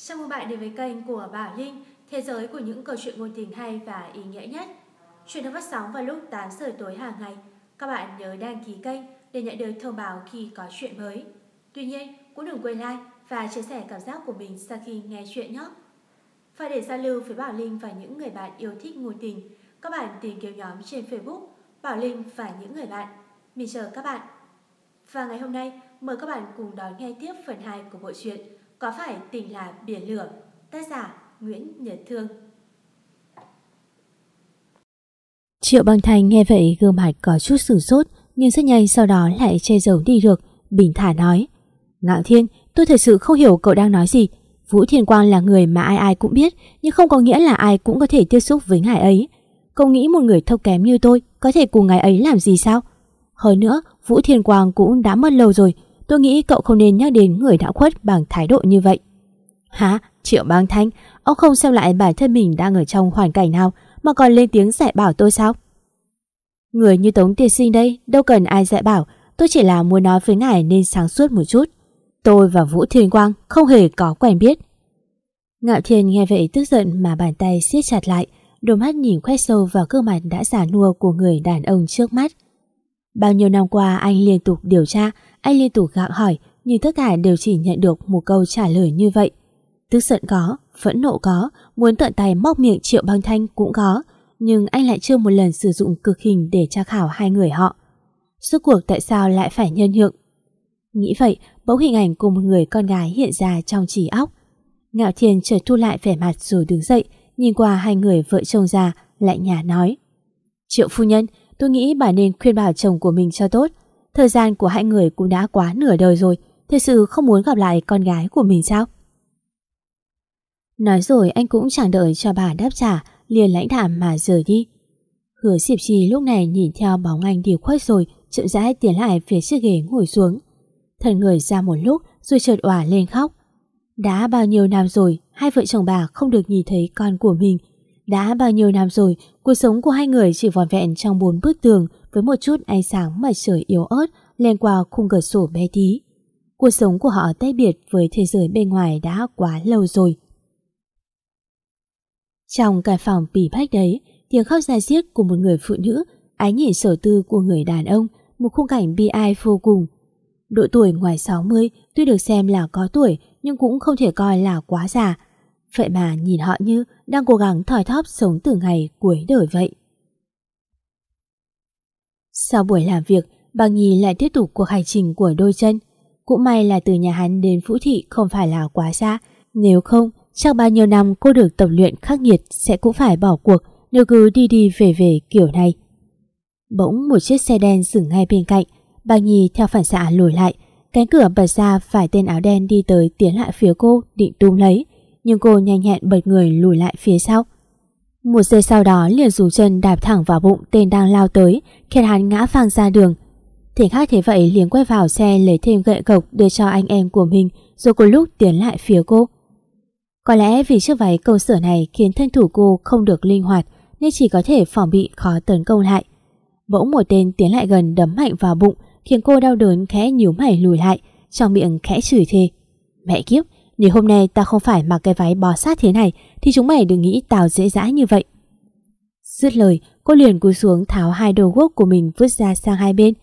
Chào mừng bạn đến với kênh của Bảo Linh, thế giới của những câu chuyện ngôn tình hay và ý nghĩa nhất. Chuyện được phát sóng vào lúc 8 giờ tối hàng ngày. Các bạn nhớ đăng ký kênh để nhận được thông báo khi có chuyện mới. Tuy nhiên, cũng đừng quên like và chia sẻ cảm giác của mình sau khi nghe chuyện nhé. Và để giao lưu với Bảo Linh và những người bạn yêu thích ngôn tình, các bạn tìm kiếm nhóm trên Facebook Bảo Linh và những người bạn. Mình chờ các bạn. Và ngày hôm nay, mời các bạn cùng đón nghe tiếp phần 2 của bộ truyện có phải tình là biển lửa? Tác giả Nguyễn Nhật Thương. Triệu Băng Thành nghe vậy gương mặt có chút sửng sốt nhưng rất nhanh sau đó lại che giấu đi được, bình thản nói. Ngạo Thiên, tôi thật sự không hiểu cậu đang nói gì. Vũ Thiên Quang là người mà ai ai cũng biết nhưng không có nghĩa là ai cũng có thể tiếp xúc với ngài ấy. Cậu nghĩ một người thấp kém như tôi có thể cùng ngài ấy làm gì sao? Hơn nữa, Vũ Thiên Quang cũng đã mất lâu rồi. Tôi nghĩ cậu không nên nhắc đến người đã khuất bằng thái độ như vậy. Hả? Triệu Bang Thanh, ông không xem lại bản thân mình đang ở trong hoàn cảnh nào mà còn lên tiếng dạy bảo tôi sao? Người như Tống Tiên Sinh đây, đâu cần ai dạy bảo. Tôi chỉ là muốn nói với ngài nên sáng suốt một chút. Tôi và Vũ Thiên Quang không hề có quen biết. Ngạo Thiên nghe vậy tức giận mà bàn tay siết chặt lại, đôi mắt nhìn khoét sâu vào gương mặt đã giả nua của người đàn ông trước mắt. Bao nhiêu năm qua anh liên tục điều tra, anh liên tục gặng hỏi, nhưng tất cả đều chỉ nhận được một câu trả lời như vậy. Tức giận có, phẫn nộ có, muốn tận tay móc miệng Triệu Băng Thanh cũng có, nhưng anh lại chưa một lần sử dụng cực hình để tra khảo hai người họ. Suốt cuộc tại sao lại phải nhân nhượng? Nghĩ vậy, bỗng hình ảnh của một người con gái hiện ra trong trí óc. Ngạo Thiên chợt thu lại vẻ mặt rồi đứng dậy, nhìn qua hai người vợ chồng già, lại nhà nói. Triệu phu nhân, tôi nghĩ bà nên khuyên bảo chồng của mình cho tốt. Thời gian của hai người cũng đã quá nửa đời rồi, thật sự không muốn gặp lại con gái của mình sao? Nói rồi anh cũng chẳng đợi cho bà đáp trả, liền lãnh đạm mà rời đi. Hứa Diệp Trì lúc này nhìn theo bóng anh đi khuất rồi, chậm rãi tiến lại phía chiếc ghế ngồi xuống. Thần người ra một lúc rồi chợt òa lên khóc. Đã bao nhiêu năm rồi, hai vợ chồng bà không được nhìn thấy con của mình. Đã bao nhiêu năm rồi, cuộc sống của hai người chỉ vòn vẹn trong bốn bức tường với một chút ánh sáng mặt trời yếu ớt lên qua khung cửa sổ bé tí. Cuộc sống của họ tách biệt với thế giới bên ngoài đã quá lâu rồi. Trong căn phòng bỉ bách đấy, tiếng khóc ra giết của một người phụ nữ, ái nhìn sở tư của người đàn ông, một khung cảnh bi ai vô cùng. Độ tuổi ngoài 60 tuy được xem là có tuổi nhưng cũng không thể coi là quá già. Vậy mà nhìn họ như đang cố gắng thòi thóp sống từ ngày cuối đời vậy. Sau buổi làm việc, bà Nhi lại tiếp tục cuộc hành trình của đôi chân. Cũng may là từ nhà hắn đến Phú Thị không phải là quá xa. Nếu không, chắc bao nhiêu năm cô được tập luyện khắc nghiệt sẽ cũng phải bỏ cuộc nếu cứ đi đi về về kiểu này. Bỗng một chiếc xe đen dừng ngay bên cạnh. Bà Nhi theo phản xạ lùi lại. Cánh cửa bật ra phải tên áo đen đi tới tiến lại phía cô định tung lấy. Nhưng cô nhanh nhẹn bật người lùi lại phía sau. Một giây sau đó liền dùng chân đạp thẳng vào bụng tên đang lao tới, khiến hắn ngã phang ra đường. Thỉnh khác thế vậy liền quay vào xe lấy thêm gậy gộc đưa cho anh em của mình rồi cùng lúc tiến lại phía cô. Có lẽ vì chiếc váy câu sở này khiến thân thủ cô không được linh hoạt nên chỉ có thể phòng bị khó tấn công lại. Bỗng một tên tiến lại gần đấm mạnh vào bụng khiến cô đau đớn khẽ nhíu mày lùi lại, trong miệng khẽ chửi thề. Mẹ kiếp, nếu hôm nay ta không phải mặc cái váy bó sát thế này thì chúng mày đừng nghĩ tao dễ dãi như vậy. Dứt lời, cô liền cúi xuống tháo hai đồ guốc của mình vứt ra sang hai bên.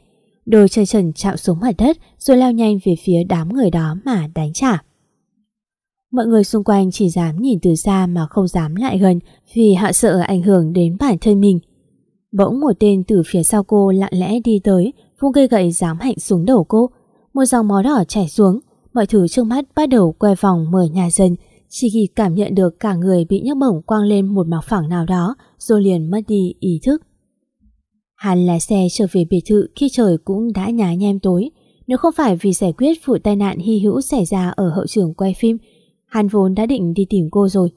đồ chân trần chạm xuống mặt đất rồi lao nhanh về phía đám người đó mà đánh trả. Mọi người xung quanh chỉ dám nhìn từ xa mà không dám lại gần vì họ sợ ảnh hưởng đến bản thân mình. Bỗng một tên từ phía sau cô lặng lẽ đi tới, vung cây gậy dám hạnh xuống đầu cô. Một dòng máu đỏ chảy xuống, mọi thứ trước mắt bắt đầu quay vòng mở nhà dân, Chỉ khi cảm nhận được cả người bị nhấc bổng quang lên một mặt phẳng nào đó rồi liền mất đi ý thức. Hắn lái xe trở về biệt thự khi trời cũng đã nhá nhem tối. Nếu không phải vì giải quyết vụ tai nạn hy hữu xảy ra ở hậu trường quay phim, hắn vốn đã định đi tìm cô rồi.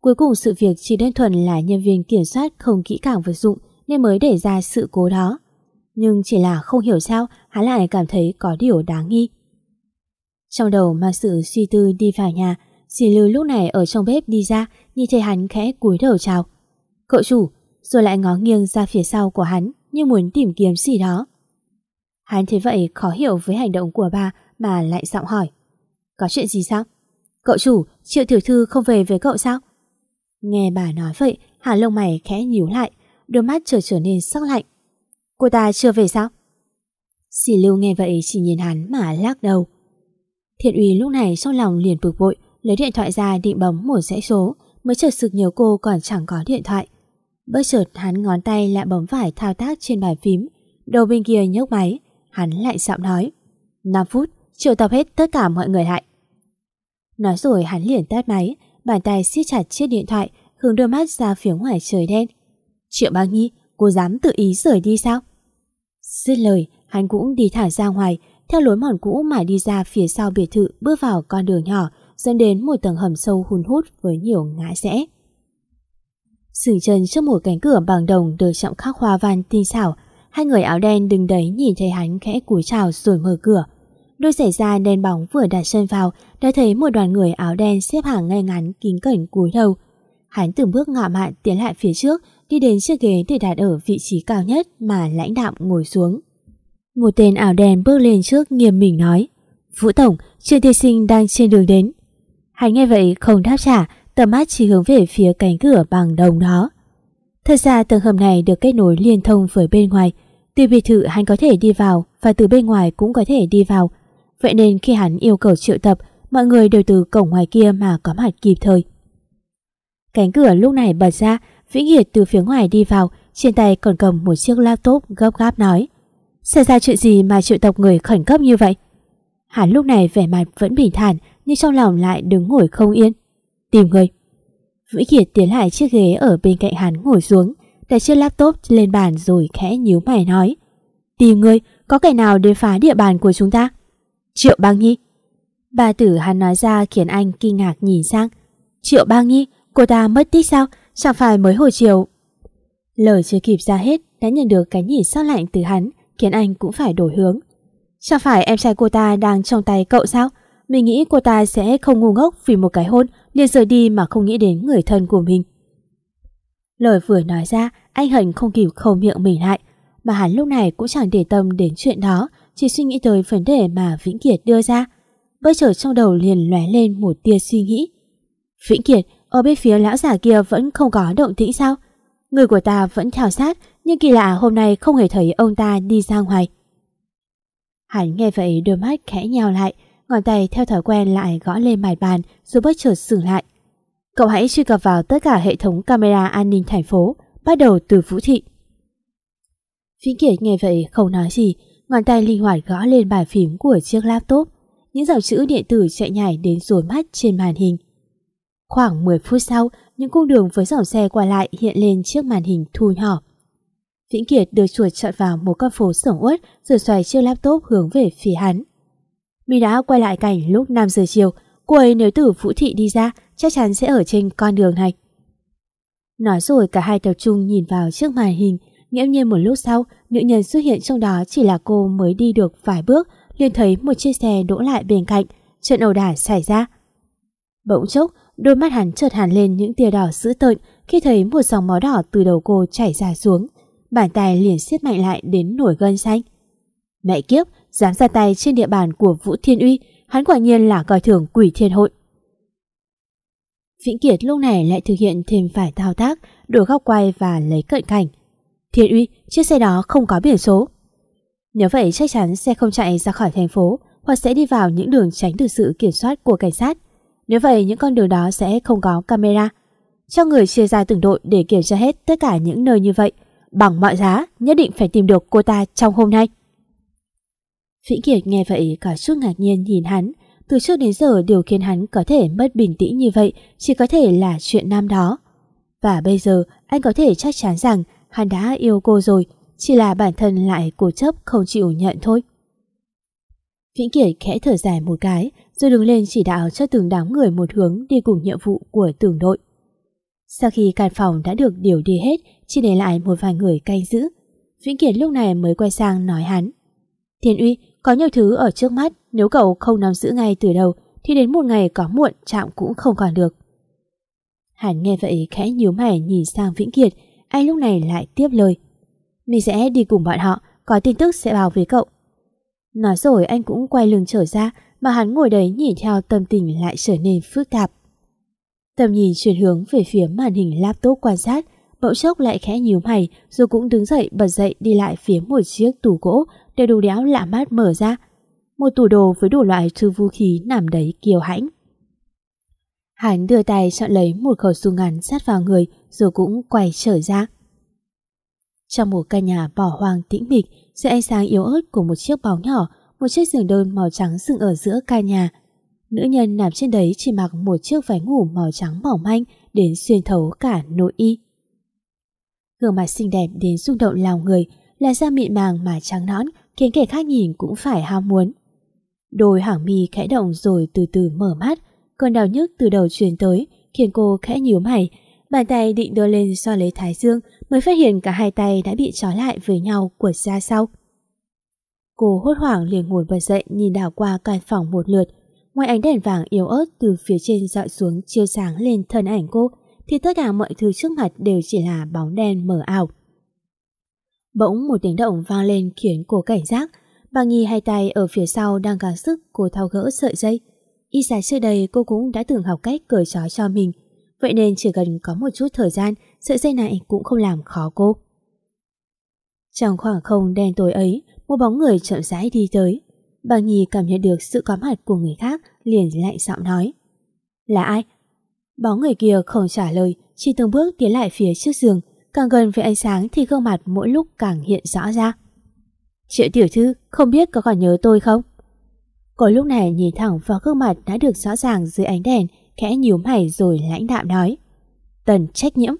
Cuối cùng sự việc chỉ đơn thuần là nhân viên kiểm soát không kỹ càng vật dụng nên mới để ra sự cố đó. Nhưng chỉ là không hiểu sao hắn lại cảm thấy có điều đáng nghi. Trong đầu mà sự suy tư đi vào nhà, dì Lư lúc này ở trong bếp đi ra, nhìn thấy hắn khẽ cúi đầu chào. Cậu chủ, rồi lại ngó nghiêng ra phía sau của hắn như muốn tìm kiếm gì đó. Hắn thấy vậy khó hiểu với hành động của bà mà lại giọng hỏi. Có chuyện gì sao? Cậu chủ, triệu tiểu thư không về với cậu sao? Nghe bà nói vậy, Hà lông mày khẽ nhíu lại, đôi mắt trở trở nên sắc lạnh. Cô ta chưa về sao? Xì lưu nghe vậy chỉ nhìn hắn mà lắc đầu. Thiện uy lúc này trong lòng liền bực bội, lấy điện thoại ra định bấm một dãy số, mới chợt sực nhớ cô còn chẳng có điện thoại. Bất chợt hắn ngón tay lại bấm phải thao tác trên bàn phím, đầu bên kia nhấc máy, hắn lại giọng nói. 5 phút, triệu tập hết tất cả mọi người lại. Nói rồi hắn liền tắt máy, bàn tay siết chặt chiếc điện thoại, hướng đôi mắt ra phía ngoài trời đen. Triệu băng Nhi, cô dám tự ý rời đi sao? Dứt lời, hắn cũng đi thẳng ra ngoài, theo lối mòn cũ mà đi ra phía sau biệt thự bước vào con đường nhỏ, dẫn đến một tầng hầm sâu hun hút với nhiều ngã rẽ. Dừng chân trước một cánh cửa bằng đồng được trọng khắc hoa văn tinh xảo, hai người áo đen đứng đấy nhìn thấy hắn khẽ cúi chào rồi mở cửa. Đôi giày da đen bóng vừa đặt chân vào đã thấy một đoàn người áo đen xếp hàng ngay ngắn kính cẩn cúi đầu. Hắn từng bước ngạo mạn tiến lại phía trước đi đến chiếc ghế để đặt ở vị trí cao nhất mà lãnh đạm ngồi xuống. Một tên ảo đen bước lên trước nghiêm mình nói Vũ Tổng, Trương Thiên Sinh đang trên đường đến. Hắn nghe vậy không đáp trả, tầm mắt chỉ hướng về phía cánh cửa bằng đồng đó. Thật ra tầng hầm này được kết nối liên thông với bên ngoài. Từ biệt thự hắn có thể đi vào và từ bên ngoài cũng có thể đi vào. Vậy nên khi hắn yêu cầu triệu tập, mọi người đều từ cổng ngoài kia mà có mặt kịp thời. Cánh cửa lúc này bật ra, Vĩnh Hiệt từ phía ngoài đi vào, trên tay còn cầm một chiếc laptop gấp gáp nói. Xảy ra chuyện gì mà triệu tộc người khẩn cấp như vậy? Hắn lúc này vẻ mặt vẫn bình thản nhưng trong lòng lại đứng ngồi không yên. Tìm người. Vĩ Kiệt tiến lại chiếc ghế ở bên cạnh hắn ngồi xuống, đặt chiếc laptop lên bàn rồi khẽ nhíu mày nói. Tìm người, có kẻ nào đến phá địa bàn của chúng ta? Triệu Bang Nhi. Bà tử hắn nói ra khiến anh kinh ngạc nhìn sang. Triệu Bang Nhi, cô ta mất tích sao? Chẳng phải mới hồi chiều. Lời chưa kịp ra hết đã nhận được cái nhìn sắc lạnh từ hắn khiến anh cũng phải đổi hướng. Chẳng phải em trai cô ta đang trong tay cậu sao? Mình nghĩ cô ta sẽ không ngu ngốc vì một cái hôn liền rời đi mà không nghĩ đến người thân của mình. Lời vừa nói ra, anh Hận không kịp khâu miệng mình lại, mà hắn lúc này cũng chẳng để tâm đến chuyện đó, chỉ suy nghĩ tới vấn đề mà Vĩnh Kiệt đưa ra. Bất chợt trong đầu liền lóe lên một tia suy nghĩ. Vĩnh Kiệt, ở bên phía lão già kia vẫn không có động tĩnh sao? Người của ta vẫn theo sát, nhưng kỳ lạ hôm nay không hề thấy ông ta đi ra ngoài. Hắn nghe vậy đôi mắt khẽ nhào lại, ngón tay theo thói quen lại gõ lên mặt bàn rồi bất chợt dừng lại. Cậu hãy truy cập vào tất cả hệ thống camera an ninh thành phố, bắt đầu từ Vũ Thị. Vĩnh Kiệt nghe vậy không nói gì, ngón tay linh hoạt gõ lên bàn phím của chiếc laptop. Những dòng chữ điện tử chạy nhảy đến rồi mắt trên màn hình. Khoảng 10 phút sau, những cung đường với dòng xe qua lại hiện lên trước màn hình thu nhỏ. Vĩnh Kiệt đưa chuột chọn vào một con phố sổng uất rồi xoay chiếc laptop hướng về phía hắn. Mình đã quay lại cảnh lúc 5 giờ chiều, cô ấy nếu từ Vũ Thị đi ra chắc chắn sẽ ở trên con đường này. Nói rồi cả hai tập trung nhìn vào chiếc màn hình, nghiễm nhiên một lúc sau, nữ nhân xuất hiện trong đó chỉ là cô mới đi được vài bước, liền thấy một chiếc xe đỗ lại bên cạnh, trận ẩu đả xảy ra. Bỗng chốc, đôi mắt hắn chợt hẳn lên những tia đỏ dữ tợn khi thấy một dòng máu đỏ từ đầu cô chảy ra xuống, bàn tay liền siết mạnh lại đến nổi gân xanh. Mẹ kiếp, dám ra tay trên địa bàn của Vũ Thiên Uy, hắn quả nhiên là coi thường quỷ thiên hội. Vĩnh Kiệt lúc này lại thực hiện thêm vài thao tác, đổi góc quay và lấy cận cảnh. Thiên Uy, chiếc xe đó không có biển số. Nếu vậy chắc chắn xe không chạy ra khỏi thành phố hoặc sẽ đi vào những đường tránh được sự kiểm soát của cảnh sát. Nếu vậy những con đường đó sẽ không có camera. Cho người chia ra từng đội để kiểm tra hết tất cả những nơi như vậy. Bằng mọi giá nhất định phải tìm được cô ta trong hôm nay. Vĩnh Kiệt nghe vậy cả chút ngạc nhiên nhìn hắn. Từ trước đến giờ điều khiến hắn có thể mất bình tĩnh như vậy chỉ có thể là chuyện nam đó. Và bây giờ anh có thể chắc chắn rằng hắn đã yêu cô rồi, chỉ là bản thân lại cố chấp không chịu nhận thôi. Vĩnh Kiệt khẽ thở dài một cái, rồi đứng lên chỉ đạo cho từng đám người một hướng đi cùng nhiệm vụ của từng đội. Sau khi căn phòng đã được điều đi hết, chỉ để lại một vài người canh giữ. Vĩnh Kiệt lúc này mới quay sang nói hắn. Thiên Uy, có nhiều thứ ở trước mắt, nếu cậu không nắm giữ ngay từ đầu, thì đến một ngày có muộn chạm cũng không còn được. Hắn nghe vậy khẽ nhíu mày nhìn sang Vĩnh Kiệt, anh lúc này lại tiếp lời. Mình sẽ đi cùng bọn họ, có tin tức sẽ báo với cậu. Nói rồi anh cũng quay lưng trở ra, mà hắn ngồi đấy nhìn theo tâm tình lại trở nên phức tạp. Tầm nhìn chuyển hướng về phía màn hình laptop quan sát, bỗng chốc lại khẽ nhíu mày rồi cũng đứng dậy bật dậy đi lại phía một chiếc tủ gỗ để đồ đéo lạ mát mở ra. Một tủ đồ với đủ loại thư vũ khí nằm đấy kiều hãnh. Hắn đưa tay chọn lấy một khẩu súng ngắn sát vào người rồi cũng quay trở ra. Trong một căn nhà bỏ hoang tĩnh mịch, dưới ánh sáng yếu ớt của một chiếc bóng nhỏ, một chiếc giường đơn màu trắng dựng ở giữa căn nhà. Nữ nhân nằm trên đấy chỉ mặc một chiếc váy ngủ màu trắng mỏng manh đến xuyên thấu cả nội y. Gương mặt xinh đẹp đến rung động lòng người, là da mịn màng mà trắng nõn, khiến kẻ khác nhìn cũng phải ham muốn. Đôi hàng mi khẽ động rồi từ từ mở mắt, cơn đau nhức từ đầu truyền tới, khiến cô khẽ nhíu mày, bàn tay định đưa lên so lấy thái dương, mới phát hiện cả hai tay đã bị trói lại với nhau của ra sau. Cô hốt hoảng liền ngồi bật dậy nhìn đảo qua căn phòng một lượt. Ngoài ánh đèn vàng yếu ớt từ phía trên dọi xuống chiếu sáng lên thân ảnh cô, thì tất cả mọi thứ trước mặt đều chỉ là bóng đen mờ ảo. Bỗng một tiếng động vang lên khiến cô cảnh giác. Bà Nhi hai tay ở phía sau đang gắng sức cô thao gỡ sợi dây. Y dài trước đây cô cũng đã từng học cách cởi trói cho mình. Vậy nên chỉ cần có một chút thời gian, sợi dây này cũng không làm khó cô. Trong khoảng không đen tối ấy, một bóng người chậm rãi đi tới. Bà Nhi cảm nhận được sự có mặt của người khác, liền lạnh giọng nói. Là ai? Bóng người kia không trả lời, chỉ từng bước tiến lại phía trước giường, càng gần với ánh sáng thì gương mặt mỗi lúc càng hiện rõ ra. Triệu tiểu thư, không biết có còn nhớ tôi không? Cô lúc này nhìn thẳng vào gương mặt đã được rõ ràng dưới ánh đèn, khẽ nhíu mày rồi lãnh đạm nói. Tần trách nhiễm.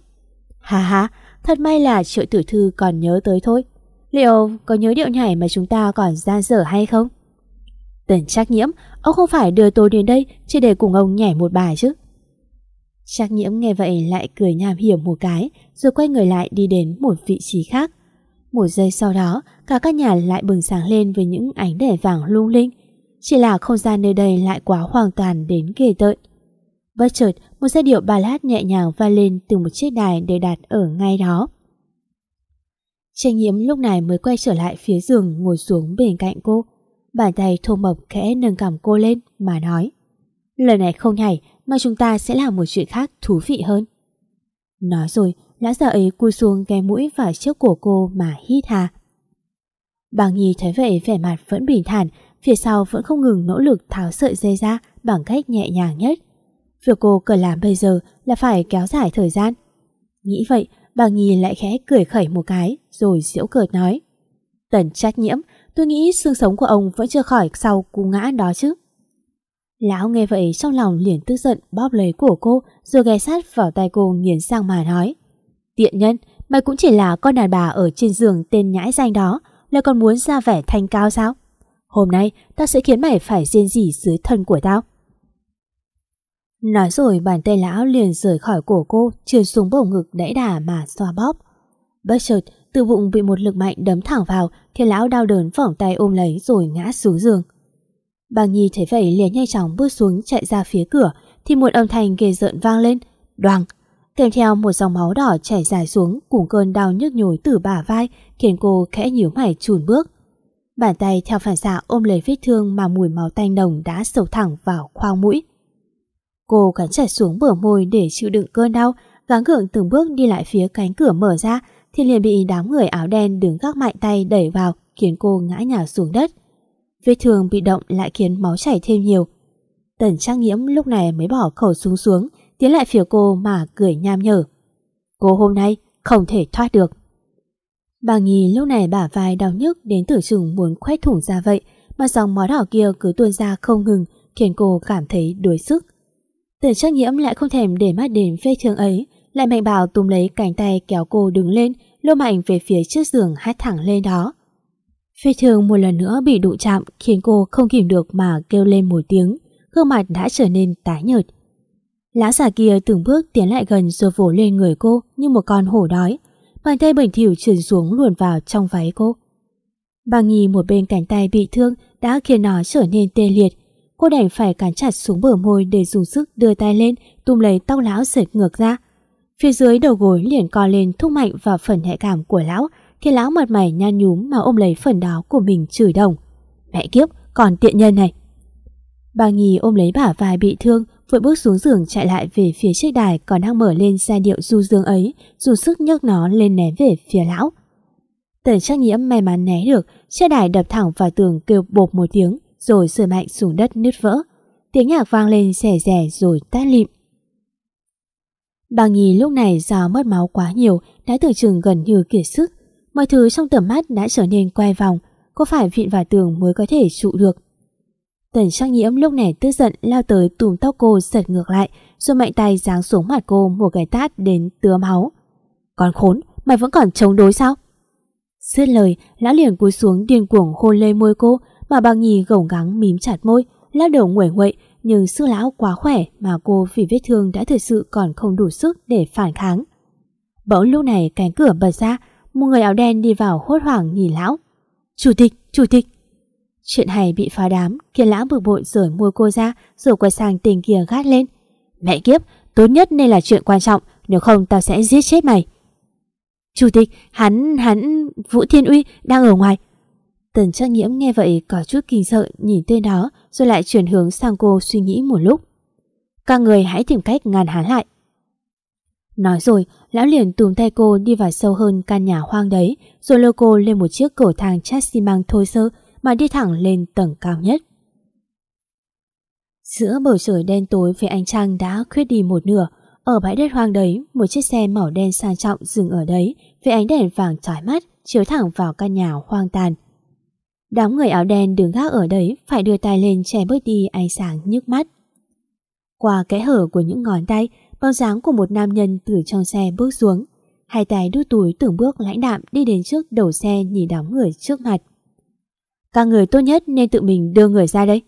Hà hà, thật may là triệu tiểu thư còn nhớ tới thôi. Liệu có nhớ điệu nhảy mà chúng ta còn gian dở hay không? Tần Trác nhiễm, ông không phải đưa tôi đến đây chỉ để cùng ông nhảy một bài chứ. Trác nhiễm nghe vậy lại cười nham hiểm một cái rồi quay người lại đi đến một vị trí khác. Một giây sau đó, cả căn nhà lại bừng sáng lên với những ánh đèn vàng lung linh. Chỉ là không gian nơi đây lại quá hoàn toàn đến ghê tợn. Bất chợt, một giai điệu ballad nhẹ nhàng vang lên từ một chiếc đài để đặt ở ngay đó. Tranh nhiễm lúc này mới quay trở lại phía giường ngồi xuống bên cạnh cô. Bàn tay thô mộc khẽ nâng cằm cô lên mà nói. Lần này không nhảy mà chúng ta sẽ làm một chuyện khác thú vị hơn. Nói rồi, lão già ấy cúi xuống ghé mũi vào chiếc cổ cô mà hít hà. Bàng Nhi thấy vậy vẻ mặt vẫn bình thản, phía sau vẫn không ngừng nỗ lực tháo sợi dây ra bằng cách nhẹ nhàng nhất. Việc cô cần làm bây giờ là phải kéo dài thời gian. Nghĩ vậy, bà Nhi lại khẽ cười khẩy một cái rồi giễu cợt nói. Tần trách nhiễm, tôi nghĩ xương sống của ông vẫn chưa khỏi sau cú ngã đó chứ. Lão nghe vậy trong lòng liền tức giận bóp lấy cổ cô rồi ghé sát vào tay cô nghiến sang mà nói. Tiện nhân, mày cũng chỉ là con đàn bà ở trên giường tên nhãi danh đó, lại còn muốn ra vẻ thanh cao sao? Hôm nay tao sẽ khiến mày phải riêng gì dưới thân của tao. Nói rồi bàn tay lão liền rời khỏi cổ cô trườn xuống bầu ngực đẫy đà mà xoa bóp. Bất chợt, từ bụng bị một lực mạnh đấm thẳng vào, khiến lão đau đớn vỏng tay ôm lấy rồi ngã xuống giường. Bàng Nhi thấy vậy liền nhanh chóng bước xuống chạy ra phía cửa, thì một âm thanh ghê rợn vang lên. Đoàng! Kèm theo một dòng máu đỏ chảy dài xuống, cùng cơn đau nhức nhối từ bả vai, khiến cô khẽ nhíu mày chùn bước. Bàn tay theo phản xạ ôm lấy vết thương mà mùi máu tanh nồng đã sâu thẳng vào khoang mũi. Cô cắn chặt xuống bờ môi để chịu đựng cơn đau, gắng gượng từng bước đi lại phía cánh cửa mở ra thì liền bị đám người áo đen đứng gác mạnh tay đẩy vào khiến cô ngã nhào xuống đất. Vết thương bị động lại khiến máu chảy thêm nhiều. Tần Trang Nhiễm lúc này mới bỏ khẩu súng xuống, tiến lại phía cô mà cười nham nhở. Cô hôm nay không thể thoát được. Bà Nhi lúc này bả vai đau nhức đến tử chừng muốn khoét thủng ra vậy, mà dòng máu đỏ kia cứ tuôn ra không ngừng, khiến cô cảm thấy đuối sức. Tần chất Nhiễm lại không thèm để mắt đến phê thương ấy, lại mạnh bảo túm lấy cánh tay kéo cô đứng lên, lô mạnh về phía trước giường hát thẳng lên đó. phê thường một lần nữa bị đụng chạm khiến cô không kìm được mà kêu lên một tiếng, gương mặt đã trở nên tái nhợt. Lão giả kia từng bước tiến lại gần rồi vỗ lên người cô như một con hổ đói, bàn tay bẩn thỉu trườn xuống luồn vào trong váy cô. Bà Nhi một bên cánh tay bị thương đã khiến nó trở nên tê liệt. Cô đành phải cắn chặt xuống bờ môi để dùng sức đưa tay lên tung lấy tóc lão sệt ngược ra. Phía dưới đầu gối liền co lên thúc mạnh vào phần nhạy cảm của lão thì lão mặt mày nhăn nhúm mà ôm lấy phần đó của mình chửi đồng. Mẹ kiếp, còn tiện nhân này. Bà Nhi ôm lấy bả vai bị thương, vội bước xuống giường chạy lại về phía chiếc đài còn đang mở lên giai điệu du dương ấy, dùng sức nhấc nó lên ném về phía lão. Tần trắc nhiễm may mắn né được, chiếc đài đập thẳng vào tường kêu bột một tiếng, rồi rơi mạnh xuống đất nứt vỡ. Tiếng nhạc vang lên rẻ rẻ rồi tát lịm. Bà Nhi lúc này do mất máu quá nhiều đã tưởng chừng gần như kiệt sức. Mọi thứ trong tầm mắt đã trở nên quay vòng, có phải vịn vào tường mới có thể trụ được. Tần trang nhiễm lúc này tức giận lao tới tùm tóc cô giật ngược lại rồi mạnh tay giáng xuống mặt cô một cái tát đến tứa máu. Còn khốn, mày vẫn còn chống đối sao? Dứt lời, lão liền cúi xuống điên cuồng hôn lên môi cô mà bà nhì gồng gắng mím chặt môi, lắc đầu nguẩy nguậy nhưng sư lão quá khỏe mà cô vì vết thương đã thực sự còn không đủ sức để phản kháng. Bỗng lúc này cánh cửa bật ra, một người áo đen đi vào hốt hoảng nhìn lão. Chủ tịch, chủ tịch! Chuyện hay bị phá đám, kiên lão bực bội rồi mua cô ra, rồi quay sang tình kia gắt lên. Mẹ kiếp, tốt nhất nên là chuyện quan trọng, nếu không tao sẽ giết chết mày. Chủ tịch, hắn, hắn, Vũ Thiên Uy đang ở ngoài. Tần Trác Nhiễm nghe vậy có chút kinh sợ nhìn tên đó rồi lại chuyển hướng sang cô suy nghĩ một lúc. Các người hãy tìm cách ngăn hắn lại. Nói rồi, lão liền túm tay cô đi vào sâu hơn căn nhà hoang đấy rồi lôi cô lên một chiếc cầu thang chát xi măng thô sơ mà đi thẳng lên tầng cao nhất. Giữa bầu trời đen tối với ánh trăng đã khuyết đi một nửa, ở bãi đất hoang đấy, một chiếc xe màu đen sang trọng dừng ở đấy, với ánh đèn vàng chói mắt chiếu thẳng vào căn nhà hoang tàn. Đám người áo đen đứng gác ở đấy phải đưa tay lên che bớt đi ánh sáng nhức mắt. Qua kẽ hở của những ngón tay, bóng dáng của một nam nhân từ trong xe bước xuống. Hai tay đút túi từng bước lãnh đạm đi đến trước đầu xe nhìn đám người trước mặt. Các người tốt nhất nên tự mình đưa người ra đây.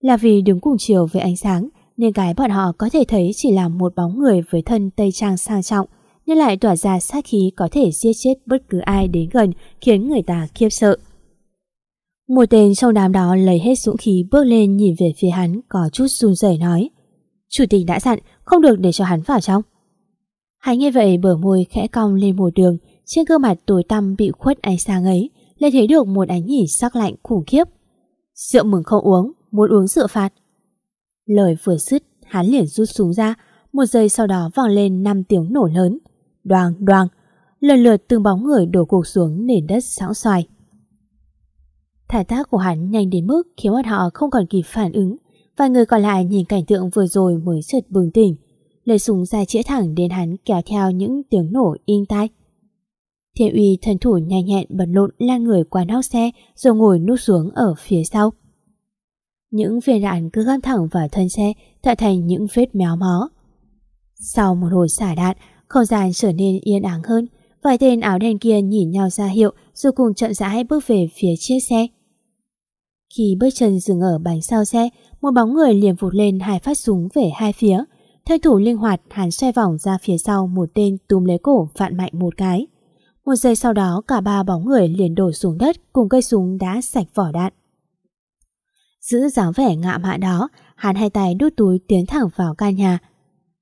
Là vì đứng cùng chiều với ánh sáng nên cái bọn họ có thể thấy chỉ là một bóng người với thân tây trang sang trọng nhưng lại tỏa ra sát khí có thể giết chết bất cứ ai đến gần khiến người ta khiếp sợ. Một tên trong đám đó lấy hết dũng khí bước lên nhìn về phía hắn có chút run rẩy nói Chủ tịch đã dặn không được để cho hắn vào trong. Hắn nghe vậy bờ môi khẽ cong lên một đường trên gương mặt tối tăm bị khuất ánh sáng ấy lại thấy được một ánh nhìn sắc lạnh khủng khiếp. Rượu mừng không uống, muốn uống rượu phạt. Lời vừa dứt, hắn liền rút súng ra, một giây sau đó vang lên năm tiếng nổ lớn. Đoàng, đoàng, lần lượt từng bóng người đổ cuộc xuống nền đất são xoài. Thải tác của hắn nhanh đến mức khiến bọn họ không còn kịp phản ứng, vài người còn lại nhìn cảnh tượng vừa rồi mới chợt bừng tỉnh. Lấy súng ra chĩa thẳng đến hắn kéo theo những tiếng nổ in tai. Thiên uy thần thủ nhanh nhẹn bật lộn lan người qua nóc xe rồi ngồi nút xuống ở phía sau. Những viên đạn cứ găm thẳng vào thân xe tạo thành những vết méo mó. Sau một hồi xả đạn, không gian trở nên yên ắng hơn. Vài tên áo đen kia nhìn nhau ra hiệu rồi cùng chậm rãi bước về phía chiếc xe. Khi bước chân dừng ở bánh sau xe, một bóng người liền vụt lên hai phát súng về hai phía. Theo thủ linh hoạt, hắn xoay vòng ra phía sau một tên túm lấy cổ vạn mạnh một cái. Một giây sau đó cả ba bóng người liền đổ xuống đất cùng cây súng đã sạch vỏ đạn. Giữ dáng vẻ ngạ mạ đó, hắn hai tay đút túi tiến thẳng vào căn nhà.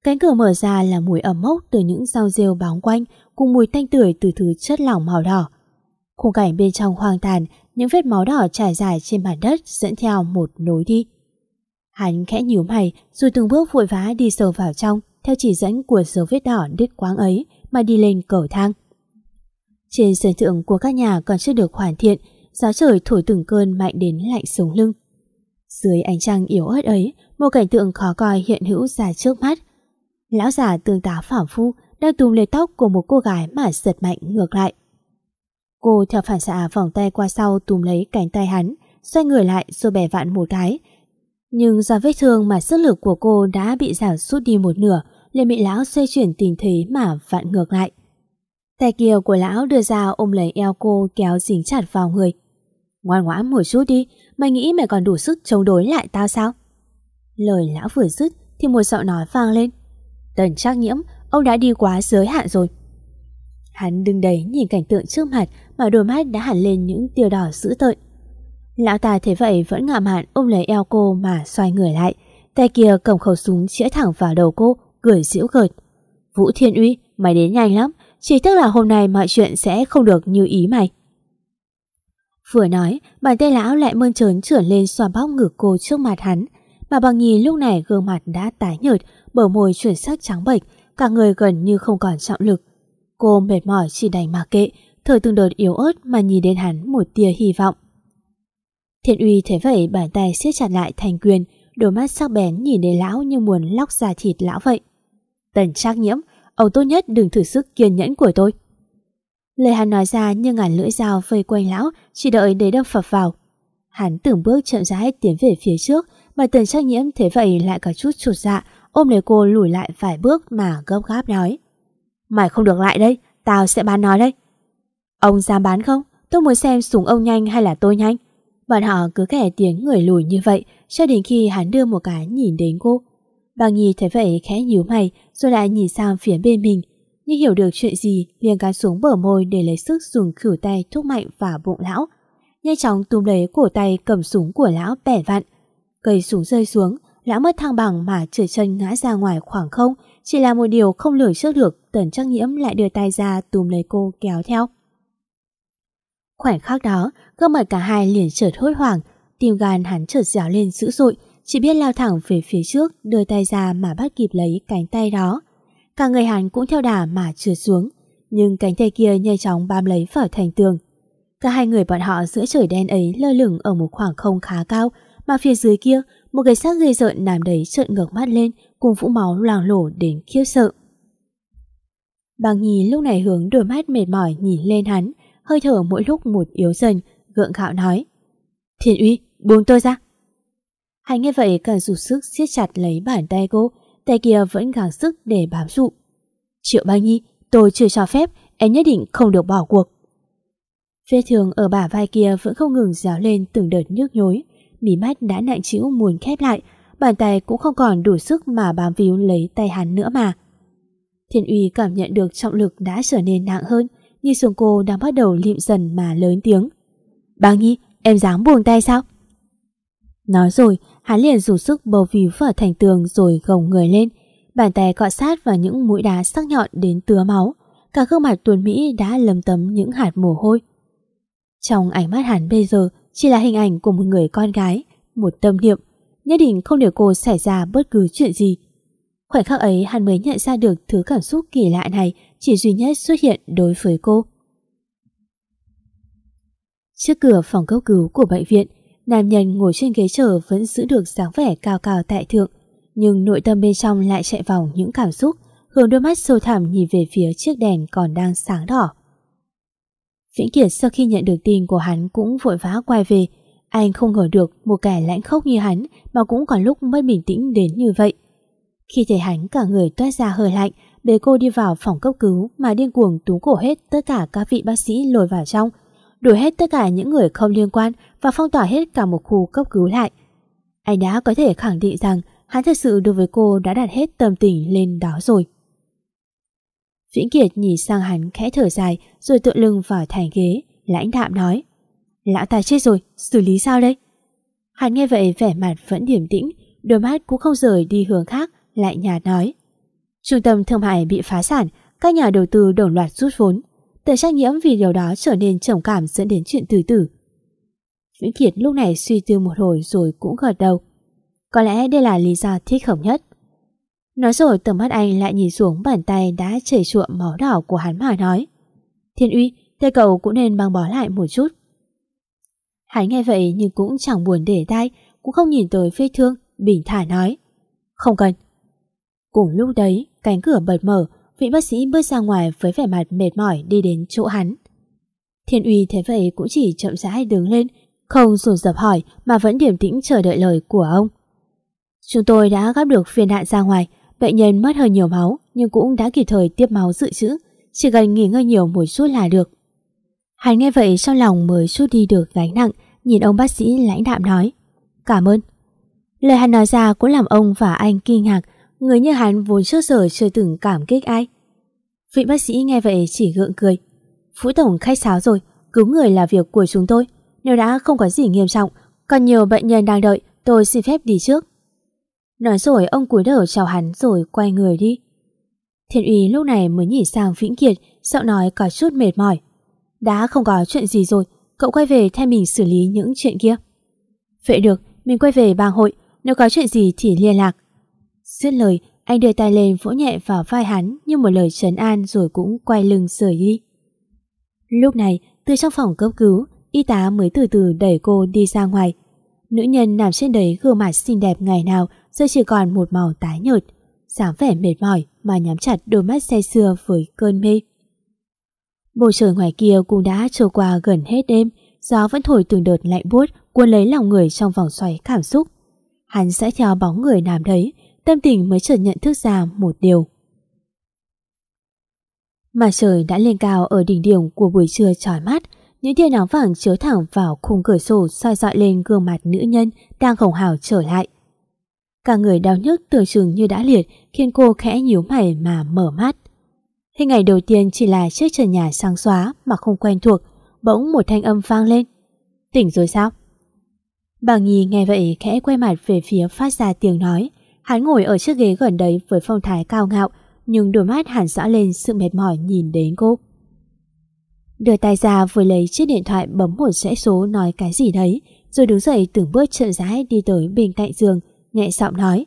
Cánh cửa mở ra là mùi ẩm mốc từ những rau rêu bóng quanh cùng mùi tanh tưởi từ thứ chất lỏng màu đỏ. Khung cảnh bên trong hoang tàn, những vết máu đỏ trải dài trên mặt đất dẫn theo một lối đi. Hắn khẽ nhíu mày rồi từng bước vội vã đi sâu vào trong theo chỉ dẫn của dấu vết đỏ đứt quáng ấy mà đi lên cầu thang. Trên sân thượng của các nhà còn chưa được hoàn thiện, gió trời thổi từng cơn mạnh đến lạnh sống lưng. Dưới ánh trăng yếu ớt ấy, một cảnh tượng khó coi hiện hữu ra trước mắt. Lão già tương tá phản phu đang túm lấy tóc của một cô gái mà giật mạnh ngược lại. Cô theo phản xạ vòng tay qua sau túm lấy cánh tay hắn, xoay người lại rồi bẻ vạn một cái. Nhưng do vết thương mà sức lực của cô đã bị giảm sút đi một nửa, liền bị lão xoay chuyển tình thế mà vặn ngược lại. Tay kia của lão đưa ra ôm lấy eo cô kéo dính chặt vào người. Ngoan ngoãn một chút đi, mày nghĩ mày còn đủ sức chống đối lại tao sao? Lời lão vừa dứt thì một giọng nói vang lên. Tần trắc nhiễm, ông đã đi quá giới hạn rồi. Hắn đứng đấy nhìn cảnh tượng trước mặt mà đôi mắt đã hẳn lên những tia đỏ dữ tợn. Lão ta thế vậy vẫn ngạo mạn ôm lấy eo cô mà xoay người lại. Tay kia cầm khẩu súng chĩa thẳng vào đầu cô, cười giễu cợt. Vũ Thiên Uy, mày đến nhanh lắm, chỉ tức là hôm nay mọi chuyện sẽ không được như ý mày. Vừa nói, bàn tay lão lại mơn trớn trưởng lên xoa bóp ngực cô trước mặt hắn. mà bằng nhì lúc này gương mặt đã tái nhợt, bờ môi chuyển sắc trắng bệch, cả người gần như không còn trọng lực. Cô mệt mỏi chỉ đành mà kệ, thở từng đợt yếu ớt mà nhìn đến hắn một tia hy vọng. Thiện uy thấy vậy bàn tay siết chặt lại thành quyền, đôi mắt sắc bén nhìn đến lão như muốn lóc ra thịt lão vậy. Tần trác nhiễm, ông tốt nhất đừng thử sức kiên nhẫn của tôi. Lời hắn nói ra như ngàn lưỡi dao vây quanh lão, chỉ đợi để đâm phập vào. Hắn từng bước chậm rãi tiến về phía trước, mà tần trác nhiễm thế vậy lại có chút chột dạ, ôm lấy cô lùi lại vài bước mà gấp gáp nói. Mày không được lại đây, tao sẽ bán nói đây. Ông dám bán không? Tôi muốn xem súng ông nhanh hay là tôi nhanh. Bọn họ cứ kẻ tiếng người lùi như vậy cho đến khi hắn đưa một cái nhìn đến cô. Bà Nhi thấy vậy khẽ nhíu mày rồi lại nhìn sang phía bên mình. như hiểu được chuyện gì liền cắn xuống bờ môi để lấy sức dùng khử tay thúc mạnh vào bụng lão. Nhanh chóng túm lấy cổ tay cầm súng của lão bẻ vặn. Cây súng rơi xuống, lão mất thăng bằng mà trượt chân ngã ra ngoài khoảng không. Chỉ là một điều không lường trước được, tần trắc nhiễm lại đưa tay ra túm lấy cô kéo theo. Khoảnh khắc đó, gương mặt cả hai liền chợt hốt hoảng, tim gan hắn chợt dẻo lên dữ dội, chỉ biết lao thẳng về phía trước, đưa tay ra mà bắt kịp lấy cánh tay đó. Cả người hắn cũng theo đà mà trượt xuống, nhưng cánh tay kia nhanh chóng bám lấy vào thành tường. Cả hai người bọn họ giữa trời đen ấy lơ lửng ở một khoảng không khá cao, mà phía dưới kia, một cái xác ghê rợn nằm đấy trợn ngược mắt lên, cùng vũ máu loang lổ đến khiếp sợ. Bàng nhì lúc này hướng đôi mắt mệt mỏi nhìn lên hắn, hơi thở mỗi lúc một yếu dần, gượng gạo nói. Thiên uy, buông tôi ra. Hắn nghe vậy càng rụt sức siết chặt lấy bàn tay cô, tay kia vẫn gắng sức để bám trụ. Triệu Ba Nhi, tôi chưa cho phép, em nhất định không được bỏ cuộc. Vết thương ở bả vai kia vẫn không ngừng ráo lên từng đợt nhức nhối, mí mắt đã nặng chịu muốn khép lại, bàn tay cũng không còn đủ sức mà bám víu lấy tay hắn nữa mà. Thiên uy cảm nhận được trọng lực đã trở nên nặng hơn, như xuống cô đang bắt đầu lịm dần mà lớn tiếng. Bà Nhi, em dám buông tay sao? Nói rồi, hắn liền rủ sức bầu víu vào thành tường rồi gồng người lên. Bàn tay cọ sát vào những mũi đá sắc nhọn đến tứa máu. Cả gương mặt tuần Mỹ đã lấm tấm những hạt mồ hôi. Trong ánh mắt hắn bây giờ chỉ là hình ảnh của một người con gái, một tâm niệm, nhất định không để cô xảy ra bất cứ chuyện gì. Khoảnh khắc ấy hắn mới nhận ra được thứ cảm xúc kỳ lạ này chỉ duy nhất xuất hiện đối với cô. Trước cửa phòng cấp cứu của bệnh viện, nam nhân ngồi trên ghế chờ vẫn giữ được dáng vẻ cao cao tại thượng, nhưng nội tâm bên trong lại chạy vòng những cảm xúc, hướng đôi mắt sâu thẳm nhìn về phía chiếc đèn còn đang sáng đỏ. Vĩnh Kiệt sau khi nhận được tin của hắn cũng vội vã quay về, anh không ngờ được một kẻ lãnh khốc như hắn mà cũng còn lúc mất bình tĩnh đến như vậy. Khi thấy hắn cả người toát ra hơi lạnh, bế cô đi vào phòng cấp cứu mà điên cuồng tú cổ hết tất cả các vị bác sĩ lồi vào trong, đuổi hết tất cả những người không liên quan và phong tỏa hết cả một khu cấp cứu lại. Anh đã có thể khẳng định rằng hắn thật sự đối với cô đã đặt hết tâm tình lên đó rồi. Vĩnh Kiệt nhìn sang hắn khẽ thở dài rồi tựa lưng vào thành ghế, lãnh đạm nói Lão ta chết rồi, xử lý sao đây? Hắn nghe vậy vẻ mặt vẫn điềm tĩnh, đôi mắt cũng không rời đi hướng khác, lại nhạt nói Trung tâm thương mại bị phá sản, các nhà đầu tư đồng loạt rút vốn. Tờ trách nhiễm vì điều đó trở nên trầm cảm dẫn đến chuyện tử tử. Vĩnh Kiệt lúc này suy tư một hồi rồi cũng gật đầu. Có lẽ đây là lý do thích hợp nhất. Nói rồi tầm mắt anh lại nhìn xuống bàn tay đã chảy chuộm máu đỏ của hắn mà nói. Thiên uy, thế cậu cũng nên băng bó lại một chút. Hắn nghe vậy nhưng cũng chẳng buồn để tay, cũng không nhìn tới vết thương, bình thả nói. Không cần. Cùng lúc đấy, cánh cửa bật mở, vị bác sĩ bước ra ngoài với vẻ mặt mệt mỏi đi đến chỗ hắn. Thiên uy thế vậy cũng chỉ chậm rãi đứng lên, không rủ dập hỏi mà vẫn điềm tĩnh chờ đợi lời của ông. Chúng tôi đã gắp được viên đạn ra ngoài, bệnh nhân mất hơi nhiều máu nhưng cũng đã kịp thời tiếp máu dự trữ, chỉ cần nghỉ ngơi nhiều một chút là được. Hắn nghe vậy trong lòng mới chút đi được gánh nặng, nhìn ông bác sĩ lãnh đạm nói. Cảm ơn. Lời hắn nói ra cũng làm ông và anh kinh ngạc, người như hắn vốn trước giờ chưa từng cảm kích ai. Vị bác sĩ nghe vậy chỉ gượng cười. Phú Tổng khách sáo rồi, cứu người là việc của chúng tôi. Nếu đã không có gì nghiêm trọng, còn nhiều bệnh nhân đang đợi, tôi xin phép đi trước. Nói rồi ông cúi đầu chào hắn rồi quay người đi. Thiên uy lúc này mới nhìn sang Vĩnh Kiệt, giọng nói có chút mệt mỏi. Đã không có chuyện gì rồi, cậu quay về thay mình xử lý những chuyện kia. Vậy được, mình quay về bang hội, Nếu có chuyện gì thì liên lạc. Dứt lời, anh đưa tay lên vỗ nhẹ vào vai hắn như một lời trấn an rồi cũng quay lưng rời đi. Lúc này, từ trong phòng cấp cứu, y tá mới từ từ đẩy cô đi ra ngoài. Nữ nhân nằm trên đấy gương mặt xinh đẹp ngày nào giờ chỉ còn một màu tái nhợt, dáng vẻ mệt mỏi mà nhắm chặt đôi mắt say sưa với cơn mê. Bầu trời ngoài kia cũng đã trôi qua gần hết đêm, gió vẫn thổi từng đợt lạnh buốt cuốn lấy lòng người trong vòng xoáy cảm xúc. Hắn sẽ theo bóng người nam đấy, tâm tình mới chợt nhận thức ra một điều. Mà trời đã lên cao ở đỉnh điểm của buổi trưa trói mắt, những tia nắng vàng chiếu thẳng vào khung cửa sổ soi dọi lên gương mặt nữ nhân đang hồng hào trở lại. Cả người đau nhức tưởng chừng như đã liệt khiến cô khẽ nhíu mày mà mở mắt. Hình ảnh đầu tiên chỉ là chiếc trần nhà sáng xóa mà không quen thuộc, bỗng một thanh âm vang lên. Tỉnh rồi sao? Bà Nhi nghe vậy khẽ quay mặt về phía phát ra tiếng nói. Hắn ngồi ở chiếc ghế gần đấy với phong thái cao ngạo, nhưng đôi mắt hẳn rõ lên sự mệt mỏi nhìn đến cô. Đưa tay ra vừa lấy chiếc điện thoại bấm một dãy số nói cái gì đấy, rồi đứng dậy từng bước chậm rãi đi tới bên cạnh giường, nhẹ giọng nói.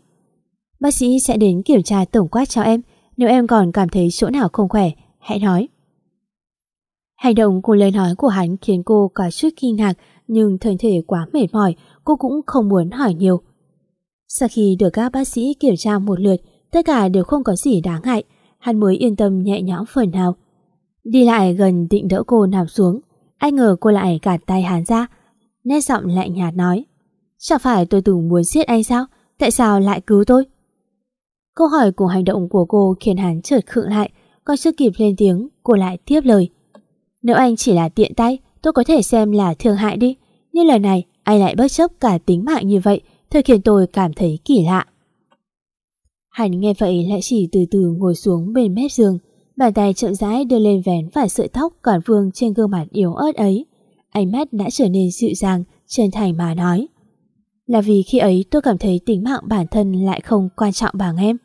Bác sĩ sẽ đến kiểm tra tổng quát cho em, nếu em còn cảm thấy chỗ nào không khỏe, hãy nói. Hành động của lời nói của hắn khiến cô có chút kinh ngạc nhưng thân thể quá mệt mỏi, cô cũng không muốn hỏi nhiều. Sau khi được các bác sĩ kiểm tra một lượt, tất cả đều không có gì đáng ngại, hắn mới yên tâm nhẹ nhõm phần nào. Đi lại gần định đỡ cô nằm xuống, anh ngờ cô lại gạt tay hắn ra, nét giọng lạnh nhạt nói. Chẳng phải tôi từng muốn giết anh sao? Tại sao lại cứu tôi? Câu hỏi của hành động của cô khiến hắn chợt khựng lại, còn chưa kịp lên tiếng, cô lại tiếp lời. Nếu anh chỉ là tiện tay, tôi có thể xem là thương hại đi. Nhưng lần này, anh lại bất chấp cả tính mạng như vậy, thật khiến tôi cảm thấy kỳ lạ. Hắn nghe vậy lại chỉ từ từ ngồi xuống bên mép giường, bàn tay chậm rãi đưa lên vén vài sợi tóc còn vương trên gương mặt yếu ớt ấy. Ánh mắt đã trở nên dịu dàng, chân thành mà nói. Là vì khi ấy tôi cảm thấy tính mạng bản thân lại không quan trọng bằng em.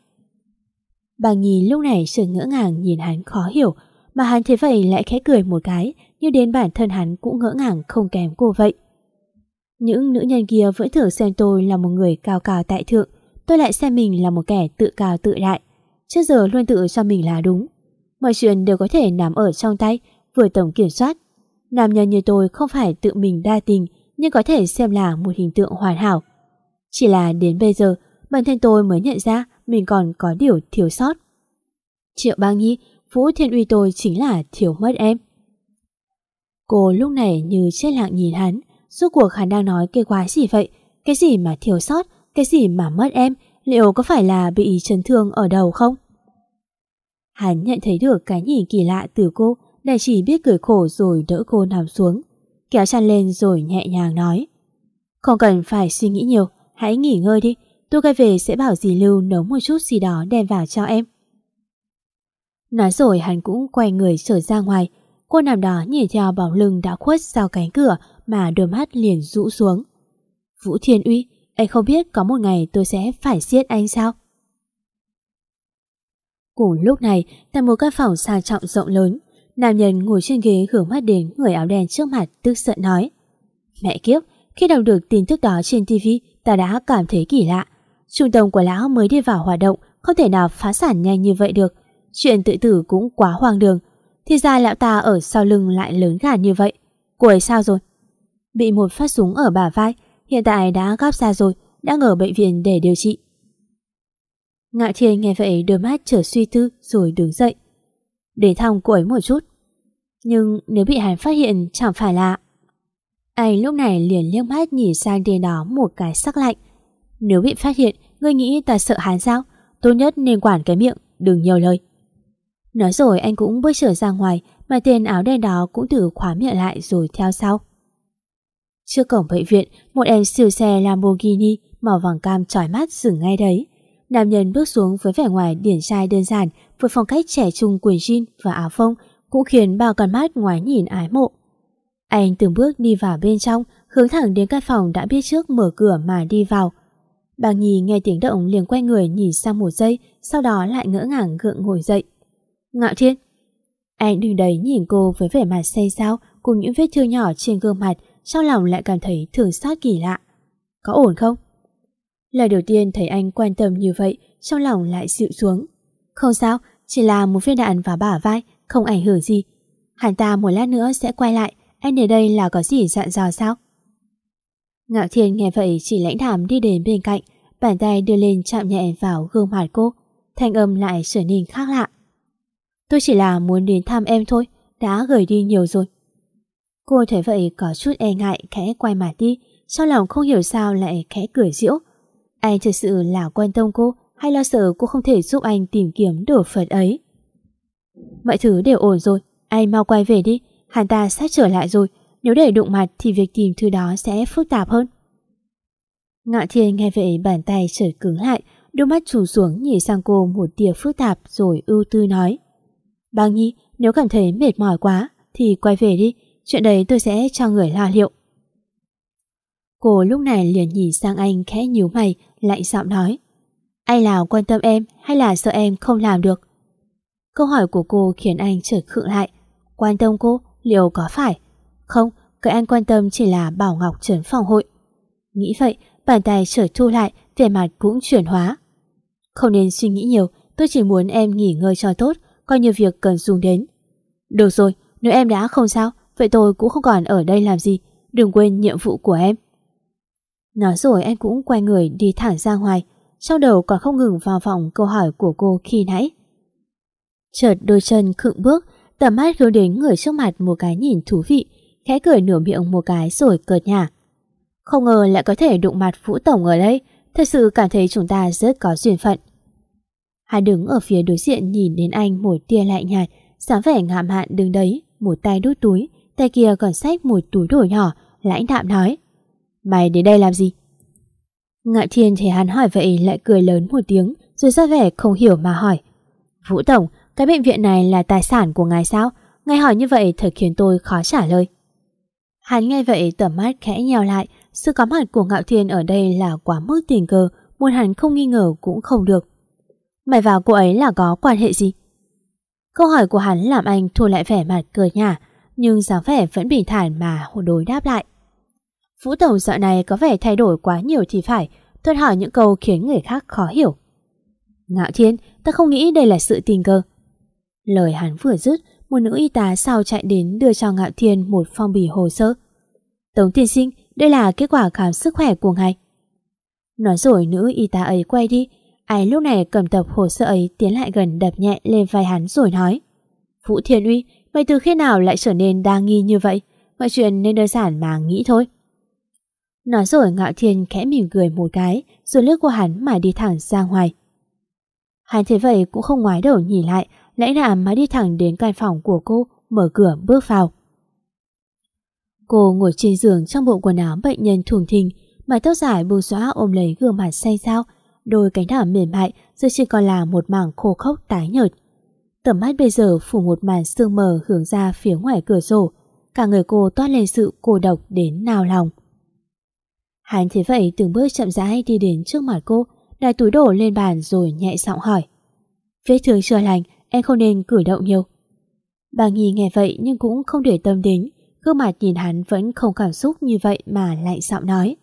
Bà Nhi lúc này sự ngỡ ngàng nhìn hắn khó hiểu, mà hắn thế vậy lại khẽ cười một cái, như đến bản thân hắn cũng ngỡ ngàng không kém cô vậy. Những nữ nhân kia vẫn thường xem tôi là một người cao cao tại thượng, tôi lại xem mình là một kẻ tự cao tự đại. Trước giờ luôn tự cho mình là đúng. Mọi chuyện đều có thể nằm ở trong tay, vừa tổng kiểm soát. Nam nhân như tôi không phải tự mình đa tình, nhưng có thể xem là một hình tượng hoàn hảo. Chỉ là đến bây giờ, bản thân tôi mới nhận ra mình còn có điều thiếu sót. Triệu Bang Nhi, Vũ Thiên Uy tôi chính là thiếu mất em. Cô lúc này như chết lặng nhìn hắn, Suốt cuộc hắn đang nói cái quái gì vậy? Cái gì mà thiếu sót? Cái gì mà mất em? Liệu có phải là bị chấn thương ở đầu không? Hắn nhận thấy được cái nhìn kỳ lạ từ cô Đại chỉ biết cười khổ rồi đỡ cô nằm xuống, Kéo chăn lên rồi nhẹ nhàng nói Không cần phải suy nghĩ nhiều, Hãy nghỉ ngơi đi, Tôi quay về sẽ bảo dì Lưu nấu một chút gì đó đem vào cho em Nói rồi hắn cũng quay người trở ra ngoài, Cô nằm đó nhìn theo bóng lưng đã khuất sau cánh cửa mà đôi mắt liền rũ xuống. Vũ Thiên Uy, anh không biết có một ngày tôi sẽ phải giết anh sao? Cùng lúc này, tại một căn phòng sang trọng rộng lớn, nam nhân ngồi trên ghế hướng mắt đến người áo đen trước mặt tức giận nói. Mẹ kiếp, khi đọc được tin tức đó trên TV, ta đã cảm thấy kỳ lạ. Trung tâm của lão mới đi vào hoạt động, không thể nào phá sản nhanh như vậy được. Chuyện tự tử cũng quá hoang đường. Thì ra lão ta ở sau lưng lại lớn gà như vậy. Cô ấy sao rồi? Bị một phát súng ở bả vai, hiện tại đã gấp ra rồi, đang ở bệnh viện để điều trị. Ngạo Thiên nghe vậy đôi mắt trở suy tư rồi đứng dậy. Để thăm cô ấy một chút. Nhưng nếu bị hắn phát hiện chẳng phải lạ Anh lúc này liền liếc mắt nhìn sang tên đó một cái sắc lạnh. Nếu bị phát hiện, ngươi nghĩ ta sợ hắn sao? Tốt nhất nên quản cái miệng, đừng nhiều lời. Nói rồi anh cũng bước trở ra ngoài mà tên áo đen đó cũng tự khóa miệng lại rồi theo sau. Trước cổng bệnh viện, một em siêu xe Lamborghini màu vàng cam trói mắt dừng ngay đấy. Nam nhân bước xuống với vẻ ngoài điển trai đơn giản với phong cách trẻ trung quần jean và áo phông cũng khiến bao con mắt ngoái nhìn ái mộ. Anh từng bước đi vào bên trong, hướng thẳng đến căn phòng đã biết trước mở cửa mà đi vào. Bà Nhi nghe tiếng động liền quay người nhìn sang một giây, sau đó lại ngỡ ngàng gượng ngồi dậy. Ngạo Thiên Anh đứng đấy nhìn cô với vẻ mặt say sao cùng những vết thương nhỏ trên gương mặt trong lòng lại cảm thấy thường xót kỳ lạ. Có ổn không? Lời đầu tiên thấy anh quan tâm như vậy, trong lòng lại dịu xuống. Không sao, chỉ là một viên đạn vào bả vai, không ảnh hưởng gì. Hắn ta một lát nữa sẽ quay lại, anh đến đây là có gì dặn dò sao? Ngạo Thiên nghe vậy chỉ lãnh thảm đi đến bên cạnh, bàn tay đưa lên chạm nhẹ vào gương mặt cô, thanh âm lại trở nên khác lạ. Tôi chỉ là muốn đến thăm em thôi, đã gửi đi nhiều rồi. Cô thấy vậy có chút e ngại khẽ quay mặt đi, sau lòng không hiểu sao lại khẽ cười giễu. Anh thật sự là quan tâm cô hay lo sợ cô không thể giúp anh tìm kiếm đồ Phật ấy. Mọi thứ đều ổn rồi, anh mau quay về đi, hắn ta sắp trở lại rồi, nếu để đụng mặt thì việc tìm thứ đó sẽ phức tạp hơn. Ngạo Thiên nghe vậy bàn tay trở cứng lại, đôi mắt trù xuống nhìn sang cô một tia phức tạp rồi ưu tư nói. Bang Nhi, nếu cảm thấy mệt mỏi quá thì quay về đi, chuyện đấy tôi sẽ cho người lo liệu. Cô lúc này liền nhìn sang anh khẽ nhíu mày, lạnh giọng nói. Anh là quan tâm em hay là sợ em không làm được? Câu hỏi của cô khiến anh trở khựng lại. Quan tâm cô, liệu có phải? Không, cái anh quan tâm chỉ là Bảo Ngọc trấn phòng hội. Nghĩ vậy, bàn tay trở thu lại, vẻ mặt cũng chuyển hóa. Không nên suy nghĩ nhiều, tôi chỉ muốn em nghỉ ngơi cho tốt, coi như việc cần dùng đến. Được rồi, nếu em đã không sao, vậy tôi cũng không còn ở đây làm gì. Đừng quên nhiệm vụ của em. Nói rồi em cũng quay người đi thẳng ra ngoài, trong đầu còn không ngừng vào vọng câu hỏi của cô khi nãy. Chợt đôi chân khựng bước, tầm mắt hướng đến người trước mặt một cái nhìn thú vị, khẽ cười nửa miệng một cái rồi cợt nhả. Không ngờ lại có thể đụng mặt Vũ Tổng ở đây, thật sự cảm thấy chúng ta rất có duyên phận. Hai đứng ở phía đối diện nhìn đến anh một tia lạnh nhạt, sáng vẻ ngạm hạn đứng đấy, một tay đút túi, tay kia còn xách một túi đồ nhỏ, lãnh đạm nói. Mày đến đây làm gì? Ngạo Thiên thấy hắn hỏi vậy lại cười lớn một tiếng, rồi ra vẻ không hiểu mà hỏi. Vũ Tổng, cái bệnh viện này là tài sản của ngài sao? Ngài hỏi như vậy thật khiến tôi khó trả lời. Hắn nghe vậy tầm mắt khẽ nheo lại, sự có mặt của Ngạo Thiên ở đây là quá mức tình cờ, muốn hắn không nghi ngờ cũng không được. Mày vào cô ấy là có quan hệ gì? Câu hỏi của hắn làm anh thua lại vẻ mặt cười nhả, nhưng dáng vẻ vẫn bình thản mà đối đáp lại. Vũ Tổng dạo này có vẻ thay đổi quá nhiều thì phải, tôi hỏi những câu khiến người khác khó hiểu. Ngạo Thiên, ta không nghĩ đây là sự tình cờ. Lời hắn vừa dứt, một nữ y tá sau chạy đến đưa cho Ngạo Thiên một phong bì hồ sơ. Tống tiên sinh, đây là kết quả khám sức khỏe của ngài. Nói rồi nữ y tá ấy quay đi, ai lúc này cầm tập hồ sơ ấy tiến lại gần đập nhẹ lên vai hắn rồi nói. Vũ Thiên Uy, Vậy từ khi nào lại trở nên đa nghi như vậy? Mọi chuyện nên đơn giản mà nghĩ thôi. Nói rồi Ngạo Thiên khẽ mỉm cười một cái, rồi lướt qua hắn mà đi thẳng ra ngoài. Hắn thấy vậy cũng không ngoái đầu nhìn lại, lãnh đạm mà đi thẳng đến căn phòng của cô, mở cửa bước vào. Cô ngồi trên giường trong bộ quần áo bệnh nhân thùng thình, mái tóc dài buông xóa ôm lấy gương mặt xanh xao, đôi cánh đảo mềm mại giờ chỉ còn là một mảng khô khốc tái nhợt. Tầm mắt bây giờ phủ một màn sương mờ hướng ra phía ngoài cửa sổ, cả người cô toát lên sự cô độc đến nào lòng. Hắn thế vậy từng bước chậm rãi đi đến trước mặt cô, đặt túi đổ lên bàn rồi nhẹ giọng hỏi. Vết thương chưa lành, em không nên cử động nhiều. Bà Nhi nghe vậy nhưng cũng không để tâm đến, gương mặt nhìn hắn vẫn không cảm xúc như vậy mà lại giọng nói.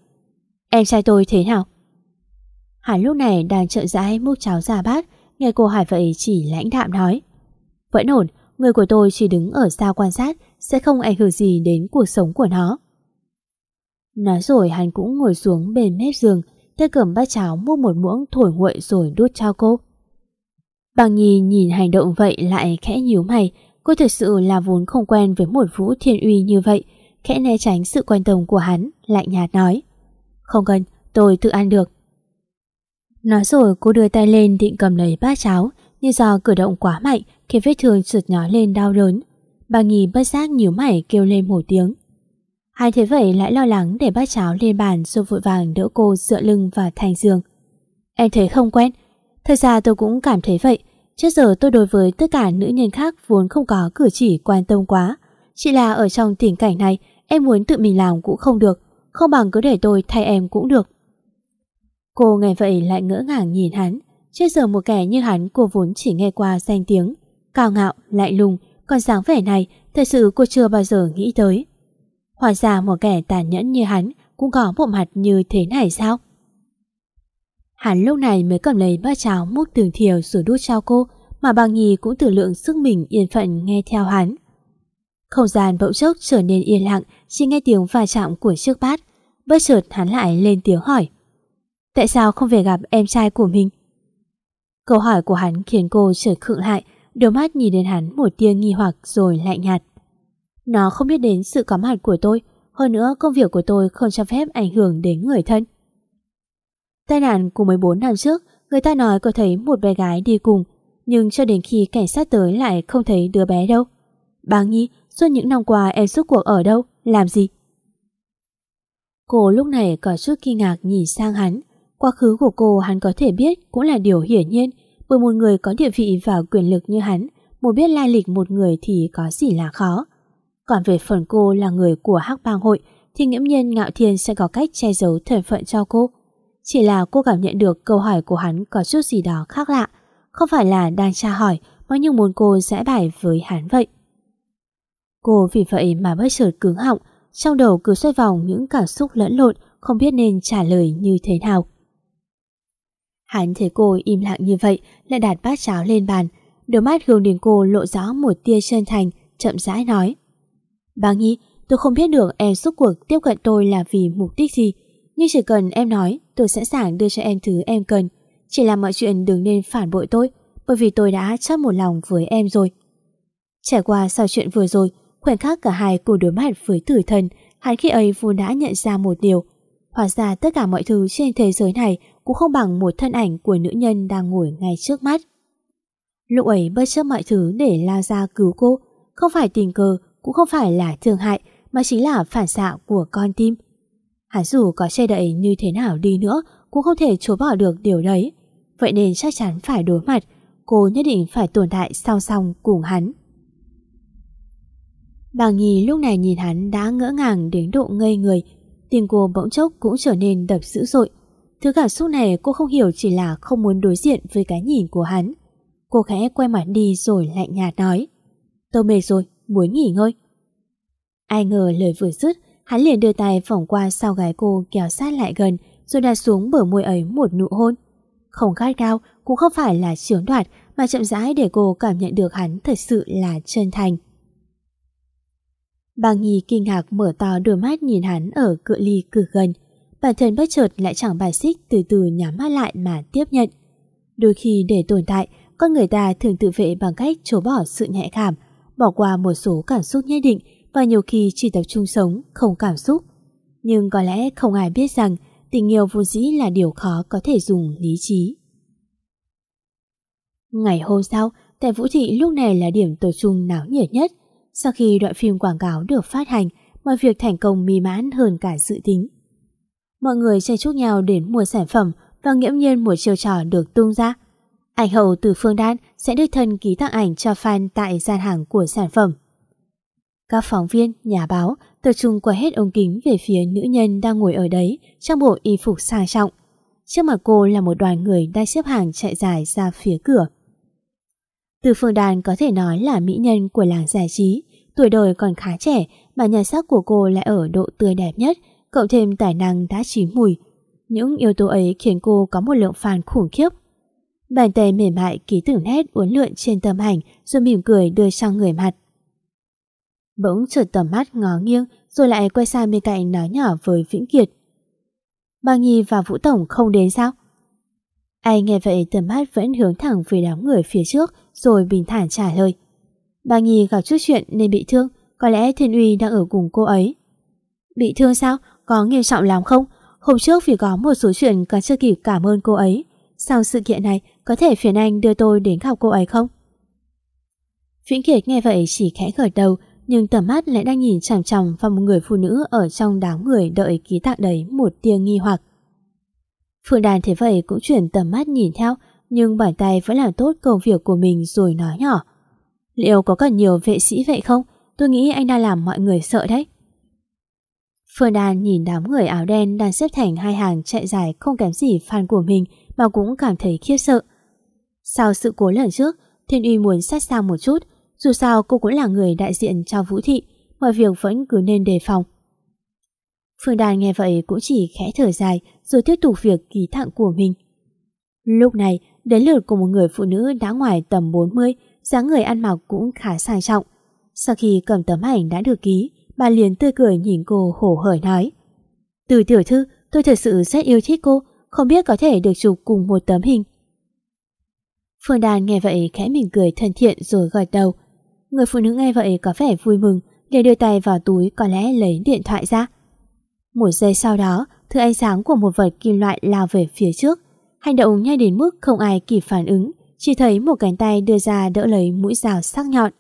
Em trai tôi thế nào? Hắn lúc này đang chậm rãi múc cháo ra bát, nghe cô hỏi vậy chỉ lãnh đạm nói. Vẫn ổn, người của tôi chỉ đứng ở xa quan sát, sẽ không ảnh hưởng gì đến cuộc sống của nó. Nói rồi hắn cũng ngồi xuống bên mép giường, tay cầm bát cháo mua một muỗng thổi nguội rồi đút cho cô. Bằng Nhi nhìn hành động vậy lại khẽ nhíu mày, cô thật sự là vốn không quen với một Vũ Thiên Uy như vậy, khẽ né tránh sự quan tâm của hắn, lạnh nhạt nói. Không cần, tôi tự ăn được. Nói rồi cô đưa tay lên định cầm lấy bát cháo, nhưng do cử động quá mạnh, khiến vết thương sượt nhói lên đau đớn. Bà Nhi bất giác nhíu mày kêu lên một tiếng. Hai thế vậy lại lo lắng để bác cháu lên bàn rồi vội vàng đỡ cô dựa lưng và thành giường. Em thấy không quen. Thật ra tôi cũng cảm thấy vậy. Trước giờ tôi đối với tất cả nữ nhân khác vốn không có cử chỉ quan tâm quá. Chỉ là ở trong tình cảnh này, em muốn tự mình làm cũng không được. Không bằng cứ để tôi thay em cũng được. Cô nghe vậy lại ngỡ ngàng nhìn hắn. Trước giờ một kẻ như hắn cô vốn chỉ nghe qua danh tiếng. Cao ngạo, lại lùng, còn dáng vẻ này thật sự cô chưa bao giờ nghĩ tới. Hóa ra một kẻ tàn nhẫn như hắn cũng có bộ mặt như thế này sao? Hắn lúc này mới cầm lấy bát cháo múc tường thiều rồi đút cho cô, mà bà nhì cũng tự lượng sức mình yên phận nghe theo hắn. Không gian bỗng chốc trở nên yên lặng, chỉ nghe tiếng va chạm của chiếc bát. Bất chợt hắn lại lên tiếng hỏi. Tại sao không về gặp em trai của mình? Câu hỏi của hắn khiến cô trở khựng lại, đôi mắt nhìn đến hắn một tia nghi hoặc rồi lạnh nhạt. Nó không biết đến sự có mặt của tôi, hơn nữa công việc của tôi không cho phép ảnh hưởng đến người thân. Tai nạn của 14 năm trước, người ta nói có thấy một bé gái đi cùng, nhưng cho đến khi cảnh sát tới lại không thấy đứa bé đâu. Bà Nhi, suốt những năm qua em suốt cuộc ở đâu, làm gì? Cô lúc này có chút kinh ngạc nhìn sang hắn. Quá khứ của cô hắn có thể biết cũng là điều hiển nhiên, bởi một người có địa vị và quyền lực như hắn, muốn biết lai lịch một người thì có gì là khó. Còn về phần cô là người của hắc bang hội thì nghiễm nhiên Ngạo Thiên sẽ có cách che giấu thân phận cho cô. Chỉ là cô cảm nhận được câu hỏi của hắn có chút gì đó khác lạ, không phải là đang tra hỏi mà như muốn cô giải bài với hắn vậy. Cô vì vậy mà bất chợt cứng họng, trong đầu cứ xoay vòng những cảm xúc lẫn lộn, không biết nên trả lời như thế nào. Hắn thấy cô im lặng như vậy, lại đặt bát cháo lên bàn, đôi mắt hướng đến cô lộ rõ một tia chân thành, chậm rãi nói. Bà nghĩ tôi không biết được em suốt cuộc tiếp cận tôi là vì mục đích gì, nhưng chỉ cần em nói, tôi sẵn sàng đưa cho em thứ em cần. Chỉ là mọi chuyện đừng nên phản bội tôi, bởi vì tôi đã chấp một lòng với em rồi. Trải qua sau chuyện vừa rồi, khoảnh khắc cả hai cùng đối mặt với tử thần, hắn khi ấy vốn đã nhận ra một điều. Hóa ra tất cả mọi thứ trên thế giới này cũng không bằng một thân ảnh của nữ nhân đang ngồi ngay trước mắt. Lúc ấy bất chấp mọi thứ để lao ra cứu cô, không phải tình cờ, cũng không phải là thương hại, mà chính là phản xạ của con tim. Hắn dù có che đậy như thế nào đi nữa, cũng không thể chối bỏ được điều đấy. Vậy nên chắc chắn phải đối mặt, cô nhất định phải tồn tại song song cùng hắn. Bà Nhi lúc này nhìn hắn đã ngỡ ngàng đến độ ngây người, tim cô bỗng chốc cũng trở nên đập dữ dội. Thứ cảm xúc này cô không hiểu chỉ là không muốn đối diện với cái nhìn của hắn. Cô khẽ quay mặt đi rồi lạnh nhạt nói Tôi mệt rồi, muốn nghỉ ngơi. Ai ngờ lời vừa dứt, hắn liền đưa tay vòng qua sau gái cô kéo sát lại gần rồi đặt xuống bờ môi ấy một nụ hôn. Không khát cao, cũng không phải là chiếm đoạt mà chậm rãi để cô cảm nhận được hắn thật sự là chân thành. Bà Nhi kinh ngạc mở to đôi mắt nhìn hắn ở cự ly cực gần. Bản thân bất chợt lại chẳng bài xích từ từ nhắm mắt lại mà tiếp nhận. Đôi khi để tồn tại, con người ta thường tự vệ bằng cách chối bỏ sự nhạy cảm, bỏ qua một số cảm xúc nhất định và nhiều khi chỉ tập trung sống, không cảm xúc. Nhưng có lẽ không ai biết rằng tình yêu vô dĩ là điều khó có thể dùng lý trí. Ngày hôm sau, tại Vũ Thị lúc này là điểm tập trung náo nhiệt nhất. Sau khi đoạn phim quảng cáo được phát hành, mọi việc thành công mỹ mãn hơn cả dự tính. Mọi người chen chúc nhau đến mua sản phẩm và nghiễm nhiên một chiêu trò được tung ra. Ảnh hậu từ phương đan sẽ được thân ký tặng ảnh cho fan tại gian hàng của sản phẩm. Các phóng viên, nhà báo tập trung qua hết ống kính về phía nữ nhân đang ngồi ở đấy trong bộ y phục sang trọng. Trước mặt cô là một đoàn người đang xếp hàng chạy dài ra phía cửa. Từ phương đàn có thể nói là mỹ nhân của làng giải trí, tuổi đời còn khá trẻ mà nhà sắc của cô lại ở độ tươi đẹp nhất, cộng thêm tài năng đã chín mùi. Những yếu tố ấy khiến cô có một lượng fan khủng khiếp. Bàn tay mềm mại ký tưởng nét uốn lượn trên tấm ảnh rồi mỉm cười đưa sang người mặt. Bỗng chợt tầm mắt ngó nghiêng rồi lại quay sang bên cạnh nói nhỏ với Vĩnh Kiệt. Bà Nhi và Vũ Tổng không đến sao? Anh nghe vậy tầm mắt vẫn hướng thẳng về đám người phía trước rồi bình thản trả lời. Bà Nhi gặp chút chuyện nên bị thương, có lẽ Thiên Uy đang ở cùng cô ấy. Bị thương sao? Có nghiêm trọng lắm không? Hôm trước vì có một số chuyện còn chưa kịp cảm ơn cô ấy. Sau sự kiện này, có thể phiền anh đưa tôi đến gặp cô ấy không? Vĩnh Kiệt nghe vậy chỉ khẽ gật đầu, nhưng tầm mắt lại đang nhìn chằm chằm vào một người phụ nữ ở trong đám người đợi ký tặng đấy một tia nghi hoặc. Phương Đàn thế vậy cũng chuyển tầm mắt nhìn theo, nhưng bàn tay vẫn làm tốt công việc của mình rồi nói nhỏ. Liệu có cần nhiều vệ sĩ vậy không? Tôi nghĩ anh đang làm mọi người sợ đấy. Phương Đan nhìn đám người áo đen đang xếp thành hai hàng chạy dài không kém gì fan của mình mà cũng cảm thấy khiếp sợ. Sau sự cố lần trước, Thiên Uy muốn sát sao một chút, dù sao cô cũng là người đại diện cho Vũ Thị, mọi việc vẫn cứ nên đề phòng. Phương Đan nghe vậy cũng chỉ khẽ thở dài rồi tiếp tục việc ký thẳng của mình. Lúc này, đến lượt của một người phụ nữ đã ngoài tầm 40, dáng người ăn mặc cũng khá sang trọng. Sau khi cầm tấm ảnh đã được ký, bà liền tươi cười nhìn cô hổ hởi nói. Từ tiểu thư, tôi thật sự rất yêu thích cô, không biết có thể được chụp cùng một tấm hình. Phương Đàn nghe vậy khẽ mỉm cười thân thiện rồi gật đầu. Người phụ nữ nghe vậy có vẻ vui mừng, để đưa tay vào túi có lẽ lấy điện thoại ra. Một giây sau đó, thứ ánh sáng của một vật kim loại lao về phía trước. Hành động nhanh đến mức không ai kịp phản ứng, chỉ thấy một cánh tay đưa ra đỡ lấy mũi rào sắc nhọn.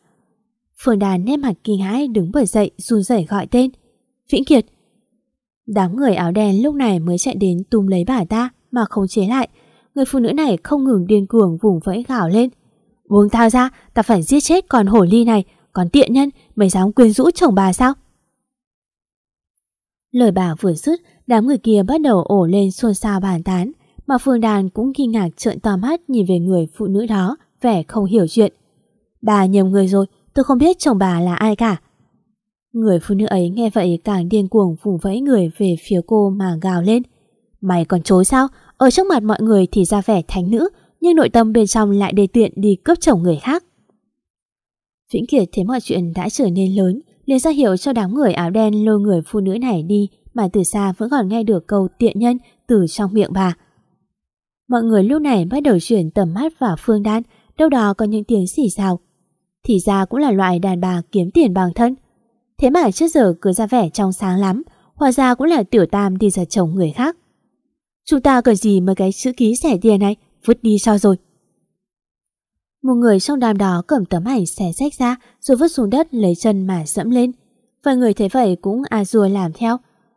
Phương Đàn nét mặt kinh hãi đứng bật dậy run rẩy gọi tên. Vĩnh Kiệt! Đám người áo đen lúc này mới chạy đến túm lấy bà ta mà không chế lại. Người phụ nữ này không ngừng điên cuồng vùng vẫy gào lên. Buông tao ra, ta phải giết chết con hổ ly này, còn tiện nhân, mày dám quyến rũ chồng bà sao? Lời bà vừa dứt, đám người kia bắt đầu ổ lên xôn xao bàn tán, mà Phương Đàn cũng kinh ngạc trợn to mắt nhìn về người phụ nữ đó, vẻ không hiểu chuyện. Bà nhầm người rồi, tôi không biết chồng bà là ai cả. Người phụ nữ ấy nghe vậy càng điên cuồng vùng vẫy người về phía cô mà gào lên. Mày còn chối sao? Ở trước mặt mọi người thì ra vẻ thánh nữ, nhưng nội tâm bên trong lại đề tiện đi cướp chồng người khác. Vĩnh Kiệt thấy mọi chuyện đã trở nên lớn, liền ra hiệu cho đám người áo đen lôi người phụ nữ này đi mà từ xa vẫn còn nghe được câu tiện nhân từ trong miệng bà. Mọi người lúc này bắt đầu chuyển tầm mắt vào Phương Đan, đâu đó có những tiếng xì xào. Thì ra cũng là loại đàn bà kiếm tiền bằng thân. Thế mà trước giờ cứ ra vẻ trong sáng lắm, hóa ra cũng là tiểu tam đi giật chồng người khác. Chúng ta cần gì mấy cái chữ ký rẻ tiền này, vứt đi sao rồi. Một người trong đám đó cầm tấm ảnh xé rách ra rồi vứt xuống đất lấy chân mà dẫm lên. Vài người thấy vậy cũng a dùa làm theo.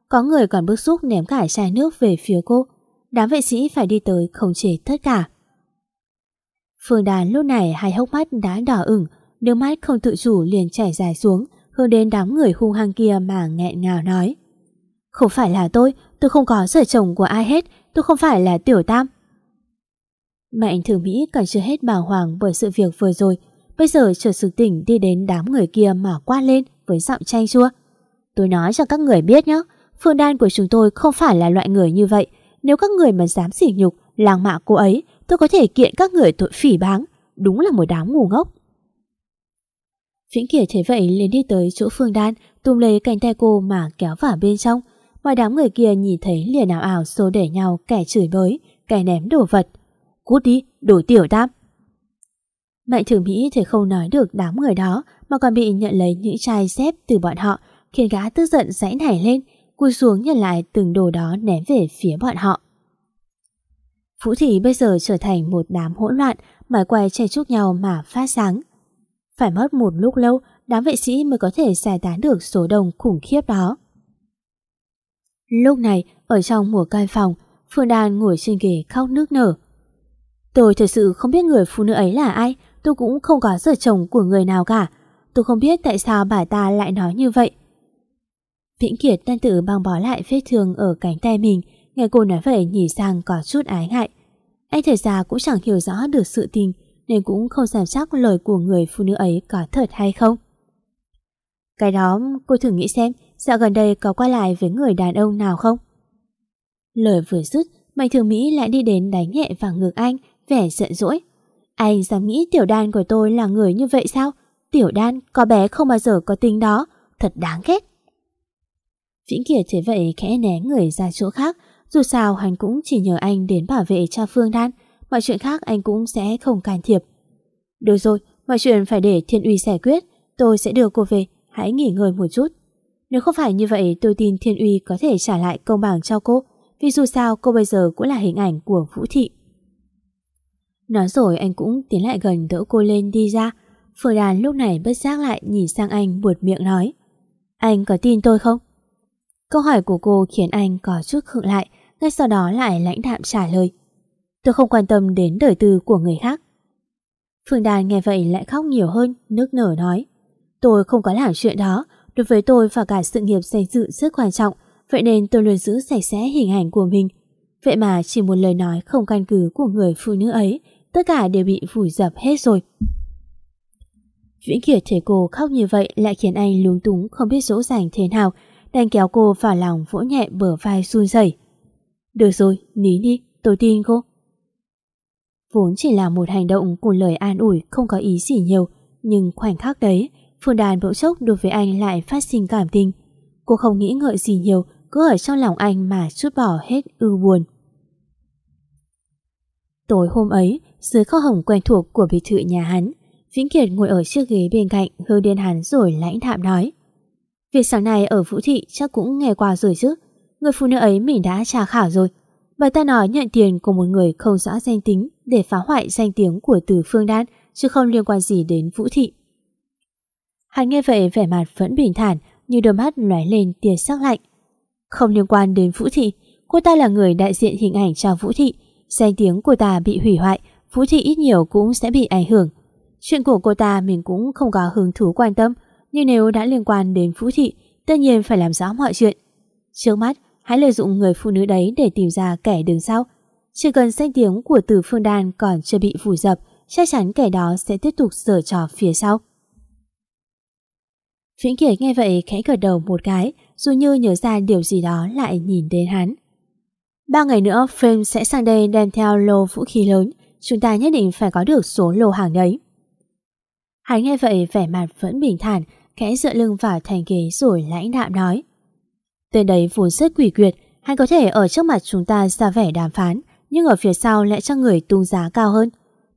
Có người còn bức xúc ném cả chai nước về phía cô. Đám vệ sĩ phải đi tới khống chế tất cả. Phương Đàn lúc này hai hốc mắt đã đỏ ửng, nước mắt không tự chủ liền chảy dài xuống, hướng đến đám người hung hăng kia mà nghẹn ngào nói. Không phải là tôi, tôi không có sở chồng của ai hết, tôi không phải là tiểu tam. Mạnh thường Mỹ còn chưa hết bàng hoàng bởi sự việc vừa rồi, bây giờ trở sự tỉnh đi đến đám người kia mà quát lên với giọng chanh chua. Tôi nói cho các người biết nhé, phương đan của chúng tôi không phải là loại người như vậy. Nếu các người mà dám sỉ nhục, làng mạ cô ấy, tôi có thể kiện các người tội phỉ báng. Đúng là một đám ngu ngốc. Vĩnh Kiệt thấy vậy liền đi tới chỗ Phương Đan, túm lấy cánh tay cô mà kéo vào bên trong. Mọi đám người kia nhìn thấy liền ảo ảo xô để nhau kẻ chửi bới, kẻ ném đồ vật. Cút đi, đổi tiểu tam. Mạnh thường Mỹ thì không nói được đám người đó mà còn bị nhận lấy những chai xếp từ bọn họ khiến gã tức giận rãy nảy lên cúi xuống nhận lại từng đồ đó ném về phía bọn họ. Phú Thị bây giờ trở thành một đám hỗn loạn mải quay chen chúc nhau mà phát sáng. Phải mất một lúc lâu đám vệ sĩ mới có thể giải tán được số đông khủng khiếp đó. Lúc này, ở trong một căn phòng, Phương Đan ngồi trên ghế khóc nước nở. Tôi thật sự không biết người phụ nữ ấy là ai, tôi cũng không có giờ chồng của người nào cả. Tôi không biết tại sao bà ta lại nói như vậy. Vĩnh Kiệt đang tự băng bó lại vết thương ở cánh tay mình, nghe cô nói vậy nhìn sang có chút ái ngại. Anh thật ra cũng chẳng hiểu rõ được sự tình, nên cũng không dám chắc lời của người phụ nữ ấy có thật hay không. Cái đó cô thử nghĩ xem, dạo gần đây có qua lại với người đàn ông nào không? Lời vừa dứt, Mạnh Thường Mỹ lại đi đến đánh nhẹ vào ngực anh, vẻ giận dỗi. Anh dám nghĩ tiểu đan của tôi là người như vậy sao? Tiểu đan, có bé không bao giờ có tính đó, thật đáng ghét. Vĩnh Kiệt thấy vậy khẽ né người ra chỗ khác, dù sao hắn cũng chỉ nhờ anh đến bảo vệ cha Phương Đan, mọi chuyện khác anh cũng sẽ không can thiệp. Được rồi, mọi chuyện phải để Thiên Uy giải quyết, tôi sẽ đưa cô về, hãy nghỉ ngơi một chút. Nếu không phải như vậy tôi tin Thiên Uy có thể trả lại công bằng cho cô, vì dù sao cô bây giờ cũng là hình ảnh của Vũ Thị. Nói rồi anh cũng tiến lại gần đỡ cô lên đi ra. Phương Đàn lúc này bất giác lại nhìn sang anh buột miệng nói. Anh có tin tôi không? Câu hỏi của cô khiến anh có chút khựng lại, ngay sau đó lại lãnh đạm trả lời. Tôi không quan tâm đến đời tư của người khác. Phương Đàn nghe vậy lại khóc nhiều hơn, nước nở nói. Tôi không có làm chuyện đó, đối với tôi và cả sự nghiệp danh dự rất quan trọng, vậy nên tôi luôn giữ sạch sẽ hình ảnh của mình. Vậy mà chỉ một lời nói không căn cứ của người phụ nữ ấy tất cả đều bị vùi dập hết rồi. Viễn Kiệt thấy cô khóc như vậy lại khiến anh lúng túng không biết dỗ dành thế nào, đành kéo cô vào lòng vỗ nhẹ bờ vai run rẩy. Được rồi, ní đi, tôi tin cô. Vốn chỉ là một hành động của lời an ủi không có ý gì nhiều, nhưng khoảnh khắc đấy, Phương Đàn bỗng chốc đối với anh lại phát sinh cảm tình. Cô không nghĩ ngợi gì nhiều, cứ ở trong lòng anh mà chút bỏ hết ưu buồn. Tối hôm ấy, dưới kho hồng quen thuộc của biệt thự nhà hắn, Vĩnh Kiệt ngồi ở chiếc ghế bên cạnh hướng đến hắn rồi lãnh đạm nói. Việc sáng nay ở Vũ Thị chắc cũng nghe qua rồi chứ. Người phụ nữ ấy mình đã tra khảo rồi. Bà ta nói nhận tiền của một người không rõ danh tính để phá hoại danh tiếng của Từ Phương Đan chứ không liên quan gì đến Vũ Thị. Hắn nghe vậy vẻ mặt vẫn bình thản như đôi mắt lóe lên tia sắc lạnh. Không liên quan đến Vũ Thị, cô ta là người đại diện hình ảnh cho Vũ Thị. Danh tiếng của ta bị hủy hoại, Vũ Thị ít nhiều cũng sẽ bị ảnh hưởng. Chuyện của cô ta mình cũng không có hứng thú quan tâm, nhưng nếu đã liên quan đến Phú Thị, tất nhiên phải làm rõ mọi chuyện. Trước mắt, hãy lợi dụng người phụ nữ đấy để tìm ra kẻ đứng sau. Chỉ cần danh tiếng của Từ Phương Đan còn chưa bị vùi dập, chắc chắn kẻ đó sẽ tiếp tục giở trò phía sau. Vĩnh Kiệt nghe vậy khẽ gật đầu một cái, dù như nhớ ra điều gì đó lại nhìn đến hắn. Ba ngày nữa, Frame sẽ sang đây đem theo lô vũ khí lớn, chúng ta nhất định phải có được số lô hàng đấy. Hắn nghe vậy vẻ mặt vẫn bình thản, khẽ dựa lưng vào thành ghế rồi lãnh đạm nói. Tên đấy vốn rất quỷ quyệt, hắn có thể ở trước mặt chúng ta ra vẻ đàm phán, nhưng ở phía sau lại cho người tung giá cao hơn.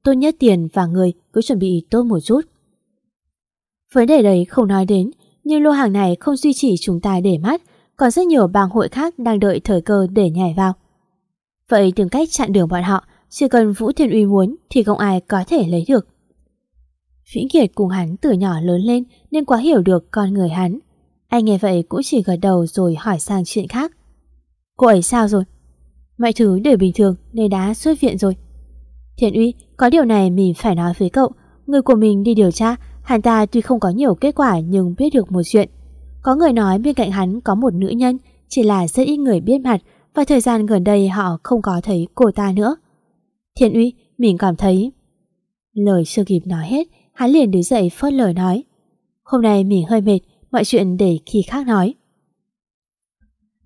Tốt nhất tiền và người cứ chuẩn bị tốt một chút. Vấn đề đấy không nói đến, nhưng lô hàng này không duy trì chúng ta để mắt, còn rất nhiều bang hội khác đang đợi thời cơ để nhảy vào. Vậy tìm cách chặn đường bọn họ, chỉ cần Vũ Thiên Uy muốn thì không ai có thể lấy được. Vĩnh Kiệt cùng hắn từ nhỏ lớn lên nên quá hiểu được con người hắn. Anh nghe vậy cũng chỉ gật đầu rồi hỏi sang chuyện khác. Cô ấy sao rồi? Mọi thứ đều bình thường nên đã xuất viện rồi. Thiện uy, có điều này mình phải nói với cậu. Người của mình đi điều tra, hắn ta tuy không có nhiều kết quả nhưng biết được một chuyện. Có người nói bên cạnh hắn có một nữ nhân, chỉ là rất ít người biết mặt và thời gian gần đây họ không có thấy cô ta nữa. Thiện uy, mình cảm thấy... Lời chưa kịp nói hết, hắn liền đứng dậy phớt lời nói. Hôm nay mình hơi mệt, mọi chuyện để khi khác nói.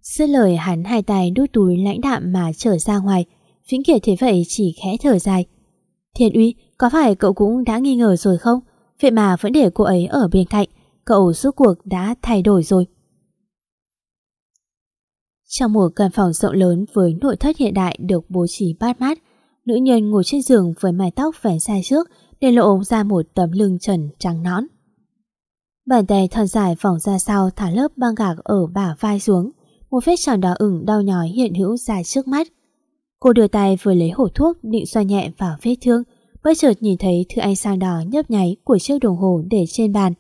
Dứt lời hắn hai tay đút túi lãnh đạm mà trở ra ngoài, Vĩnh Kiệt thế vậy chỉ khẽ thở dài. Thiên uy, có phải cậu cũng đã nghi ngờ rồi không? Vậy mà vẫn để cô ấy ở bên cạnh, cậu suốt cuộc đã thay đổi rồi. Trong một căn phòng rộng lớn với nội thất hiện đại được bố trí bát mát, nữ nhân ngồi trên giường với mái tóc vén sai trước để lộ ra một tấm lưng trần trắng nõn. Bàn tay thon dài vòng ra sau thả lớp băng gạc ở bả vai xuống, một vết tròn đỏ ửng đau nhói hiện hữu ra trước mắt. Cô đưa tay vừa lấy hộp thuốc định xoa nhẹ vào vết thương, bất chợt nhìn thấy thứ ánh sáng đỏ nhấp nháy của chiếc đồng hồ để trên bàn.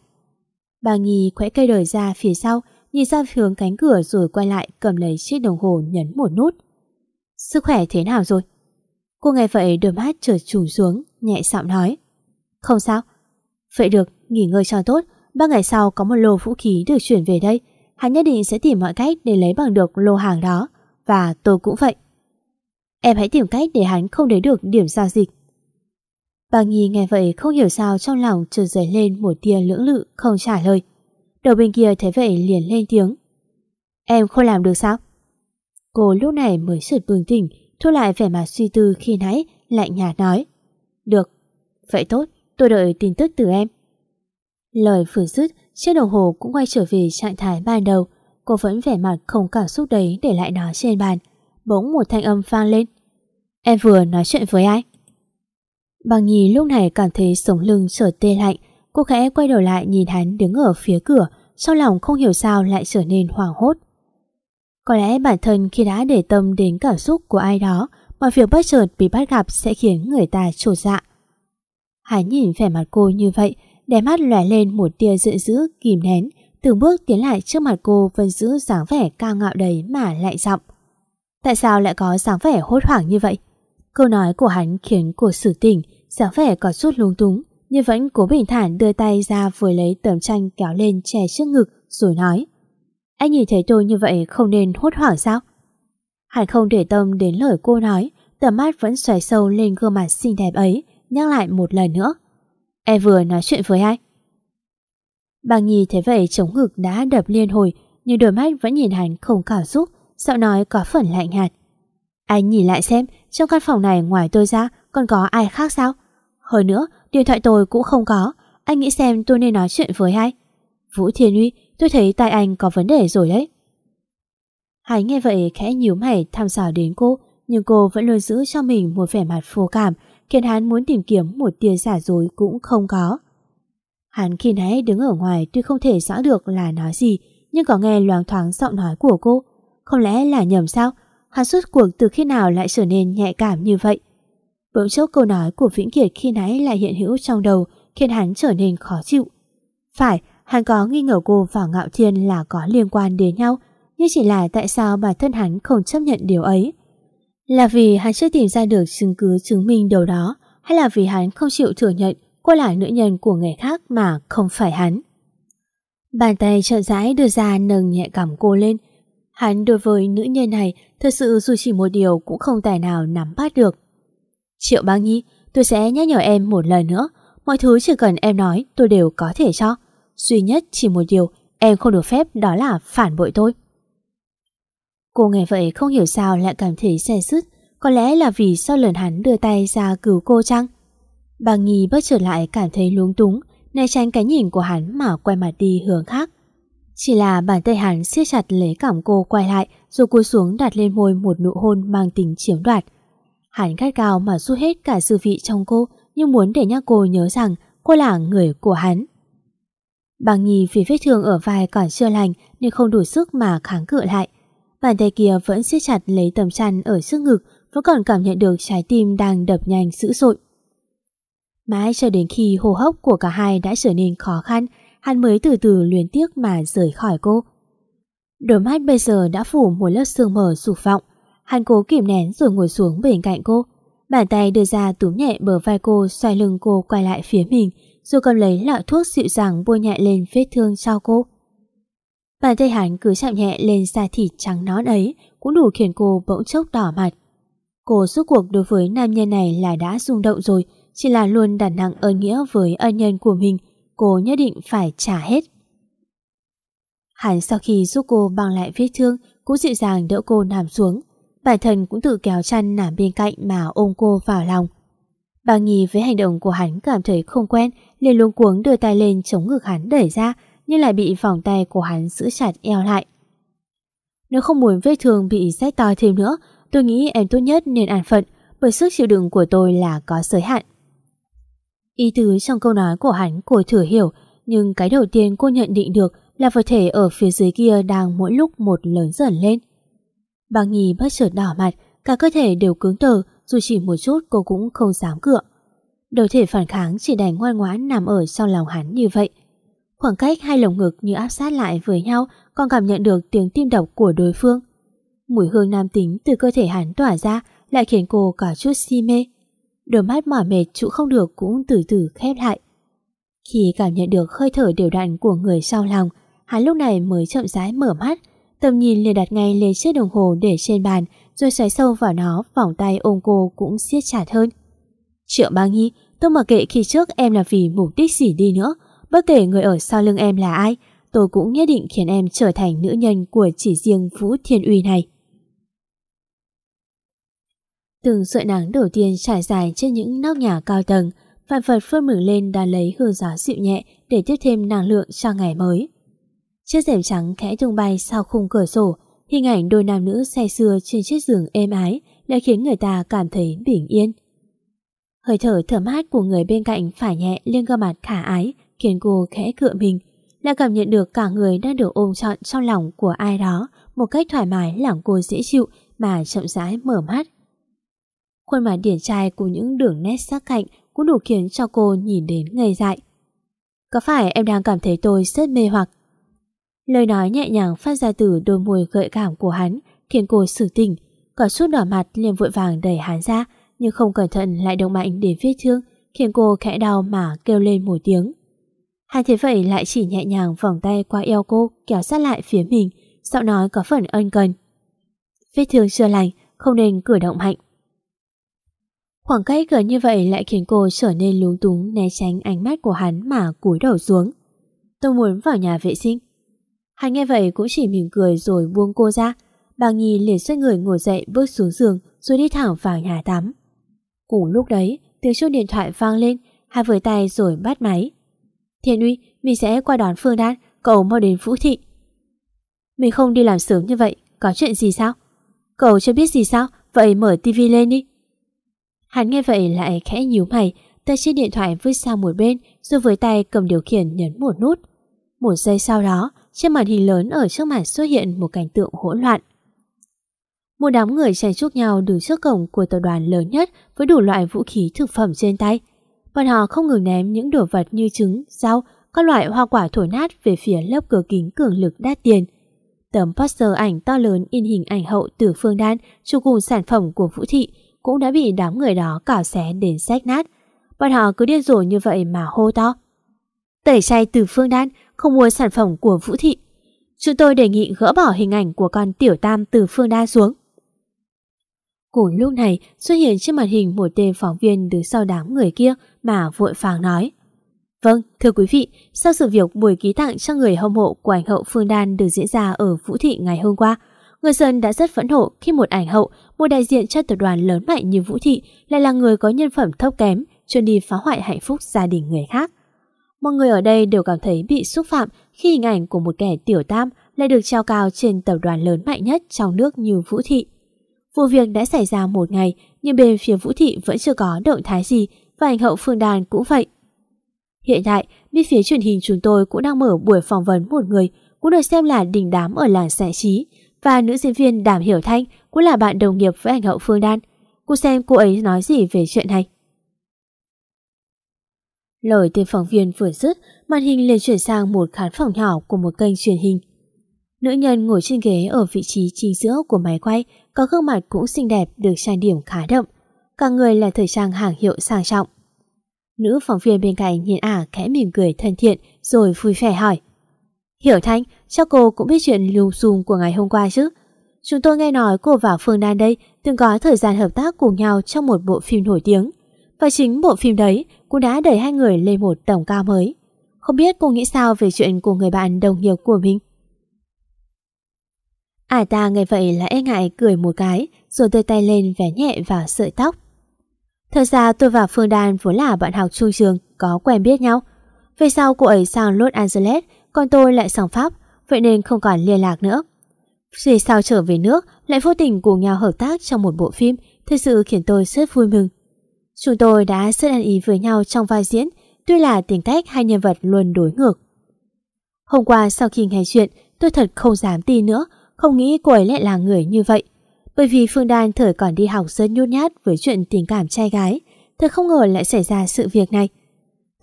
Bà Nhi khẽ cây đời ra phía sau, nhìn ra hướng cánh cửa rồi quay lại cầm lấy chiếc đồng hồ nhấn một nút. Sức khỏe thế nào rồi? Cô nghe vậy đôi mắt chợt trùng xuống, nhẹ giọng nói. Không sao. Vậy được, nghỉ ngơi cho tốt. Ba ngày sau có một lô vũ khí được chuyển về đây. Hắn nhất định sẽ tìm mọi cách để lấy bằng được lô hàng đó. Và tôi cũng vậy. Em hãy tìm cách để hắn không lấy được điểm giao dịch. Bà Nhi nghe vậy không hiểu sao trong lòng trượt dậy lên một tia lưỡng lự không trả lời. Đầu bên kia thấy vậy liền lên tiếng. Em không làm được sao? Cô lúc này mới sượt bừng tỉnh, thu lại vẻ mặt suy tư khi nãy, lạnh nhạt nói. Được, vậy tốt, tôi đợi tin tức từ em. Lời vừa dứt, chiếc đồng hồ cũng quay trở về trạng thái ban đầu. Cô vẫn vẻ mặt không cảm xúc đấy để lại nó trên bàn. Bỗng một thanh âm vang lên. Em vừa nói chuyện với ai? Bằng nhì lúc này cảm thấy sống lưng trở tê lạnh. Cô khẽ quay đầu lại nhìn hắn đứng ở phía cửa, trong lòng không hiểu sao lại trở nên hoảng hốt. Có lẽ bản thân khi đã để tâm đến cảm xúc của ai đó, mọi việc bất chợt bị bắt gặp sẽ khiến người ta trột dạ. Hắn nhìn vẻ mặt cô như vậy, đáy mắt lóe lên một tia giận dữ kìm nén, từng bước tiến lại trước mặt cô vẫn giữ dáng vẻ cao ngạo đầy mà lại giọng. Tại sao lại có dáng vẻ hốt hoảng như vậy? Câu nói của hắn khiến cô sử tỉnh, dáng vẻ có chút lung túng, nhưng vẫn cố bình thản đưa tay ra vừa lấy tấm tranh kéo lên che trước ngực rồi nói. Anh nhìn thấy tôi như vậy không nên hốt hoảng sao? Hắn không để tâm đến lời cô nói, tầm mắt vẫn xoáy sâu lên gương mặt xinh đẹp ấy, nhắc lại một lần nữa. Em vừa nói chuyện với ai? Bà Nhi thấy vậy chống ngực đã đập liên hồi, nhưng đôi mắt vẫn nhìn hắn không cảm xúc, giọng nói có phần lạnh nhạt. Anh nhìn lại xem, trong căn phòng này ngoài tôi ra, còn có ai khác sao? Hơn nữa, điện thoại tôi cũng không có, anh nghĩ xem tôi nên nói chuyện với ai? Vũ Thiên Uy, tôi thấy tai anh có vấn đề rồi đấy. Hải nghe vậy khẽ nhíu mày tham dò đến cô, nhưng cô vẫn luôn giữ cho mình một vẻ mặt phô cảm, khiến hắn muốn tìm kiếm một tia giả dối cũng không có. Hắn khi nãy đứng ở ngoài tuy không thể rõ được là nói gì, nhưng có nghe loáng thoáng giọng nói của cô. Không lẽ là nhầm sao? Hắn suốt cuộc từ khi nào lại trở nên nhạy cảm như vậy? Bỗng chốc câu nói của Vĩnh Kiệt khi nãy lại hiện hữu trong đầu, khiến hắn trở nên khó chịu. Phải, hắn có nghi ngờ cô và Ngạo Thiên là có liên quan đến nhau, nhưng chỉ là tại sao bản thân hắn không chấp nhận điều ấy. Là vì hắn chưa tìm ra được chứng cứ chứng minh điều đó, hay là vì hắn không chịu thừa nhận cô là nữ nhân của người khác mà không phải hắn. Bàn tay trợn rãi đưa ra nâng nhẹ cảm cô lên. Hắn đối với nữ nhân này thật sự dù chỉ một điều cũng không tài nào nắm bắt được. Triệu băng nhi, tôi sẽ nhắc nhở em một lần nữa. Mọi thứ chỉ cần em nói tôi đều có thể cho. Duy nhất chỉ một điều em không được phép đó là phản bội tôi. Cô nghe vậy không hiểu sao lại cảm thấy xe sứt. Có lẽ là vì sau lần hắn đưa tay ra cứu cô chăng? Bà Nghi bất chợt lại cảm thấy lúng túng, né tránh cái nhìn của hắn mà quay mặt đi hướng khác. Chỉ là bàn tay hắn siết chặt lấy cảm cô quay lại rồi cúi xuống đặt lên môi một nụ hôn mang tính chiếm đoạt. Hắn gắt cao mà rút hết cả sự vị trong cô nhưng muốn để nhắc cô nhớ rằng cô là người của hắn. Bằng Nhi vì vết thương ở vai còn chưa lành nên không đủ sức mà kháng cự lại. Bàn tay kia vẫn siết chặt lấy tấm chăn ở trước ngực vẫn còn cảm nhận được trái tim đang đập nhanh dữ dội. Mãi cho đến khi hô hấp của cả hai đã trở nên khó khăn, hắn mới từ từ luyến tiếc mà rời khỏi cô. Đôi mắt bây giờ đã phủ một lớp sương mờ sụp vọng. Hắn cố kìm nén rồi ngồi xuống bên cạnh cô. Bàn tay đưa ra túm nhẹ bờ vai cô xoay lưng cô quay lại phía mình rồi cầm lấy lọ thuốc dịu dàng bôi nhẹ lên vết thương cho cô. Bàn tay hắn cứ chạm nhẹ lên da thịt trắng nón ấy cũng đủ khiến cô bỗng chốc đỏ mặt. Cô suốt cuộc đối với nam nhân này là đã rung động rồi chỉ là luôn đặt nặng ơn nghĩa với ân nhân của mình, cô nhất định phải trả hết. Hắn sau khi giúp cô băng lại vết thương, cũng dịu dàng đỡ cô nằm xuống. Bản thân cũng tự kéo chăn nằm bên cạnh mà ôm cô vào lòng. Bà Nhi với hành động của hắn cảm thấy không quen, liền luống cuống đưa tay lên chống ngực hắn đẩy ra, nhưng lại bị vòng tay của hắn giữ chặt eo lại. Nếu không muốn vết thương bị rách to thêm nữa, tôi nghĩ em tốt nhất nên an phận, bởi sức chịu đựng của tôi là có giới hạn. Ý tứ trong câu nói của hắn cô thử hiểu, nhưng cái đầu tiên cô nhận định được là vật thể ở phía dưới kia đang mỗi lúc một lớn dần lên. Bà Nhi bất chợt đỏ mặt, cả cơ thể đều cứng đờ, dù chỉ một chút cô cũng không dám cựa. Đầu thể phản kháng chỉ đành ngoan ngoãn nằm ở trong lòng hắn như vậy. Khoảng cách hai lồng ngực như áp sát lại với nhau còn cảm nhận được tiếng tim đập của đối phương. Mùi hương nam tính từ cơ thể hắn tỏa ra lại khiến cô cả chút si mê. Đôi mắt mỏi mệt trụ không được cũng từ từ khép lại. Khi cảm nhận được hơi thở đều đặn của người sau lòng, hắn lúc này mới chậm rãi mở mắt, tầm nhìn liền đặt ngay lên chiếc đồng hồ để trên bàn, rồi xoáy sâu vào nó, vòng tay ôm cô cũng siết chặt hơn. Triệu ba nghi, tôi mặc kệ khi trước em là vì mục đích gì đi nữa, bất kể người ở sau lưng em là ai, tôi cũng nhất định khiến em trở thành nữ nhân của chỉ riêng Vũ Thiên Uy này. Từng sợi nắng đầu tiên trải dài trên những nóc nhà cao tầng, phản phật phơn mừng lên đã lấy hương gió dịu nhẹ để tiếp thêm năng lượng cho ngày mới. Chiếc rèm trắng khẽ tung bay sau khung cửa sổ, hình ảnh đôi nam nữ say sưa trên chiếc giường êm ái lại khiến người ta cảm thấy bình yên. Hơi thở thơm mát của người bên cạnh phải nhẹ lên gương mặt khả ái khiến cô khẽ cựa mình, là cảm nhận được cả người đang được ôm trọn trong lòng của ai đó một cách thoải mái làm cô dễ chịu mà chậm rãi mở mắt. Khuôn mặt điển trai cùng những đường nét sắc cạnh cũng đủ khiến cho cô nhìn đến ngây dại. Có phải em đang cảm thấy tôi rất mê hoặc? Lời nói nhẹ nhàng phát ra từ đôi môi gợi cảm của hắn khiến cô sử tình có chút đỏ mặt liền vội vàng đẩy hắn ra nhưng không cẩn thận lại động mạnh đến vết thương khiến cô khẽ đau mà kêu lên một tiếng. Hai thế vậy lại chỉ nhẹ nhàng vòng tay qua eo cô kéo sát lại phía mình, giọng nói có phần ân cần. Vết thương chưa lành, không nên cử động mạnh. Khoảng cách gần như vậy lại khiến cô trở nên lúng túng né tránh ánh mắt của hắn mà cúi đầu xuống. Tôi muốn vào nhà vệ sinh. Hắn nghe vậy cũng chỉ mỉm cười rồi buông cô ra. Bà Nhi liền xoay người ngồi dậy bước xuống giường rồi đi thẳng vào nhà tắm. Cùng lúc đấy, tiếng chuông điện thoại vang lên, hai với tay rồi bắt máy. Thiên uy, mình sẽ qua đón Phương Đan, cậu mau đến Vũ Thị. Mình không đi làm sớm như vậy, có chuyện gì sao? Cậu chưa biết gì sao, vậy mở tivi lên đi. Hắn nghe vậy lại khẽ nhíu mày, tay chiếc điện thoại vứt sang một bên rồi với tay cầm điều khiển nhấn một nút. Một giây sau đó, trên màn hình lớn ở trước mặt xuất hiện một cảnh tượng hỗn loạn. Một đám người chen chúc nhau đứng trước cổng của tập đoàn lớn nhất với đủ loại vũ khí thực phẩm trên tay. Bọn họ không ngừng ném những đồ vật như trứng, rau, các loại hoa quả thổi nát về phía lớp cửa kính cường lực đắt tiền. Tấm poster ảnh to lớn in hình ảnh hậu từ phương đan chụp cùng sản phẩm của Vũ Thị cũng đã bị đám người đó cào xé đến sách nát. Bọn họ cứ điên rồ như vậy mà hô to. Tẩy chay từ phương đan không mua sản phẩm của Vũ Thị. Chúng tôi đề nghị gỡ bỏ hình ảnh của con tiểu tam từ phương đan xuống. Cùng lúc này xuất hiện trên màn hình một tên phóng viên đứng sau đám người kia mà vội vàng nói. Vâng, thưa quý vị, sau sự việc buổi ký tặng cho người hâm mộ của ảnh hậu Phương Đan được diễn ra ở Vũ Thị ngày hôm qua, người dân đã rất phẫn nộ khi một ảnh hậu, một đại diện cho tập đoàn lớn mạnh như Vũ Thị lại là người có nhân phẩm thấp kém, chuyên đi phá hoại hạnh phúc gia đình người khác. Mọi người ở đây đều cảm thấy bị xúc phạm khi hình ảnh của một kẻ tiểu tam lại được trao cao trên tập đoàn lớn mạnh nhất trong nước như Vũ Thị. Vụ việc đã xảy ra một ngày, nhưng bên phía Vũ Thị vẫn chưa có động thái gì và ảnh hậu Phương Đàn cũng vậy. Hiện tại, bên phía truyền hình chúng tôi cũng đang mở buổi phỏng vấn một người cũng được xem là đỉnh đám ở làng giải trí và nữ diễn viên Đàm Hiểu Thanh cũng là bạn đồng nghiệp với ảnh hậu Phương Đan. Cô xem cô ấy nói gì về chuyện này. Lời tên phóng viên vừa dứt, màn hình liền chuyển sang một khán phòng nhỏ của một kênh truyền hình. Nữ nhân ngồi trên ghế ở vị trí chính giữa của máy quay có gương mặt cũng xinh đẹp được trang điểm khá đậm. Cả người là thời trang hàng hiệu sang trọng. Nữ phóng viên bên cạnh nhìn ả khẽ mỉm cười thân thiện rồi vui vẻ hỏi. Hiểu Thanh, chắc cô cũng biết chuyện lung xung của ngày hôm qua chứ? Chúng tôi nghe nói cô và Phương Đan đây từng có thời gian hợp tác cùng nhau trong một bộ phim nổi tiếng. Và chính bộ phim đấy cũng đã đẩy hai người lên một tổng cao mới. Không biết cô nghĩ sao về chuyện của người bạn đồng nghiệp của mình? Ả ta nghe vậy là e ngại cười một cái rồi đưa tay lên vé nhẹ vào sợi tóc. Thật ra tôi và Phương Đan vốn là bạn học trung trường, có quen biết nhau. Về sau cô ấy sang Los Angeles, còn tôi lại sang Pháp, vậy nên không còn liên lạc nữa. Về sau trở về nước, lại vô tình cùng nhau hợp tác trong một bộ phim, thật sự khiến tôi rất vui mừng. Chúng tôi đã rất ăn ý với nhau trong vai diễn, tuy là tính cách hai nhân vật luôn đối ngược. Hôm qua sau khi nghe chuyện, tôi thật không dám tin nữa, không nghĩ cô ấy lại là người như vậy. Bởi vì Phương Đan thời còn đi học rất nhút nhát với chuyện tình cảm trai gái, thật không ngờ lại xảy ra sự việc này.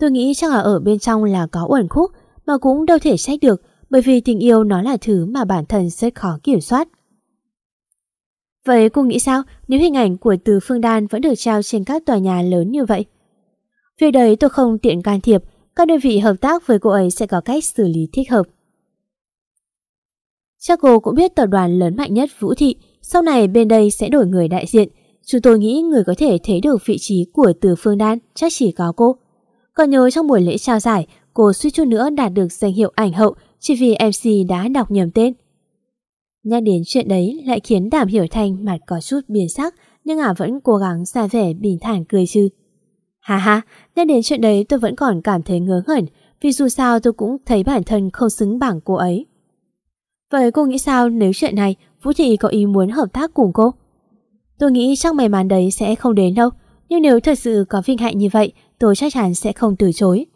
Tôi nghĩ chắc là ở bên trong là có uẩn khúc, mà cũng đâu thể trách được, bởi vì tình yêu nó là thứ mà bản thân rất khó kiểm soát. Vậy cô nghĩ sao nếu hình ảnh của Từ Phương Đan vẫn được trao trên các tòa nhà lớn như vậy? Việc đấy tôi không tiện can thiệp, các đơn vị hợp tác với cô ấy sẽ có cách xử lý thích hợp. Chắc cô cũng biết tập đoàn lớn mạnh nhất Vũ Thị sau này bên đây sẽ đổi người đại diện. Chúng tôi nghĩ người có thể thấy được vị trí của Từ Phương Đan chắc chỉ có cô. Còn nhớ trong buổi lễ trao giải, cô suýt chút nữa đạt được danh hiệu ảnh hậu chỉ vì MC đã đọc nhầm tên. Nhắc đến chuyện đấy lại khiến Đàm Hiểu Thanh mặt có chút biến sắc nhưng ả vẫn cố gắng ra vẻ bình thản cười chứ. Hà hà, nhắc đến chuyện đấy tôi vẫn còn cảm thấy ngớ ngẩn vì dù sao tôi cũng thấy bản thân không xứng bằng cô ấy. Vậy cô nghĩ sao nếu chuyện này, Vũ Thị có ý muốn hợp tác cùng cô? Tôi nghĩ chắc may mắn đấy sẽ không đến đâu. Nhưng nếu thật sự có vinh hạnh như vậy, Tôi chắc chắn sẽ không từ chối.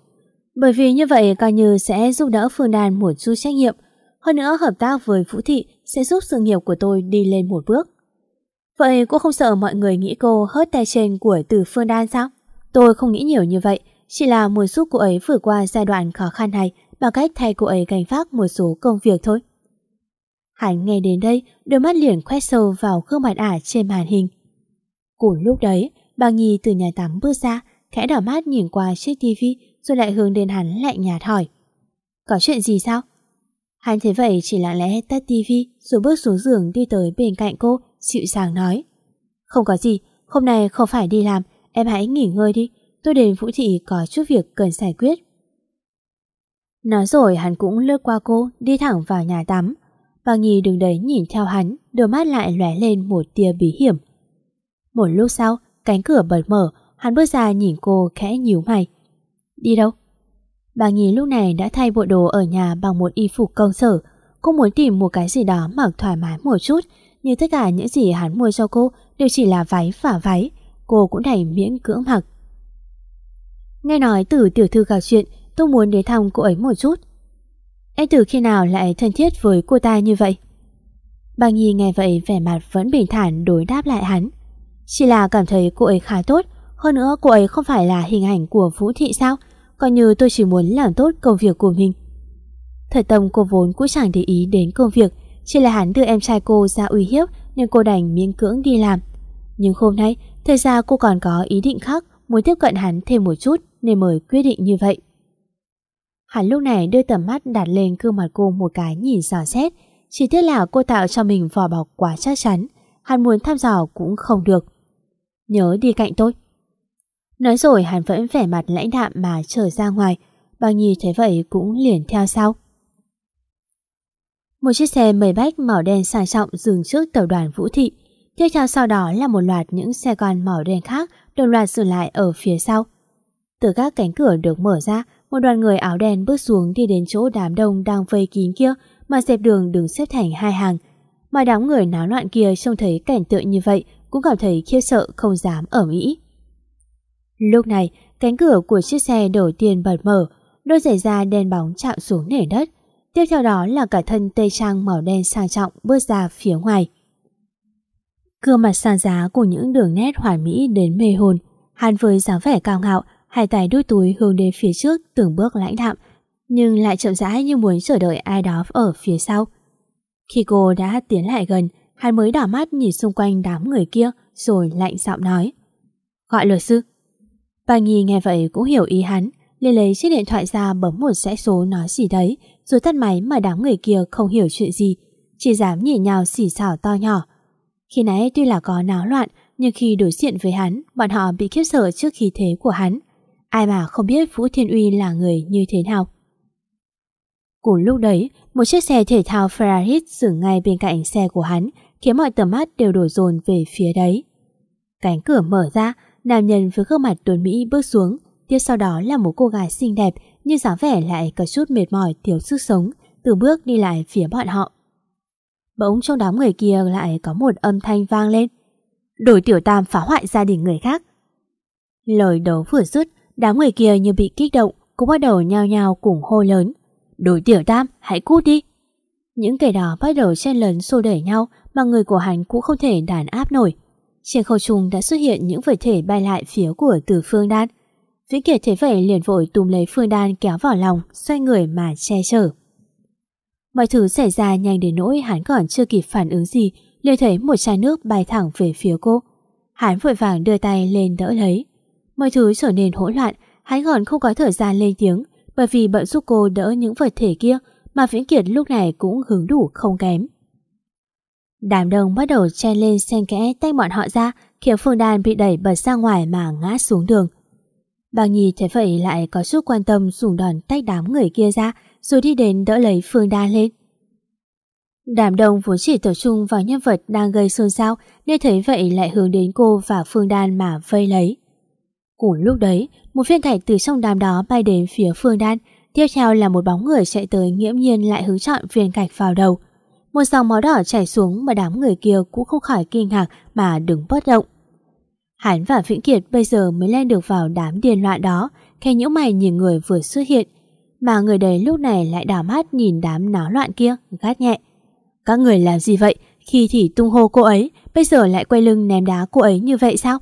Bởi vì như vậy coi như sẽ giúp đỡ Phương Đan một chút trách nhiệm. Hơn nữa hợp tác với Vũ Thị Sẽ giúp sự nghiệp của tôi đi lên một bước. Vậy cô không sợ mọi người nghĩ cô hớt tay trên của từ Phương Đan sao? Tôi không nghĩ nhiều như vậy. Chỉ là muốn giúp cô ấy vượt qua giai đoạn khó khăn này Bằng cách thay cô ấy gánh vác một số công việc thôi. Hắn nghe đến đây, đôi mắt liền khoét sâu vào gương mặt ả trên màn hình. Cùng lúc đấy, bà Nhi từ nhà tắm bước ra, khẽ đỏ mắt nhìn qua chiếc tivi rồi lại hướng đến hắn lạnh nhạt hỏi. Có chuyện gì sao? Hắn thấy vậy chỉ lặng lẽ tắt tivi rồi bước xuống giường đi tới bên cạnh cô, dịu dàng nói. Không có gì, hôm nay không phải đi làm, em hãy nghỉ ngơi đi, tôi đến Vũ Thị có chút việc cần giải quyết. Nói rồi hắn cũng lướt qua cô, đi thẳng vào nhà tắm, Bà Nhi đứng đấy nhìn theo hắn, đôi mắt lại lóe lên một tia bí hiểm. Một lúc sau, cánh cửa bật mở, hắn bước ra nhìn cô khẽ nhíu mày. Đi đâu? Bà Nhi lúc này đã thay bộ đồ ở nhà bằng một y phục công sở. Cô muốn tìm một cái gì đó mặc thoải mái một chút, nhưng tất cả những gì hắn mua cho cô đều chỉ là váy và váy. Cô cũng đành miễn cưỡng mặc. Nghe nói từ tiểu thư gặp chuyện, tôi muốn đến thăm cô ấy một chút. Anh từ khi nào lại thân thiết với cô ta như vậy? Bà Nhi nghe vậy vẻ mặt vẫn bình thản đối đáp lại hắn. Chỉ là cảm thấy cô ấy khá tốt, hơn nữa cô ấy không phải là hình ảnh của Vũ Thị sao? Coi như tôi chỉ muốn làm tốt công việc của mình. Thật tâm cô vốn cũng chẳng để ý đến công việc, chỉ là hắn đưa em trai cô ra uy hiếp nên cô đành miễn cưỡng đi làm. Nhưng hôm nay, thời ra cô còn có ý định khác muốn tiếp cận hắn thêm một chút nên mới quyết định như vậy. Hắn lúc này đưa tầm mắt đặt lên gương mặt cô một cái nhìn dò xét, chỉ tiếc là cô tạo cho mình vỏ bọc quá chắc chắn, hắn muốn thăm dò cũng không được. Nhớ đi cạnh tôi. Nói rồi hắn vẫn vẻ mặt lãnh đạm mà trở ra ngoài, bao nhi thấy vậy cũng liền theo sau. Một chiếc xe mây bách màu đen sang trọng dừng trước tàu đoàn Vũ Thị. Tiếp theo sau đó là một loạt những xe con màu đen khác đồng loạt dừng lại ở phía sau. Từ các cánh cửa được mở ra, một đoàn người áo đen bước xuống đi đến chỗ đám đông đang vây kín kia mà dẹp đường đứng xếp thành hai hàng. Mà đám người náo loạn kia trông thấy cảnh tượng như vậy cũng cảm thấy khiếp sợ không dám ở Mỹ. Lúc này, cánh cửa của chiếc xe đầu tiên bật mở, đôi giày da đen bóng chạm xuống nền đất. Tiếp theo đó là cả thân tây trang màu đen sang trọng bước ra phía ngoài. Gương mặt sang giá của những đường nét hoàn mỹ đến mê hồn, hắn với dáng vẻ cao ngạo, hai tay đút túi hướng đến phía trước từng bước lãnh đạm, nhưng lại chậm rãi như muốn chờ đợi ai đó ở phía sau. Khi cô đã tiến lại gần, hắn mới đỏ mắt nhìn xung quanh đám người kia rồi lạnh giọng nói. Gọi luật sư. Bà Nhi nghe vậy cũng hiểu ý hắn, liền lấy chiếc điện thoại ra bấm một dãy số nói gì đấy, rồi tắt máy mà đám người kia không hiểu chuyện gì, chỉ dám nhìn nhau xỉ xảo to nhỏ. Khi nãy tuy là có náo loạn, nhưng khi đối diện với hắn, bọn họ bị khiếp sợ trước khí thế của hắn. Ai mà không biết Vũ Thiên Uy là người như thế nào. Cùng lúc đấy, một chiếc xe thể thao Ferrari dừng ngay bên cạnh xe của hắn, khiến mọi tầm mắt đều đổ dồn về phía đấy. Cánh cửa mở ra, nam nhân với gương mặt tuấn Mỹ bước xuống, tiếp sau đó là một cô gái xinh đẹp nhưng dáng vẻ lại có chút mệt mỏi thiếu sức sống, từ bước đi lại phía bọn họ. Bỗng trong đám người kia lại có một âm thanh vang lên. Đổi tiểu tam phá hoại gia đình người khác. Lời đấu vừa dứt, đám người kia như bị kích động, cũng bắt đầu nhao nhao cùng hô lớn. đối tiểu tam, hãy cút đi. Những kẻ đó bắt đầu chen lấn xô đẩy nhau mà người của hắn cũng không thể đàn áp nổi. Trên khâu trung đã xuất hiện những vật thể bay lại phía của Từ Phương Đan. Vĩnh Kiệt thế vậy liền vội túm lấy Phương Đan kéo vào lòng, xoay người mà che chở. Mọi thứ xảy ra nhanh đến nỗi hắn còn chưa kịp phản ứng gì, liền thấy một chai nước bay thẳng về phía cô. Hắn vội vàng đưa tay lên đỡ lấy. Mọi thứ trở nên hỗn loạn, hắn còn không có thời gian lên tiếng, bởi vì bận giúp cô đỡ những vật thể kia mà Vĩnh Kiệt lúc này cũng hứng đủ không kém. Đám đông bắt đầu chen lên xen kẽ tay bọn họ ra khiến Phương Đan bị đẩy bật ra ngoài mà ngã xuống đường. Bàng Nhi thấy vậy lại có chút quan tâm dùng đòn tách đám người kia ra rồi đi đến đỡ lấy Phương Đan lên. Đám đông vốn chỉ tập trung vào nhân vật đang gây xôn xao nên thấy vậy lại hướng đến cô và Phương Đan mà vây lấy. Cùng lúc đấy, một viên thạch từ trong đám đó bay đến phía Phương Đan, tiếp theo là một bóng người chạy tới nghiễm nhiên lại hướng chọn viên gạch vào đầu. Một dòng máu đỏ chảy xuống mà đám người kia cũng không khỏi kinh ngạc mà đứng bất động. Hắn và Vĩnh Kiệt bây giờ mới lên được vào đám điên loạn đó, khe những mày nhìn người vừa xuất hiện. Mà người đấy lúc này lại đảo mắt nhìn đám náo loạn kia, gắt nhẹ. Các người làm gì vậy? Khi thì tung hô cô ấy, bây giờ lại quay lưng ném đá cô ấy như vậy sao?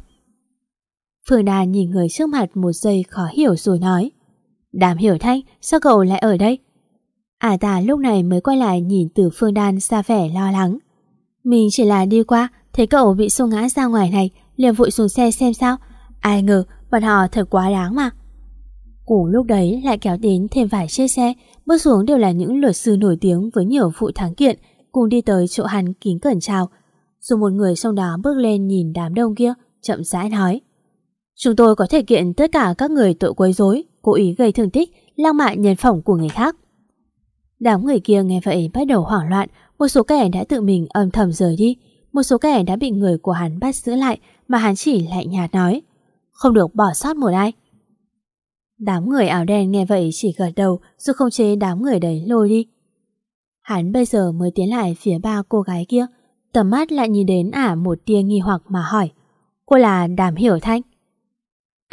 Phương Đà nhìn người trước mặt một giây khó hiểu rồi nói. Đàm hiểu thanh, sao cậu lại ở đây? À ta lúc này mới quay lại nhìn từ Phương Đan xa vẻ lo lắng. Mình chỉ là đi qua, thấy cậu bị xô ngã ra ngoài này, liền vội xuống xe xem sao. Ai ngờ, bọn họ thật quá đáng mà. Cùng lúc đấy lại kéo đến thêm vài chiếc xe, bước xuống đều là những luật sư nổi tiếng với nhiều vụ thắng kiện, cùng đi tới chỗ hắn kính cẩn chào. Rồi một người trong đó bước lên nhìn đám đông kia, chậm rãi nói. Chúng tôi có thể kiện tất cả các người tội quấy rối, cố ý gây thương tích, lang mạ nhân phẩm của người khác. Đám người kia nghe vậy bắt đầu hoảng loạn, một số kẻ đã tự mình âm thầm rời đi, Một số kẻ đã bị người của hắn bắt giữ lại mà hắn chỉ lạnh nhạt nói. Không được bỏ sót một ai. Đám người áo đen nghe vậy chỉ gật đầu rồi không chế đám người đấy lôi đi. Hắn bây giờ mới tiến lại phía ba cô gái kia, tầm mắt lại nhìn đến ả một tia nghi hoặc mà hỏi. Cô là Đàm Hiểu Thanh.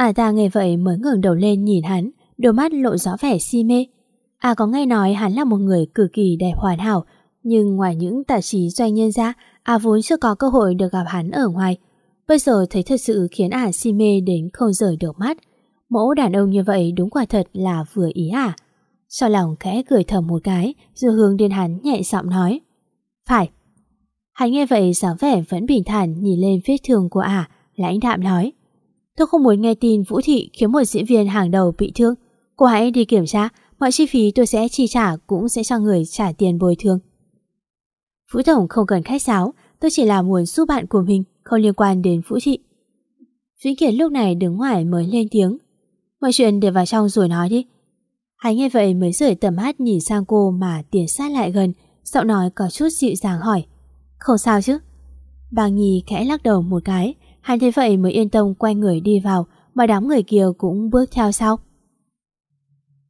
Ả ta nghe vậy mới ngẩng đầu lên nhìn hắn, đôi mắt lộ rõ vẻ si mê. À có nghe nói hắn là một người cực kỳ đẹp hoàn hảo, nhưng ngoài những tạp chí doanh nhân ra, à vốn chưa có cơ hội được gặp hắn ở ngoài. Bây giờ thấy thật sự khiến ả si mê đến không rời được mắt. Mẫu đàn ông như vậy đúng quả thật là vừa ý à. Cho lòng khẽ cười thầm một cái, rồi hướng đến hắn nhẹ giọng nói. Phải. Hắn nghe vậy dáng vẻ vẫn bình thản nhìn lên vết thương của ả, lãnh đạm nói. Tôi không muốn nghe tin Vũ Thị khiến một diễn viên hàng đầu bị thương. Cô hãy đi kiểm tra, mọi chi phí tôi sẽ chi trả cũng sẽ cho người trả tiền bồi thường. Vũ Tổng không cần khách sáo, tôi chỉ là muốn giúp bạn của mình, không liên quan đến Vũ Thị. Vĩnh Kiệt lúc này đứng ngoài mới lên tiếng. Mọi chuyện để vào trong rồi nói đi. Hắn nghe vậy mới rời tầm mắt nhìn sang cô mà tiến sát lại gần, giọng nói có chút dịu dàng hỏi. Không sao chứ? Bà Nhi khẽ lắc đầu một cái, hắn thấy vậy mới yên tâm quay người đi vào, mà đám người kia cũng bước theo sau.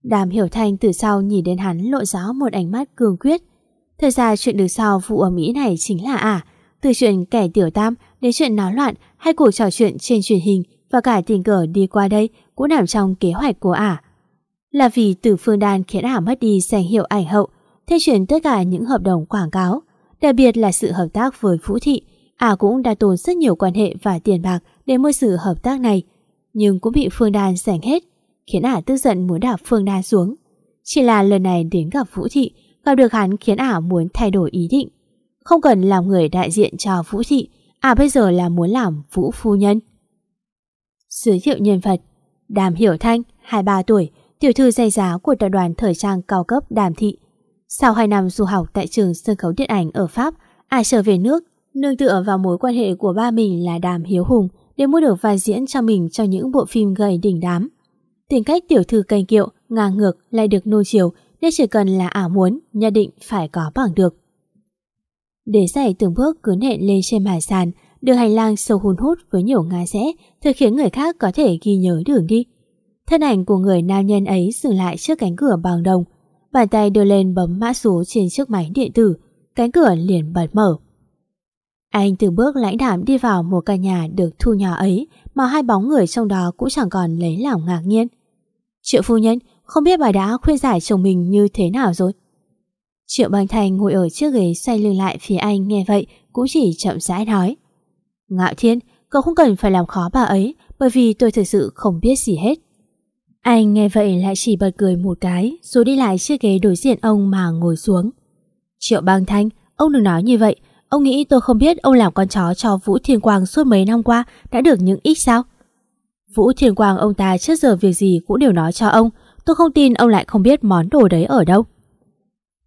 Đàm hiểu thanh từ sau nhìn đến hắn lộ rõ một ánh mắt cường quyết. Thật ra chuyện được sau vụ ở Mỹ này chính là à, từ chuyện kẻ tiểu tam đến chuyện náo loạn hay cuộc trò chuyện trên truyền hình và cả tình cờ đi qua đây cũng nằm trong kế hoạch của ả. Là vì từ phương đan khiến ả mất đi danh hiệu ảnh hậu, Thế chuyển tất cả những hợp đồng quảng cáo, đặc biệt là sự hợp tác với Phú Thị, ả cũng đã tốn rất nhiều quan hệ và tiền bạc để mua sự hợp tác này, nhưng cũng bị Phương Đan giành hết, khiến ả tức giận muốn đạp Phương Đan xuống. Chỉ là lần này đến gặp Vũ Thị, gặp được hắn khiến ả muốn thay đổi ý định. Không cần làm người đại diện cho Vũ Thị, ả bây giờ là muốn làm Vũ Phu Nhân. Giới thiệu nhân vật Đàm Hiểu Thanh, 23 tuổi, tiểu thư dây giá của tập đoàn thời trang cao cấp Đàm Thị. Sau 2 năm du học tại trường sân khấu điện ảnh ở Pháp, ả trở về nước, nương tựa vào mối quan hệ của ba mình là Đàm Hiếu Hùng để mua được vai diễn cho mình cho những bộ phim gầy đỉnh đám. Tính cách tiểu thư canh kiệu, ngang ngược lại được nô chiều nên chỉ cần là ả muốn, nhất định phải có bằng được. Để giải từng bước cứ nện lên trên hải sàn, đường hành lang sâu hun hút với nhiều ngã rẽ, thực khiến người khác có thể ghi nhớ đường đi. Thân ảnh của người nam nhân ấy dừng lại trước cánh cửa bằng đồng, bàn tay đưa lên bấm mã số trên chiếc máy điện tử, cánh cửa liền bật mở. Anh từng bước lãnh đạm đi vào một căn nhà được thu nhỏ ấy mà hai bóng người trong đó cũng chẳng còn lấy lòng ngạc nhiên. Triệu phu nhân, không biết bà đã khuyên giải chồng mình như thế nào rồi? Triệu Bang Thành ngồi ở chiếc ghế xoay lưng lại phía anh nghe vậy cũng chỉ chậm rãi nói. Ngạo Thiên, cậu không cần phải làm khó bà ấy bởi vì tôi thực sự không biết gì hết. Anh nghe vậy lại chỉ bật cười một cái rồi đi lại chiếc ghế đối diện ông mà ngồi xuống. Triệu Bang Thanh, ông đừng nói như vậy. Ông nghĩ tôi không biết ông làm con chó cho Vũ Thiên Quang suốt mấy năm qua đã được những ít sao? Vũ Thiên Quang ông ta trước giờ việc gì cũng đều nói cho ông. Tôi không tin ông lại không biết món đồ đấy ở đâu.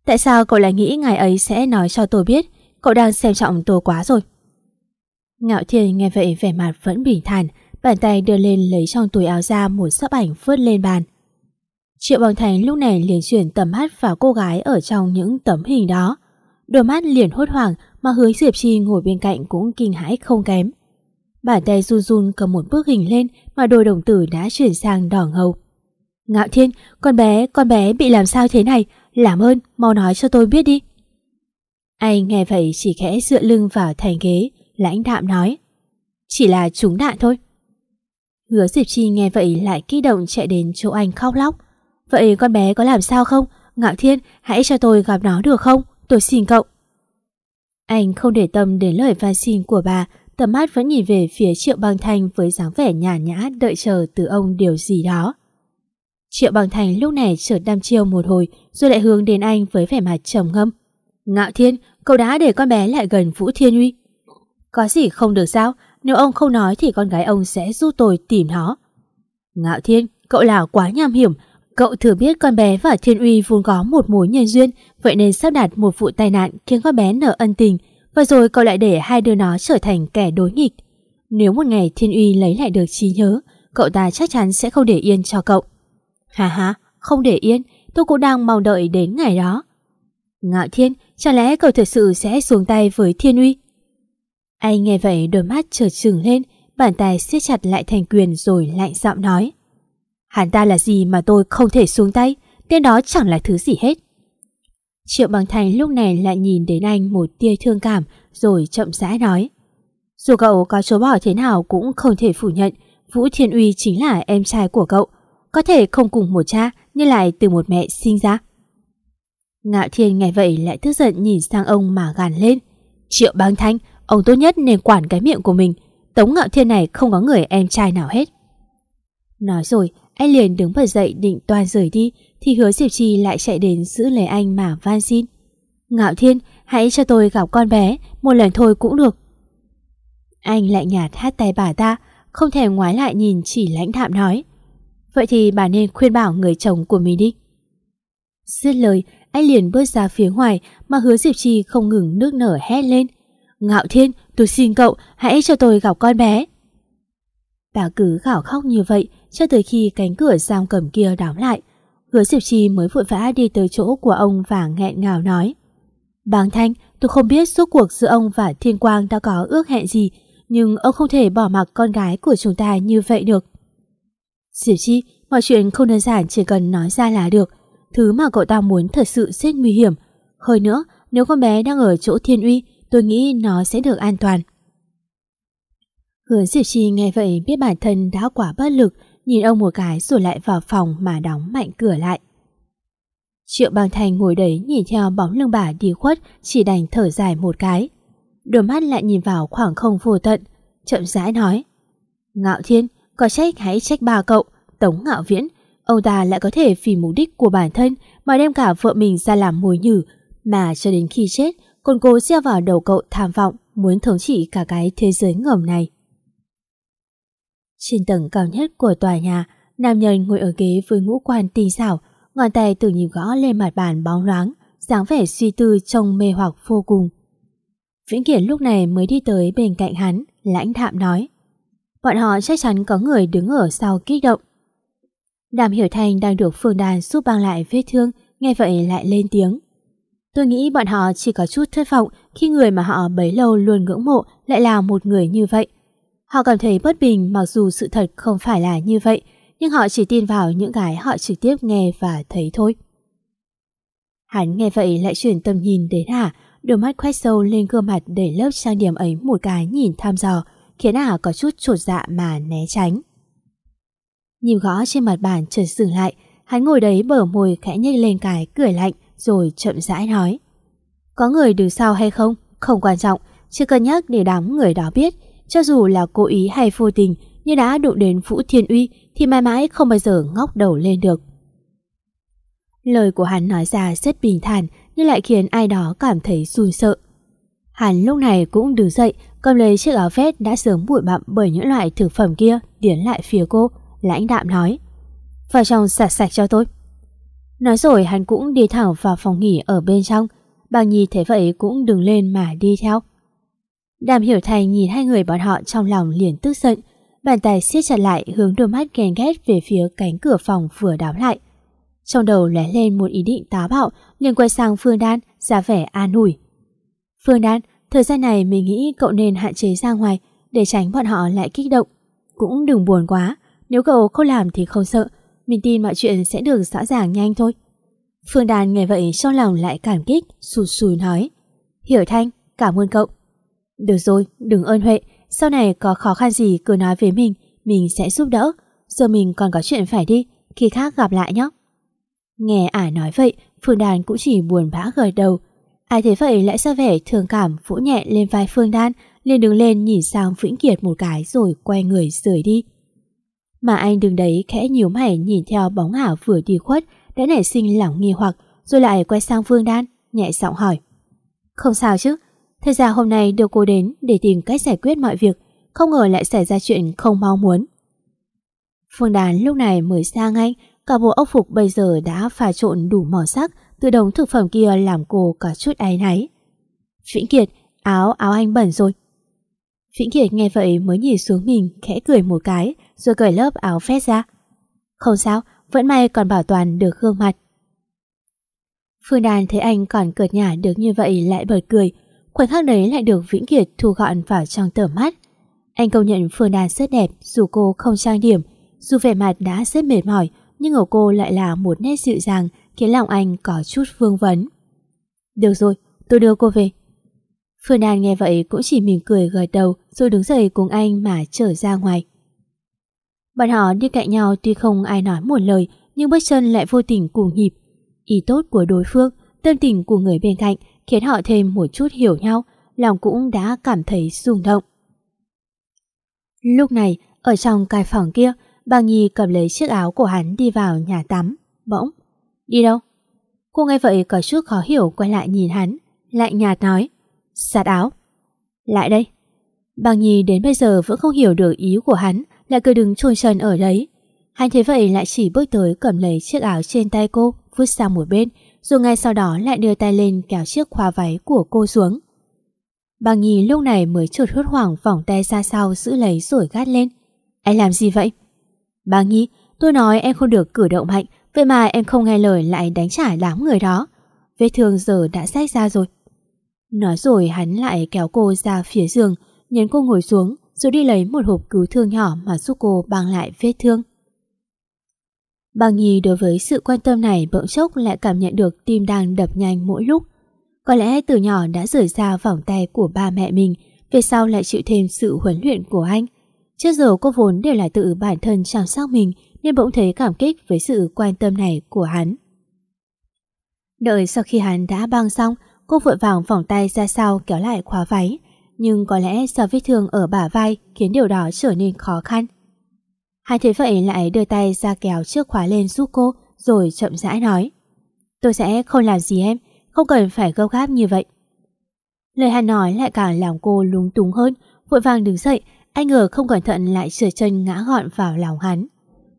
Tại sao cậu lại nghĩ ngày ấy sẽ nói cho tôi biết? Cậu đang xem trọng tôi quá rồi. Ngạo Thiên nghe vậy vẻ mặt vẫn bình thản, bàn tay đưa lên lấy trong túi áo ra một sấp ảnh phớt lên bàn. Triệu Bằng Thành lúc này liền chuyển tầm mắt vào cô gái ở trong những tấm hình đó. Đôi mắt liền hốt hoảng mà hứa Diệp Chi ngồi bên cạnh cũng kinh hãi không kém. Bàn tay run run cầm một bức hình lên mà đôi đồng tử đã chuyển sang đỏ ngầu. Ngạo Thiên, con bé, con bé bị làm sao thế này? Làm ơn, mau nói cho tôi biết đi. Anh nghe vậy chỉ khẽ dựa lưng vào thành ghế, lãnh đạm nói. Chỉ là trúng đạn thôi. Hứa Diệp Chi nghe vậy lại kích động chạy đến chỗ anh khóc lóc. Vậy con bé có làm sao không? Ngạo Thiên, hãy cho tôi gặp nó được không? Tôi xin cậu. Anh không để tâm đến lời van xin của bà, tầm mắt vẫn nhìn về phía Triệu Bang Thanh với dáng vẻ nhàn nhã đợi chờ từ ông điều gì đó. Triệu Bằng Thành lúc này chợt đăm chiêu một hồi rồi lại hướng đến anh với vẻ mặt trầm ngâm. Ngạo Thiên, cậu đã để con bé lại gần Vũ Thiên Uy. Có gì không được sao, nếu ông không nói thì con gái ông sẽ giúp tôi tìm nó. Ngạo Thiên, cậu là quá nham hiểm. Cậu thừa biết con bé và Thiên Uy vốn có một mối nhân duyên, vậy nên sắp đặt một vụ tai nạn khiến con bé nở ân tình, và rồi cậu lại để hai đứa nó trở thành kẻ đối nghịch. Nếu một ngày Thiên Uy lấy lại được trí nhớ, cậu ta chắc chắn sẽ không để yên cho cậu. Hà hà, không để yên, tôi cũng đang mong đợi đến ngày đó. Ngạo Thiên, chẳng lẽ cậu thật sự sẽ xuống tay với Thiên Uy? Anh nghe vậy đôi mắt trở trừng lên, bàn tay siết chặt lại thành quyền rồi lạnh giọng nói. Hắn ta là gì mà tôi không thể xuống tay, tên đó chẳng là thứ gì hết. Triệu Bằng Thành lúc này lại nhìn đến anh một tia thương cảm rồi chậm rãi nói. Dù cậu có chối bỏ thế nào cũng không thể phủ nhận Vũ Thiên Uy chính là em trai của cậu. Có thể không cùng một cha nhưng lại từ một mẹ sinh ra. Ngạo Thiên nghe vậy lại tức giận nhìn sang ông mà gàn lên. Triệu Bang Thanh, ông tốt nhất nên quản cái miệng của mình. Tống Ngạo Thiên này không có người em trai nào hết. Nói rồi, anh liền đứng bật dậy định toàn rời đi thì hứa Diệp Trì lại chạy đến giữ lấy anh mà van xin. Ngạo Thiên, hãy cho tôi gặp con bé, một lần thôi cũng được. Anh lại nhạt hát tay bà ta, không thèm ngoái lại nhìn chỉ lãnh đạm nói. Vậy thì bà nên khuyên bảo người chồng của mình đi. Dứt lời, anh liền bước ra phía ngoài mà hứa Diệp Trì không ngừng nước nở hét lên. Ngạo Thiên, tôi xin cậu, hãy cho tôi gặp con bé. Bà cứ gào khóc như vậy cho tới khi cánh cửa giam cầm kia đóng lại. Hứa Diệp Chi mới vội vã đi tới chỗ của ông và nghẹn ngào nói. Bàng Thanh, tôi không biết suốt cuộc giữa ông và Thiên Quang đã có ước hẹn gì, nhưng ông không thể bỏ mặc con gái của chúng ta như vậy được. Diệp Chi, mọi chuyện không đơn giản chỉ cần nói ra là được. Thứ mà cậu ta muốn thật sự rất nguy hiểm. Hơn nữa, nếu con bé đang ở chỗ thiên uy, tôi nghĩ nó sẽ được an toàn. Hứa Diệp Chi nghe vậy biết bản thân đã quả bất lực, nhìn ông một cái rồi lại vào phòng mà đóng mạnh cửa lại. Triệu Bang Thành ngồi đấy nhìn theo bóng lưng bà đi khuất, chỉ đành thở dài một cái. Đôi mắt lại nhìn vào khoảng không vô tận, chậm rãi nói. Ngạo Thiên, có trách hãy trách bà cậu, Tống Ngạo Viễn. Ông ta lại có thể vì mục đích của bản thân mà đem cả vợ mình ra làm mồi nhử, mà cho đến khi chết còn cố gieo vào đầu cậu tham vọng muốn thống trị cả cái thế giới ngầm này. Trên tầng cao nhất của tòa nhà, nam nhân ngồi ở ghế với ngũ quan tinh xảo, ngón tay từ nhịp gõ lên mặt bàn bóng loáng, dáng vẻ suy tư trông mê hoặc vô cùng. Vĩnh kiển lúc này mới đi tới bên cạnh hắn, lãnh đạm nói. Bọn họ chắc chắn có người đứng ở sau kích động. Đàm Hiểu Thành đang được Phương Đàn giúp băng lại vết thương, nghe vậy lại lên tiếng. Tôi nghĩ bọn họ chỉ có chút thất vọng khi người mà họ bấy lâu luôn ngưỡng mộ lại là một người như vậy. Họ cảm thấy bất bình mặc dù sự thật không phải là như vậy, nhưng họ chỉ tin vào những cái họ trực tiếp nghe và thấy thôi. Hắn nghe vậy lại chuyển tầm nhìn đến Hà, đôi mắt khoét sâu lên gương mặt để lớp trang điểm ấy một cái nhìn tham dò, khiến Hà có chút trột dạ mà né tránh. Nhìn gõ trên mặt bàn chợt dừng lại, hắn ngồi đấy bở môi khẽ nhếch lên cái cười lạnh rồi chậm rãi nói. Có người đứng sau hay không, không quan trọng, chỉ cần nhắc để đám người đó biết, cho dù là cố ý hay vô tình, như đã đụng đến Vũ Thiên Uy thì mãi mãi không bao giờ ngóc đầu lên được. Lời của hắn nói ra rất bình thản nhưng lại khiến ai đó cảm thấy run sợ. Hắn lúc này cũng đứng dậy, cầm lấy chiếc áo vest đã sớm bụi bặm bởi những loại thực phẩm kia, tiến lại phía cô, lãnh đạm nói. Vào trong sạch sạch cho tôi. Nói rồi hắn cũng đi thẳng vào phòng nghỉ ở bên trong. Bàng Nhi thấy vậy cũng đứng lên mà đi theo. Đàm hiểu thành nhìn hai người bọn họ trong lòng liền tức giận. Bàn tay siết chặt lại hướng đôi mắt ghen ghét về phía cánh cửa phòng vừa đóng lại. Trong đầu lóe lên một ý định táo bạo liền quay sang Phương Đan ra vẻ an ủi. Phương Đan, thời gian này mình nghĩ cậu nên hạn chế ra ngoài để tránh bọn họ lại kích động. Cũng đừng buồn quá, nếu cậu không làm thì không sợ, mình tin mọi chuyện sẽ được rõ ràng nhanh thôi. Phương Đan nghe vậy trong lòng lại cảm kích, sụt sùi nói. Hiểu Thanh, cảm ơn cậu. Được rồi, đừng ơn Huệ, sau này có khó khăn gì cứ nói với mình, mình sẽ giúp đỡ. Giờ mình còn có chuyện phải đi, khi khác gặp lại nhé. Nghe ả nói vậy, Phương Đan cũng chỉ buồn bã gật đầu. Ai thế vậy lại ra vẻ thương cảm vỗ nhẹ lên vai Phương Đan, liền đứng lên nhìn sang Vĩnh Kiệt một cái rồi quay người rời đi. Mà anh đứng đấy khẽ nhíu mày nhìn theo bóng ảo vừa đi khuất, đã nảy sinh lòng nghi hoặc, rồi lại quay sang Phương Đan, nhẹ giọng hỏi. Không sao chứ, Thế ra hôm nay được cô đến để tìm cách giải quyết mọi việc, không ngờ lại xảy ra chuyện không mong muốn. Phương Đán lúc này mới sang anh, Cả bộ ốc phục bây giờ đã pha trộn đủ màu sắc từ đống thực phẩm kia làm cô có chút áy náy. Vĩnh Kiệt, áo áo anh bẩn rồi. Vĩnh Kiệt nghe vậy mới nhìn xuống mình khẽ cười một cái rồi cởi lớp áo phét ra. Không sao, vẫn may còn bảo toàn được gương mặt. Phương Đàn thấy anh còn cợt nhả được như vậy lại bật cười khoảnh khắc đấy lại được Vĩnh Kiệt thu gọn vào trong tầm mắt. Anh công nhận Phương Đan rất đẹp dù cô không trang điểm, dù vẻ mặt đã rất mệt mỏi, nhưng ở cô lại là một nét dịu dàng khiến lòng anh có chút vương vấn. Được rồi, tôi đưa cô về. Phương Đan nghe vậy cũng chỉ mỉm cười gật đầu rồi đứng dậy cùng anh mà trở ra ngoài. Bọn họ đi cạnh nhau tuy không ai nói một lời nhưng bước chân lại vô tình cùng nhịp. Ý tốt của đối phương, tâm tình của người bên cạnh khiến họ thêm một chút hiểu nhau, lòng cũng đã cảm thấy rung động. Lúc này, ở trong cái phòng kia, bà Nhi cầm lấy chiếc áo của hắn đi vào nhà tắm. Bỗng, đi đâu? Cô nghe vậy có chút khó hiểu quay lại nhìn hắn, lạnh nhạt nói, Sát áo. Lại đây. Bà Nhi đến bây giờ vẫn không hiểu được ý của hắn, lại cứ đứng trôi chân ở đấy. Hắn thấy vậy lại chỉ bước tới cầm lấy chiếc áo trên tay cô, vứt sang một bên, rồi ngay sau đó lại đưa tay lên kéo chiếc khóa váy của cô xuống. Bà Nhi lúc này mới chợt hốt hoảng vòng tay ra sau giữ lấy rồi gắt lên. Anh làm gì vậy? Bà Nhi, tôi nói em không được cử động mạnh, vậy mà em không nghe lời lại đánh trả đám người đó. Vết thương giờ đã rách ra rồi. Nói rồi hắn lại kéo cô ra phía giường, nhấn cô ngồi xuống, rồi đi lấy một hộp cứu thương nhỏ mà giúp cô băng lại vết thương. Bằng Nhi đối với sự quan tâm này bỗng chốc lại cảm nhận được tim đang đập nhanh mỗi lúc. Có lẽ từ nhỏ đã rời xa vòng tay của ba mẹ mình, về sau lại chịu thêm sự huấn luyện của anh. Trước giờ cô vốn đều là tự bản thân chăm sóc mình nên bỗng thấy cảm kích với sự quan tâm này của hắn. Đợi sau khi hắn đã băng xong, cô vội vàng vòng tay ra sau kéo lại khóa váy. Nhưng có lẽ do vết thương ở bả vai khiến điều đó trở nên khó khăn. Hai thế vậy lại đưa tay ra kéo chiếc khóa lên giúp cô rồi chậm rãi nói. Tôi sẽ không làm gì em, không cần phải gấp gáp như vậy. Lời hắn nói lại càng làm cô lúng túng hơn, vội vàng đứng dậy, anh ngờ không cẩn thận lại sửa chân ngã gọn vào lòng hắn.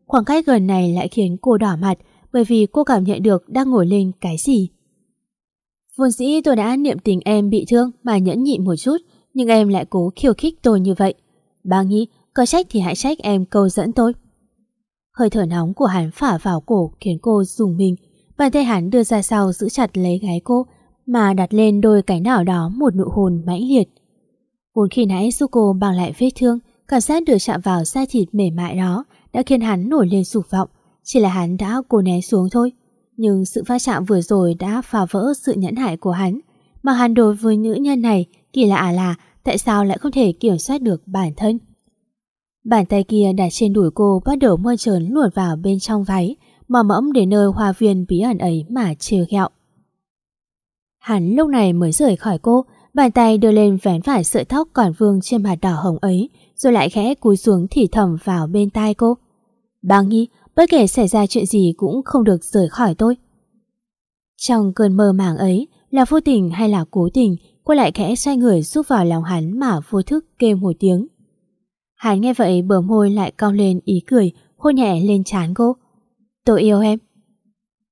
Khoảng cách gần này lại khiến cô đỏ mặt bởi vì cô cảm nhận được đang ngồi lên cái gì. Vốn dĩ tôi đã niệm tình em bị thương mà nhẫn nhịn một chút, nhưng em lại cố khiêu khích tôi như vậy. Bà nghĩ có trách thì hãy trách em câu dẫn tôi. Hơi thở nóng của hắn phả vào cổ khiến cô dùng mình. Bàn tay hắn đưa ra sau giữ chặt lấy gái cô mà đặt lên đôi cánh nào đó một nụ hôn mãnh liệt. Vốn khi nãy giúp cô bằng lại vết thương, cảm giác được chạm vào da thịt mềm mại đó đã khiến hắn nổi lên dục vọng. Chỉ là hắn đã cố né xuống thôi. Nhưng sự va chạm vừa rồi đã phá vỡ sự nhẫn hại của hắn. Mà hắn đối với nữ nhân này kỳ lạ là tại sao lại không thể kiểm soát được bản thân. Bàn tay kia đặt trên đùi cô bắt đầu mơn trớn luồn vào bên trong váy, mà mẫm đến nơi hoa viên bí ẩn ấy mà trêu ghẹo. Hắn lúc này mới rời khỏi cô, bàn tay đưa lên vén vải sợi tóc còn vương trên mặt đỏ hồng ấy, rồi lại khẽ cúi xuống thì thầm vào bên tai cô. "Bà nghi, bất kể xảy ra chuyện gì cũng không được rời khỏi tôi. Trong cơn mơ màng ấy, là vô tình hay là cố tình, cô lại khẽ xoay người giúp vào lòng hắn mà vô thức kêu một tiếng. Hắn nghe vậy bờ môi lại cong lên ý cười, hôn nhẹ lên trán cô. Tôi yêu em.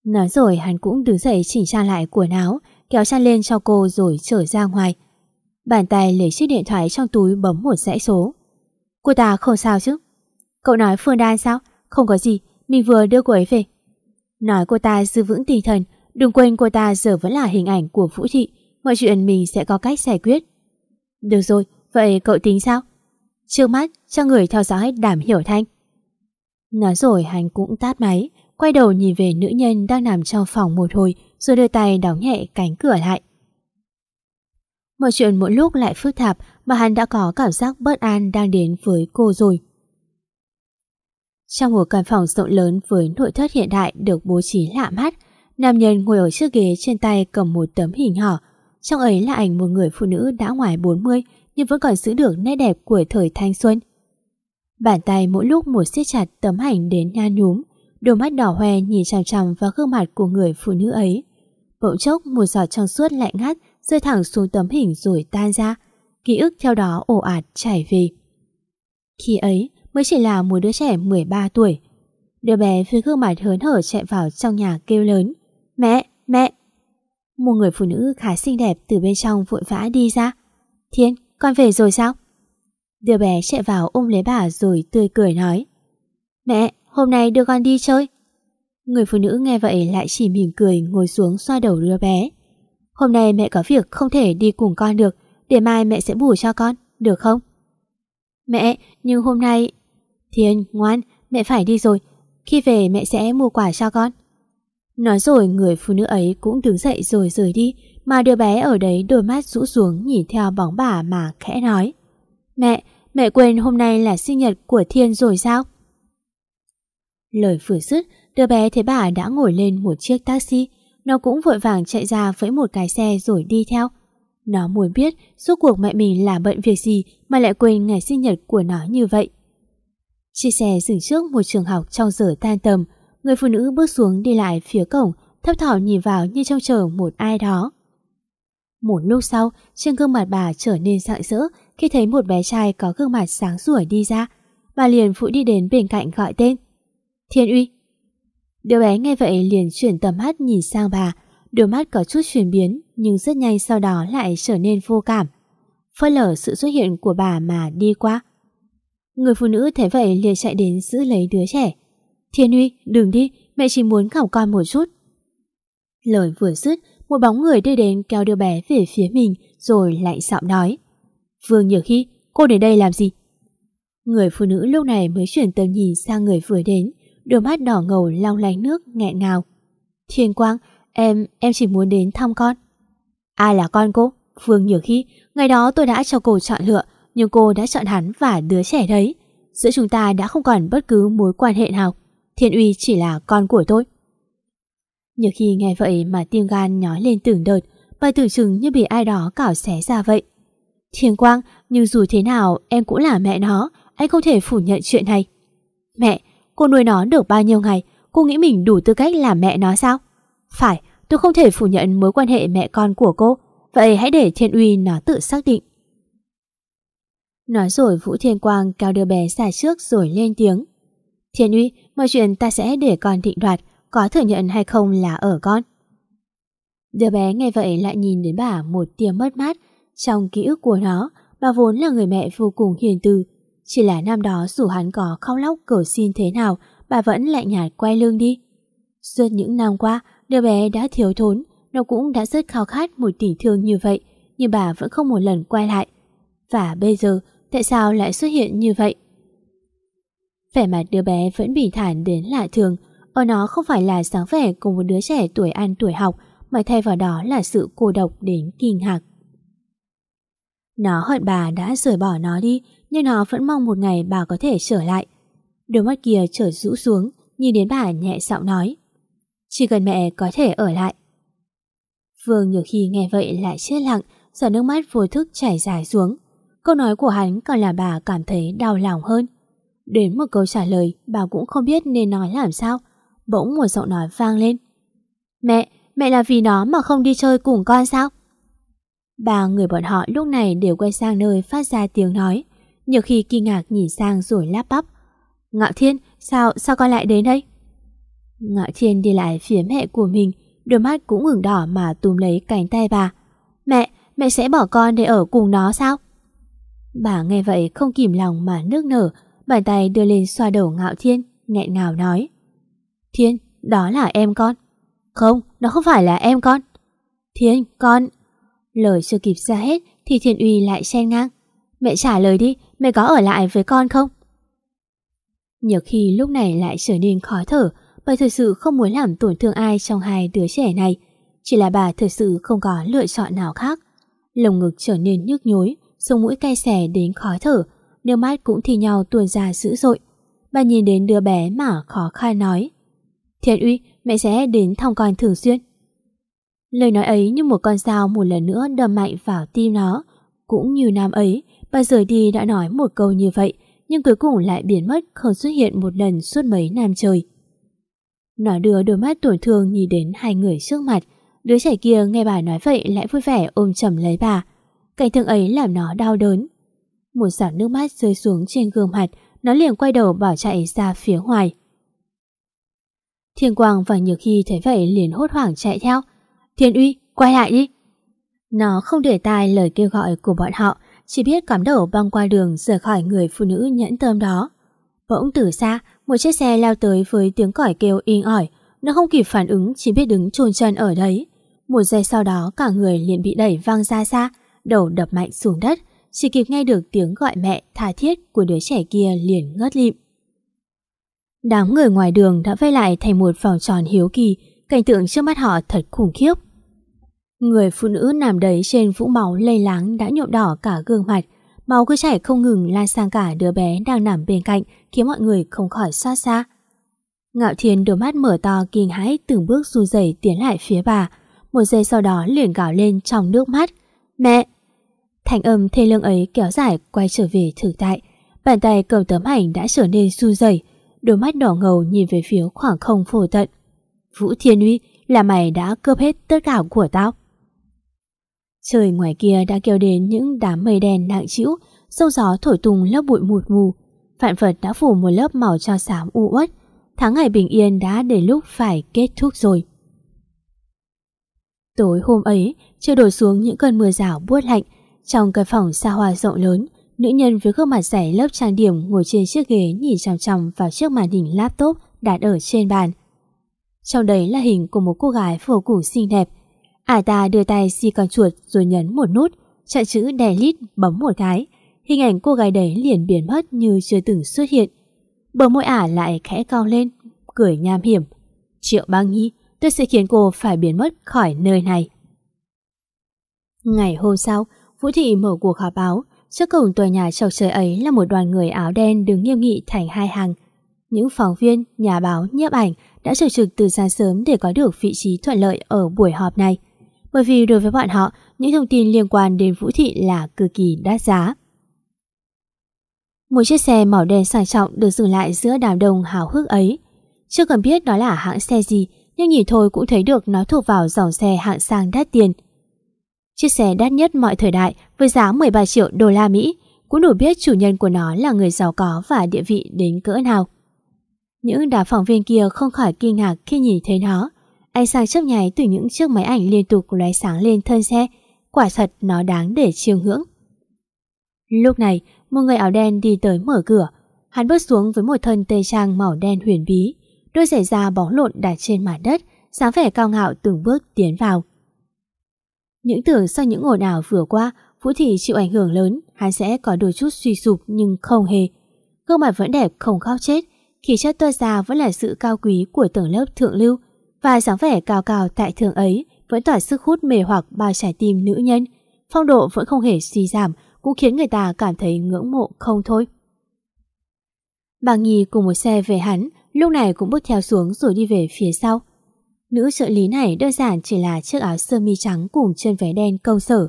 Nói rồi hắn cũng đứng dậy chỉnh trang lại quần áo, kéo chăn lên cho cô rồi trở ra ngoài. Bàn tay lấy chiếc điện thoại trong túi bấm một dãy số. Cô ta không sao chứ? Cậu nói Phương Đan sao? Không có gì, mình vừa đưa cô ấy về. Nói cô ta giữ vững tinh thần, đừng quên cô ta giờ vẫn là hình ảnh của Vũ Thị, mọi chuyện mình sẽ có cách giải quyết. Được rồi, vậy cậu tính sao? Trước mắt cho người theo dõi đảm hiểu thanh. Nói rồi hắn cũng tát máy, quay đầu nhìn về nữ nhân đang nằm trong phòng một hồi rồi đưa tay đóng nhẹ cánh cửa lại. Mọi chuyện mỗi lúc lại phức tạp mà hắn đã có cảm giác bất an đang đến với cô rồi. Trong một căn phòng rộng lớn với nội thất hiện đại được bố trí lạ mắt, nam nhân ngồi ở chiếc ghế trên tay cầm một tấm hình nhỏ. Trong ấy là ảnh một người phụ nữ đã ngoài 40 nhưng vẫn còn giữ được nét đẹp của thời thanh xuân. Bàn tay mỗi lúc một siết chặt tấm ảnh đến nha nhúm, đôi mắt đỏ hoe nhìn chằm chằm vào gương mặt của người phụ nữ ấy. Bỗng chốc một giọt trong suốt lạnh ngắt rơi thẳng xuống tấm hình rồi tan ra, ký ức theo đó ồ ạt chảy về. Khi ấy mới chỉ là một đứa trẻ 13 tuổi. Đứa bé với gương mặt hớn hở chạy vào trong nhà kêu lớn. Mẹ, mẹ! Một người phụ nữ khá xinh đẹp từ bên trong vội vã đi ra. Thiên, con về rồi sao? Đứa bé chạy vào ôm lấy bà rồi tươi cười nói Mẹ, hôm nay đưa con đi chơi Người phụ nữ nghe vậy lại chỉ mỉm cười ngồi xuống xoa đầu đứa bé Hôm nay mẹ có việc không thể đi cùng con được, để mai mẹ sẽ bù cho con, được không? Mẹ, nhưng hôm nay... Thiên, ngoan, mẹ phải đi rồi. Khi về mẹ sẽ mua quà cho con. Nói rồi người phụ nữ ấy cũng đứng dậy rồi rời đi, mà đứa bé ở đấy đôi mắt rũ xuống nhìn theo bóng bà mà khẽ nói. Mẹ, mẹ quên hôm nay là sinh nhật của Thiên rồi sao? Lời vừa dứt, đứa bé thấy bà đã ngồi lên một chiếc taxi. Nó cũng vội vàng chạy ra với một cái xe rồi đi theo. Nó muốn biết suốt cuộc mẹ mình là bận việc gì mà lại quên ngày sinh nhật của nó như vậy. Chiếc xe dừng trước một trường học trong giờ tan tầm. Người phụ nữ bước xuống đi lại phía cổng, thấp thỏm nhìn vào như trông chờ một ai đó. Một lúc sau, trên gương mặt bà trở nên rạng rỡ khi thấy một bé trai có gương mặt sáng sủa đi ra. Bà liền phụ đi đến bên cạnh gọi tên. Thiên Uy. Đứa bé nghe vậy liền chuyển tầm mắt nhìn sang bà, đôi mắt có chút chuyển biến nhưng rất nhanh sau đó lại trở nên vô cảm. Phớt lờ sự xuất hiện của bà mà đi qua. Người phụ nữ thấy vậy liền chạy đến giữ lấy đứa trẻ. Thiên Uy, đừng đi, mẹ chỉ muốn khảo con một chút. Lời vừa dứt, một bóng người đi đến kéo đứa bé về phía mình rồi lạnh giọng nói. Vương Nhược Khi, cô đến đây làm gì? Người phụ nữ lúc này mới chuyển tầm nhìn sang người vừa đến, đôi mắt đỏ ngầu long lánh nước nghẹn ngào. Thiên Quang, em, em chỉ muốn đến thăm con. Ai là con cô? Vương Nhược Khi, ngày đó tôi đã cho cô chọn lựa, nhưng cô đã chọn hắn và đứa trẻ đấy. Giữa chúng ta đã không còn bất cứ mối quan hệ nào. Thiên Uy chỉ là con của tôi. Nhược khi nghe vậy mà tim gan nhói lên từng đợt, bà tưởng chừng như bị ai đó cào xé ra vậy. Thiên Quang, nhưng dù thế nào em cũng là mẹ nó, anh không thể phủ nhận chuyện này. Mẹ, cô nuôi nó được bao nhiêu ngày, cô nghĩ mình đủ tư cách làm mẹ nó sao? Phải, tôi không thể phủ nhận mối quan hệ mẹ con của cô, vậy hãy để Thiên Uy nó tự xác định. Nói rồi Vũ Thiên Quang cao đứa bé ra trước rồi lên tiếng. Thiên Uy, mọi chuyện ta sẽ để con định đoạt, có thừa nhận hay không là ở con. Đứa bé nghe vậy lại nhìn đến bà một tia mất mát. Trong ký ức của nó, bà vốn là người mẹ vô cùng hiền từ. Chỉ là năm đó dù hắn có khóc lóc cầu xin thế nào, bà vẫn lại nhạt quay lưng đi. Suốt những năm qua, đứa bé đã thiếu thốn, nó cũng đã rất khao khát một tình thương như vậy, nhưng bà vẫn không một lần quay lại. Và bây giờ, tại sao lại xuất hiện như vậy? Vẻ mặt đứa bé vẫn bình thản đến lạ thường, ở nó không phải là sáng vẻ của một đứa trẻ tuổi ăn tuổi học, mà thay vào đó là sự cô độc đến kinh hạc Nó hận bà đã rời bỏ nó đi, nhưng nó vẫn mong một ngày bà có thể trở lại. Đôi mắt kia trở rũ xuống, nhìn đến bà nhẹ giọng nói. Chỉ cần mẹ có thể ở lại. Vương nhiều khi nghe vậy lại chết lặng, giọt nước mắt vô thức chảy dài xuống. Câu nói của hắn còn làm bà cảm thấy đau lòng hơn. Đến một câu trả lời, bà cũng không biết nên nói làm sao. Bỗng một giọng nói vang lên. Mẹ, mẹ là vì nó mà không đi chơi cùng con sao? Ba người bọn họ lúc này đều quay sang nơi phát ra tiếng nói. Nhiều khi kinh ngạc nhìn sang rồi lắp bắp. Ngạo Thiên, sao, sao con lại đến đây? Ngạo Thiên đi lại phía mẹ của mình, đôi mắt cũng ửng đỏ mà túm lấy cánh tay bà. Mẹ, mẹ sẽ bỏ con để ở cùng nó sao? Bà nghe vậy không kìm lòng mà nước nở, bàn tay đưa lên xoa đầu Ngạo Thiên, nghẹn ngào nói. Thiên, đó là em con. Không, nó không phải là em con. Thiên, con... Lời chưa kịp ra hết thì Thiên Uy lại xen ngang. Mẹ trả lời đi, mẹ có ở lại với con không? Nhiều khi lúc này lại trở nên khó thở bởi thực sự không muốn làm tổn thương ai trong hai đứa trẻ này. Chỉ là bà thực sự không có lựa chọn nào khác. Lồng ngực trở nên nhức nhối, sông mũi cay xè đến khó thở, nước mắt cũng thì nhau tuôn ra dữ dội. Bà nhìn đến đứa bé mà khó khai nói thiên uy, mẹ sẽ đến thăm con thường xuyên. Lời nói ấy như một con dao một lần nữa đâm mạnh vào tim nó. Cũng như nam ấy, bà rời đi đã nói một câu như vậy, nhưng cuối cùng lại biến mất không xuất hiện một lần suốt mấy năm trời. Nó đưa đôi mắt tổn thương nhìn đến hai người trước mặt. Đứa trẻ kia nghe bà nói vậy lại vui vẻ ôm chầm lấy bà. Cảnh thương ấy làm nó đau đớn. Một giọt nước mắt rơi xuống trên gương mặt, nó liền quay đầu bỏ chạy ra phía ngoài. Thiên Quang và Nhược Hy thấy vậy liền hốt hoảng chạy theo. Thiên Uy, quay lại đi. Nó không để tai lời kêu gọi của bọn họ, chỉ biết cắm đầu băng qua đường rời khỏi người phụ nữ nhẫn tâm đó. Bỗng từ xa, một chiếc xe lao tới với tiếng còi kêu inh ỏi. Nó không kịp phản ứng, chỉ biết đứng chôn chân ở đấy. Một giây sau đó cả người liền bị đẩy văng ra xa, đầu đập mạnh xuống đất, chỉ kịp nghe được tiếng gọi mẹ tha thiết của đứa trẻ kia liền ngất lịm. Đám người ngoài đường đã vây lại thành một vòng tròn hiếu kỳ, cảnh tượng trước mắt họ thật khủng khiếp. Người phụ nữ nằm đấy trên vũng máu lây láng đã nhuộm đỏ cả gương mặt, máu cứ chảy không ngừng lan sang cả đứa bé đang nằm bên cạnh khiến mọi người không khỏi xót xa. Ngạo Thiên đôi mắt mở to kinh hãi từng bước run rẩy tiến lại phía bà, một giây sau đó liền gào lên trong nước mắt. Mẹ! Thành âm thê lương ấy kéo dài quay trở về thực tại. Bàn tay cầm tấm ảnh đã trở nên run rẩy, đôi mắt đỏ ngầu nhìn về phía khoảng không phổ tận. Vũ Thiên Uy, là mày đã cướp hết tất cả của tao. Trời ngoài kia đã kêu đến những đám mây đen nặng trĩu, sâu gió thổi tung lớp bụi mụt mù. Phạn Phật đã phủ một lớp màu cho xám u uất. Tháng ngày bình yên đã đến lúc phải kết thúc rồi. Tối hôm ấy, trời đổ xuống những cơn mưa rào buốt lạnh. Trong căn phòng xa hoa rộng lớn, nữ nhân với gương mặt rẻ lớp trang điểm ngồi trên chiếc ghế nhìn chằm chằm vào chiếc màn hình laptop đặt ở trên bàn. Trong đấy là hình của một cô gái vô cùng xinh đẹp. Ả ta đưa tay xì con chuột rồi nhấn một nút, chặn chữ delete bấm một cái. Hình ảnh cô gái đấy liền biến mất như chưa từng xuất hiện. Bờ môi ả lại khẽ cao lên, cười nham hiểm. Triệu băng nhi, tôi sẽ khiến cô phải biến mất khỏi nơi này. Ngày hôm sau, Vũ Thị mở cuộc họp báo. Trước cổng tòa nhà chọc trời ấy là một đoàn người áo đen đứng nghiêm nghị thành hai hàng. Những phóng viên, nhà báo, nhiếp ảnh đã trực trực từ sáng sớm để có được vị trí thuận lợi ở buổi họp này. Bởi vì đối với bọn họ, những thông tin liên quan đến Vũ Thị là cực kỳ đắt giá. Một chiếc xe màu đen sang trọng được dừng lại giữa đám đông hào hức ấy. Chưa cần biết đó là hãng xe gì, nhưng nhìn thôi cũng thấy được nó thuộc vào dòng xe hạng sang đắt tiền. Chiếc xe đắt nhất mọi thời đại với giá 13 triệu đô la Mỹ cũng đủ biết chủ nhân của nó là người giàu có và địa vị đến cỡ nào. Những đám phóng viên kia không khỏi kinh ngạc khi nhìn thấy nó. Anh sang chấp nháy từ những chiếc máy ảnh liên tục lóe sáng lên thân xe. Quả thật nó đáng để chiêm ngưỡng. Lúc này, một người áo đen đi tới mở cửa. Hắn bước xuống với một thân tây trang màu đen huyền bí. Đôi giày da bóng lộn đặt trên mặt đất, dáng vẻ cao ngạo từng bước tiến vào. Những tưởng sau những ồn ào vừa qua, Vũ Thị chịu ảnh hưởng lớn, hắn sẽ có đôi chút suy sụp nhưng không hề. Gương mặt vẫn đẹp không khóc chết, khí chất tôi ra vẫn là sự cao quý của tầng lớp thượng lưu và dáng vẻ cao cao tại thượng ấy vẫn tỏa sức hút mê hoặc bao trái tim nữ nhân. Phong độ vẫn không hề suy giảm, cũng khiến người ta cảm thấy ngưỡng mộ không thôi. Bà Nhi cùng một xe về hắn, lúc này cũng bước theo xuống rồi đi về phía sau. Nữ trợ lý này đơn giản chỉ là chiếc áo sơ mi trắng cùng chân váy đen công sở,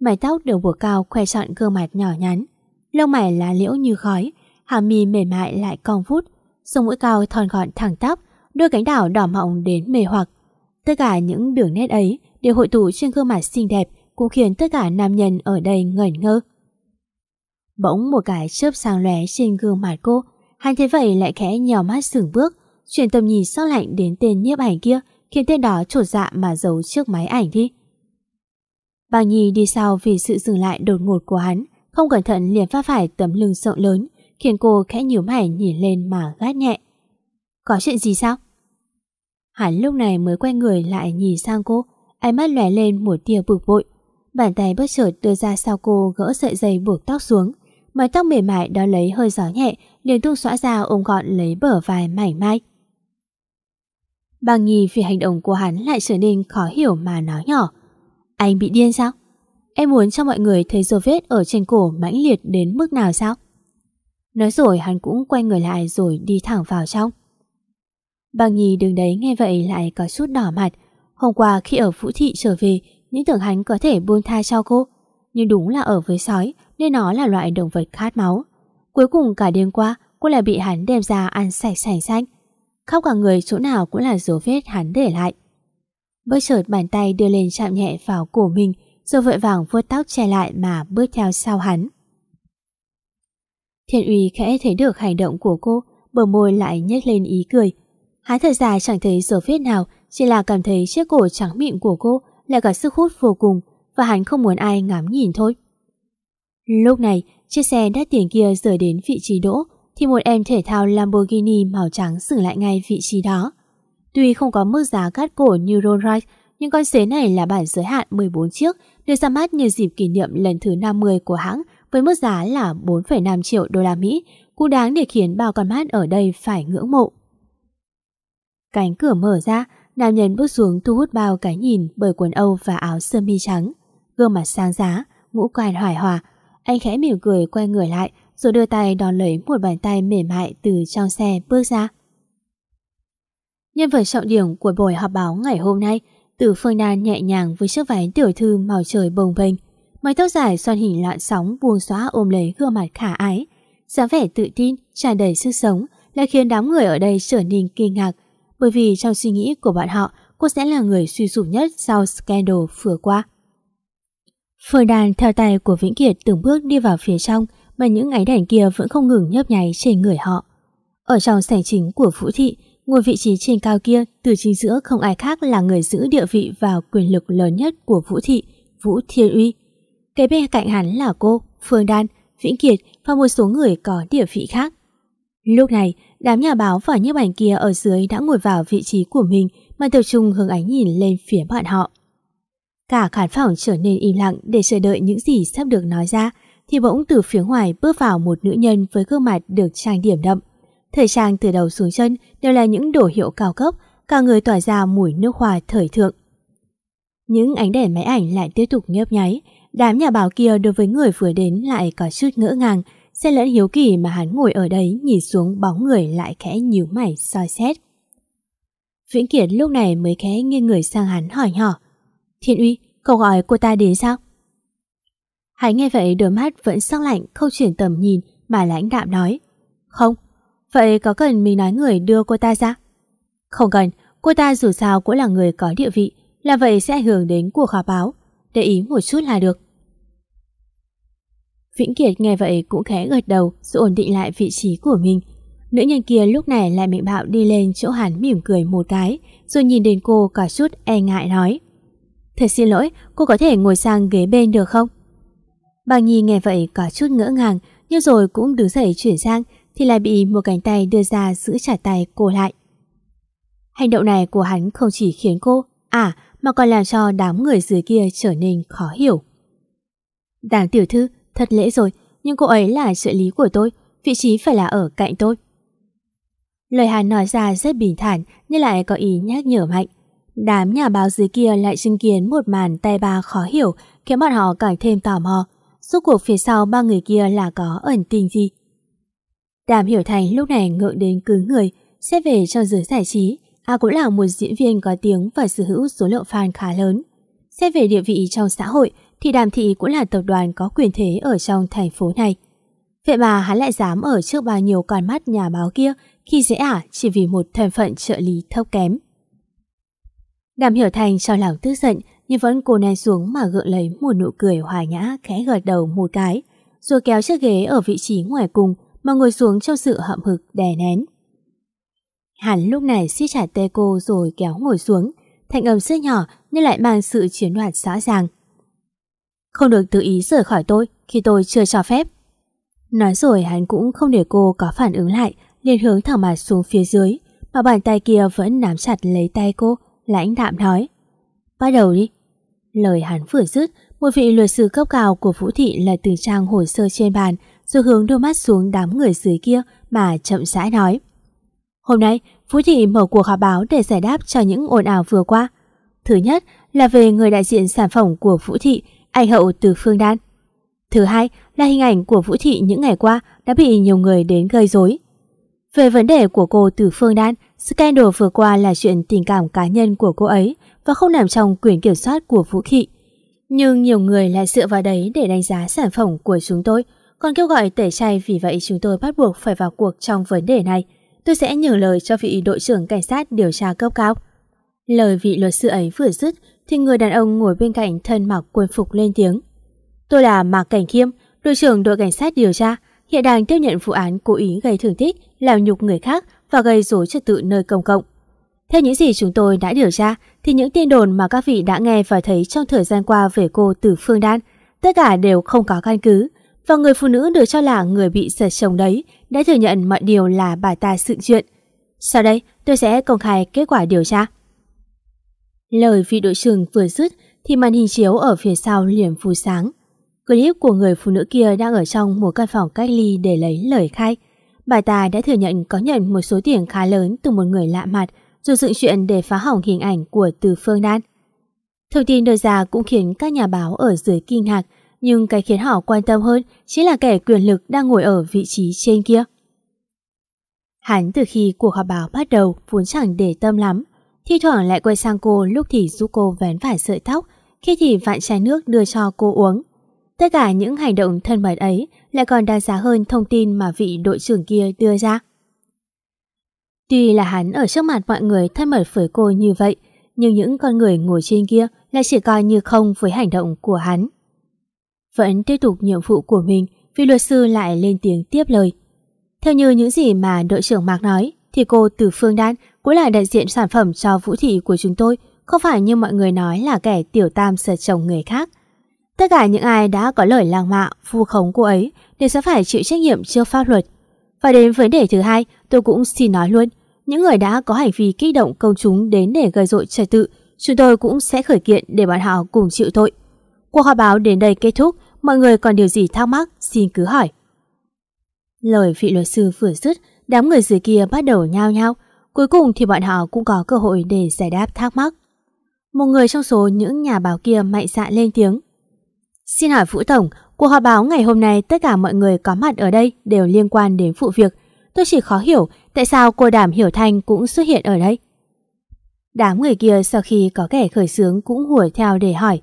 mái tóc được buộc cao khoe trọn gương mặt nhỏ nhắn. Lông mày lá liễu như khói, hàm mi mềm mại lại cong vút, sống mũi cao thon gọn thẳng tắp, đôi cánh đảo đỏ mọng đến mê hoặc. Tất cả những đường nét ấy đều hội tụ trên gương mặt xinh đẹp cũng khiến tất cả nam nhân ở đây ngẩn ngơ. Bỗng một cái chớp sang lóe trên gương mặt cô, hắn thấy vậy lại khẽ nhèo mắt sửng bước, chuyển tầm nhìn sắc lạnh đến tên nhiếp ảnh kia, khiến tên đó trột dạ mà giấu trước máy ảnh đi. Bà Nhi đi sau vì sự dừng lại đột ngột của hắn, không cẩn thận liền phát phải tấm lưng rộng lớn, khiến cô khẽ nhíu mày nhìn lên mà gắt nhẹ. Có chuyện gì sao? Hắn lúc này mới quay người lại nhìn sang cô, ánh mắt lóe lên một tia bực bội. Bàn tay bất chợt đưa ra sau cô gỡ sợi dây buộc tóc xuống, mái tóc mềm mại đó lấy hơi gió nhẹ, liền tung xõa ra ôm gọn lấy bờ vai mảnh mai. Bà Nhì vì hành động của hắn lại trở nên khó hiểu mà nói nhỏ. Anh bị điên sao? Em muốn cho mọi người thấy dấu vết ở trên cổ mãnh liệt đến mức nào sao? Nói rồi hắn cũng quay người lại rồi đi thẳng vào trong. Bà Nhi đứng đấy nghe vậy lại có chút đỏ mặt. Hôm qua khi ở Vũ Thị trở về, những tưởng hắn có thể buông tha cho cô. Nhưng đúng là ở với sói, nên nó là loại động vật khát máu. Cuối cùng cả đêm qua, cô lại bị hắn đem ra ăn sạch sành xanh. Khóc cả người chỗ nào cũng là dấu vết hắn để lại. Bất chợt bàn tay đưa lên chạm nhẹ vào cổ mình, rồi vội vàng vuốt tóc che lại mà bước theo sau hắn. Thiên uy khẽ thấy được hành động của cô, bờ môi lại nhếch lên ý cười. Hắn thật ra chẳng thấy dấu vết nào, chỉ là cảm thấy chiếc cổ trắng mịn của cô lại có sức hút vô cùng và hắn không muốn ai ngắm nhìn thôi. Lúc này, chiếc xe đắt tiền kia rời đến vị trí đỗ thì một em thể thao Lamborghini màu trắng dừng lại ngay vị trí đó. Tuy không có mức giá cắt cổ như Rolls Royce, nhưng con xế này là bản giới hạn 14 chiếc, được ra mắt nhân dịp kỷ niệm lần thứ 50 của hãng với mức giá là 4,5 triệu đô la Mỹ, cũng đáng để khiến bao con mắt ở đây phải ngưỡng mộ. Cánh cửa mở ra, nam nhân bước xuống thu hút bao cái nhìn bởi quần âu và áo sơ mi trắng, gương mặt sáng giá, ngũ quan hoài hòa. Anh khẽ mỉm cười quay người lại rồi đưa tay đón lấy một bàn tay mềm mại từ trong xe bước ra. Nhân vật trọng điểm của buổi họp báo ngày hôm nay, từ phương đan nhẹ nhàng với chiếc váy tiểu thư màu trời bồng bềnh, mái tóc dài xoăn hình loạn sóng buông xóa ôm lấy gương mặt khả ái, dáng vẻ tự tin, tràn đầy sức sống, lại khiến đám người ở đây trở nên kinh ngạc, bởi vì trong suy nghĩ của bọn họ, cô sẽ là người suy sụp nhất sau scandal vừa qua. Phương Đàn theo tay của Vĩnh Kiệt từng bước đi vào phía trong mà những ánh đèn kia vẫn không ngừng nhấp nháy trên người họ. Ở trong sảnh chính của Vũ Thị, ngồi vị trí trên cao kia từ chính giữa không ai khác là người giữ địa vị và quyền lực lớn nhất của Vũ Thị, Vũ Thiên Uy. Kế bên cạnh hắn là cô, Phương Đan, Vĩnh Kiệt và một số người có địa vị khác. Lúc này, đám nhà báo và nhiếp ảnh kia ở dưới đã ngồi vào vị trí của mình mà tập trung hướng ánh nhìn lên phía bọn họ. Cả khán phòng trở nên im lặng để chờ đợi những gì sắp được nói ra, thì bỗng từ phía ngoài bước vào một nữ nhân với gương mặt được trang điểm đậm. Thời trang từ đầu xuống chân đều là những đồ hiệu cao cấp, cả người tỏa ra mùi nước hoa thời thượng. Những ánh đèn máy ảnh lại tiếp tục nhấp nháy, đám nhà báo kia đối với người vừa đến lại có chút ngỡ ngàng, xen lẫn hiếu kỳ mà hắn ngồi ở đấy nhìn xuống bóng người lại khẽ nhíu mày soi xét. Vĩnh Kiệt lúc này mới khẽ nghiêng người sang hắn hỏi nhỏ. Thiên Uy, cậu gọi cô ta đến sao? Hắn nghe vậy đôi mắt vẫn sắc lạnh không chuyển tầm nhìn mà lãnh đạm nói. Không, vậy có cần mình nói người đưa cô ta ra? Không cần, cô ta dù sao cũng là người có địa vị, là vậy sẽ ảnh hưởng đến cuộc họp báo. Để ý một chút là được. Vĩnh Kiệt nghe vậy cũng khẽ gật đầu rồi ổn định lại vị trí của mình. Nữ nhân kia lúc này lại mệnh bạo đi lên chỗ hắn mỉm cười một cái rồi nhìn đến cô cả chút e ngại nói. Thật xin lỗi, cô có thể ngồi sang ghế bên được không? Bà Nhi nghe vậy có chút ngỡ ngàng nhưng rồi cũng đứng dậy chuyển sang thì lại bị một cánh tay đưa ra giữ chặt tay cô lại. Hành động này của hắn không chỉ khiến cô, à mà còn làm cho đám người dưới kia trở nên khó hiểu. Đảng tiểu thư, thật lễ rồi, nhưng cô ấy là trợ lý của tôi, vị trí phải là ở cạnh tôi. Lời hắn nói ra rất bình thản nhưng lại có ý nhắc nhở mạnh. Đám nhà báo dưới kia lại chứng kiến một màn tay ba khó hiểu khiến bọn họ càng thêm tò mò. Suốt cuộc phía sau ba người kia là có ẩn tình gì? Đàm Hiểu Thành lúc này ngượng đến cứng người, xét về trong giới giải trí, A cũng là một diễn viên có tiếng và sở hữu số lượng fan khá lớn. Xét về địa vị trong xã hội thì Đàm Thị cũng là tập đoàn có quyền thế ở trong thành phố này. Vậy mà hắn lại dám ở trước bao nhiêu con mắt nhà báo kia khi dễ ả chỉ vì một thân phận trợ lý thấp kém. Đàm Hiểu Thành cho lòng tức giận nhưng vẫn cô nén xuống mà gượng lấy một nụ cười hòa nhã khẽ gật đầu một cái rồi kéo chiếc ghế ở vị trí ngoài cùng mà ngồi xuống trong sự hậm hực đè nén. Hắn lúc này siết chặt tay cô rồi kéo ngồi xuống, thanh âm rất nhỏ nhưng lại mang sự chiến đoạt rõ ràng. Không được tự ý rời khỏi tôi khi tôi chưa cho phép. Nói rồi hắn cũng không để cô có phản ứng lại, liền hướng thẳng mặt xuống phía dưới, mà bàn tay kia vẫn nắm chặt lấy tay cô, lãnh đạm nói. Bắt đầu đi. Lời hắn vừa dứt, một vị luật sư cấp cao của Vũ Thị lật từng trang hồ sơ trên bàn, rồi hướng đôi mắt xuống đám người dưới kia mà chậm rãi nói. Hôm nay, Vũ Thị mở cuộc họp báo để giải đáp cho những ồn ào vừa qua. Thứ nhất là về người đại diện sản phẩm của Vũ Thị, anh hậu từ Phương Đan. Thứ hai là hình ảnh của Vũ Thị những ngày qua đã bị nhiều người đến gây rối. Về vấn đề của cô từ Phương Đan, scandal vừa qua là chuyện tình cảm cá nhân của cô ấy và không nằm trong quyền kiểm soát của Vũ Thị. Nhưng nhiều người lại dựa vào đấy để đánh giá sản phẩm của chúng tôi, còn kêu gọi tẩy chay vì vậy chúng tôi bắt buộc phải vào cuộc trong vấn đề này. Tôi sẽ nhường lời cho vị đội trưởng cảnh sát điều tra cấp cao. Lời vị luật sư ấy vừa dứt thì người đàn ông ngồi bên cạnh thân mặc quân phục lên tiếng. Tôi là Mạc Cảnh Khiêm, đội trưởng đội cảnh sát điều tra, hiện đang tiếp nhận vụ án cố ý gây thương tích, làm nhục người khác và gây rối trật tự nơi công cộng. Theo những gì chúng tôi đã điều tra, thì những tin đồn mà các vị đã nghe và thấy trong thời gian qua về cô từ Phương Đan, tất cả đều không có căn cứ. Và người phụ nữ được cho là người bị giật chồng đấy đã thừa nhận mọi điều là bà ta sự chuyện. Sau đây, tôi sẽ công khai kết quả điều tra. Lời vị đội trưởng vừa dứt thì màn hình chiếu ở phía sau liền phù sáng. Clip của người phụ nữ kia đang ở trong một căn phòng cách ly để lấy lời khai. Bà ta đã thừa nhận có nhận một số tiền khá lớn từ một người lạ mặt dù dựng chuyện để phá hỏng hình ảnh của Từ Phương Đan. Thông tin đưa ra cũng khiến các nhà báo ở dưới kinh ngạc, nhưng cái khiến họ quan tâm hơn chính là kẻ quyền lực đang ngồi ở vị trí trên kia. Hắn từ khi cuộc họp báo bắt đầu vốn chẳng để tâm lắm, thi thoảng lại quay sang cô lúc thì giúp cô vén vải sợi tóc, khi thì vạn chai nước đưa cho cô uống. Tất cả những hành động thân mật ấy lại còn đáng giá hơn thông tin mà vị đội trưởng kia đưa ra. Tuy là hắn ở trước mặt mọi người thân mật với cô như vậy, nhưng những con người ngồi trên kia lại chỉ coi như không với hành động của hắn. Vẫn tiếp tục nhiệm vụ của mình, vì luật sư lại lên tiếng tiếp lời. Theo như những gì mà đội trưởng Mạc nói, thì cô từ Phương Đan cũng là đại diện sản phẩm cho vũ thị của chúng tôi, không phải như mọi người nói là kẻ tiểu tam sợ chồng người khác. Tất cả những ai đã có lời lang mạ, vu khống cô ấy đều sẽ phải chịu trách nhiệm trước pháp luật. Và đến vấn đề thứ hai, tôi cũng xin nói luôn, những người đã có hành vi kích động công chúng đến để gây dội trật tự, chúng tôi cũng sẽ khởi kiện để bọn họ cùng chịu tội. Cuộc họp báo đến đây kết thúc, mọi người còn điều gì thắc mắc, xin cứ hỏi. Lời vị luật sư vừa dứt, đám người dưới kia bắt đầu nhao nhao, cuối cùng thì bọn họ cũng có cơ hội để giải đáp thắc mắc. Một người trong số những nhà báo kia mạnh dạn lên tiếng. Xin hỏi Vũ Tổng, cuộc họp báo ngày hôm nay tất cả mọi người có mặt ở đây đều liên quan đến vụ việc. Tôi chỉ khó hiểu tại sao cô đảm hiểu thanh cũng xuất hiện ở đây. Đám người kia sau khi có kẻ khởi xướng cũng hùa theo để hỏi.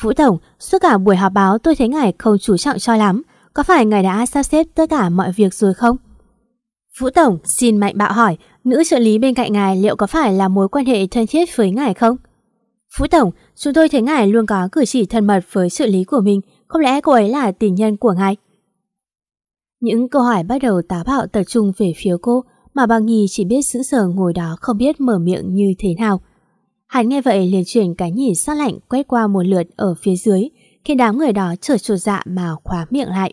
Vũ Tổng, suốt cả buổi họp báo tôi thấy ngài không chú trọng cho lắm. Có phải ngài đã sắp xếp tất cả mọi việc rồi không? Vũ Tổng, xin mạnh bạo hỏi, nữ trợ lý bên cạnh ngài liệu có phải là mối quan hệ thân thiết với ngài không? Phú Tổng, chúng tôi thấy ngài luôn có cử chỉ thân mật với sự lý của mình, không lẽ cô ấy là tình nhân của ngài? Những câu hỏi bắt đầu tá bạo tập trung về phía cô, mà bà Nhi chỉ biết sững sờ ngồi đó không biết mở miệng như thế nào. Hắn nghe vậy liền chuyển cái nhìn sát lạnh quét qua một lượt ở phía dưới, khiến đám người đó trở trột dạ mà khóa miệng lại.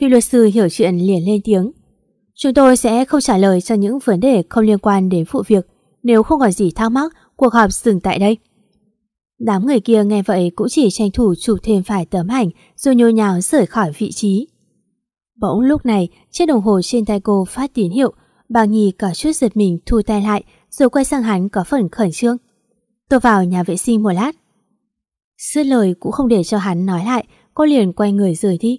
Vì luật sư hiểu chuyện liền lên tiếng. Chúng tôi sẽ không trả lời cho những vấn đề không liên quan đến vụ việc. Nếu không còn gì thắc mắc, cuộc họp dừng tại đây. Đám người kia nghe vậy cũng chỉ tranh thủ chụp thêm vài tấm ảnh rồi nhô nhào rời khỏi vị trí. Bỗng lúc này, chiếc đồng hồ trên tay cô phát tín hiệu, bà Nhi cả chút giật mình thu tay lại rồi quay sang hắn có phần khẩn trương. Tôi vào nhà vệ sinh một lát. Sứt lời cũng không để cho hắn nói lại, cô liền quay người rời đi.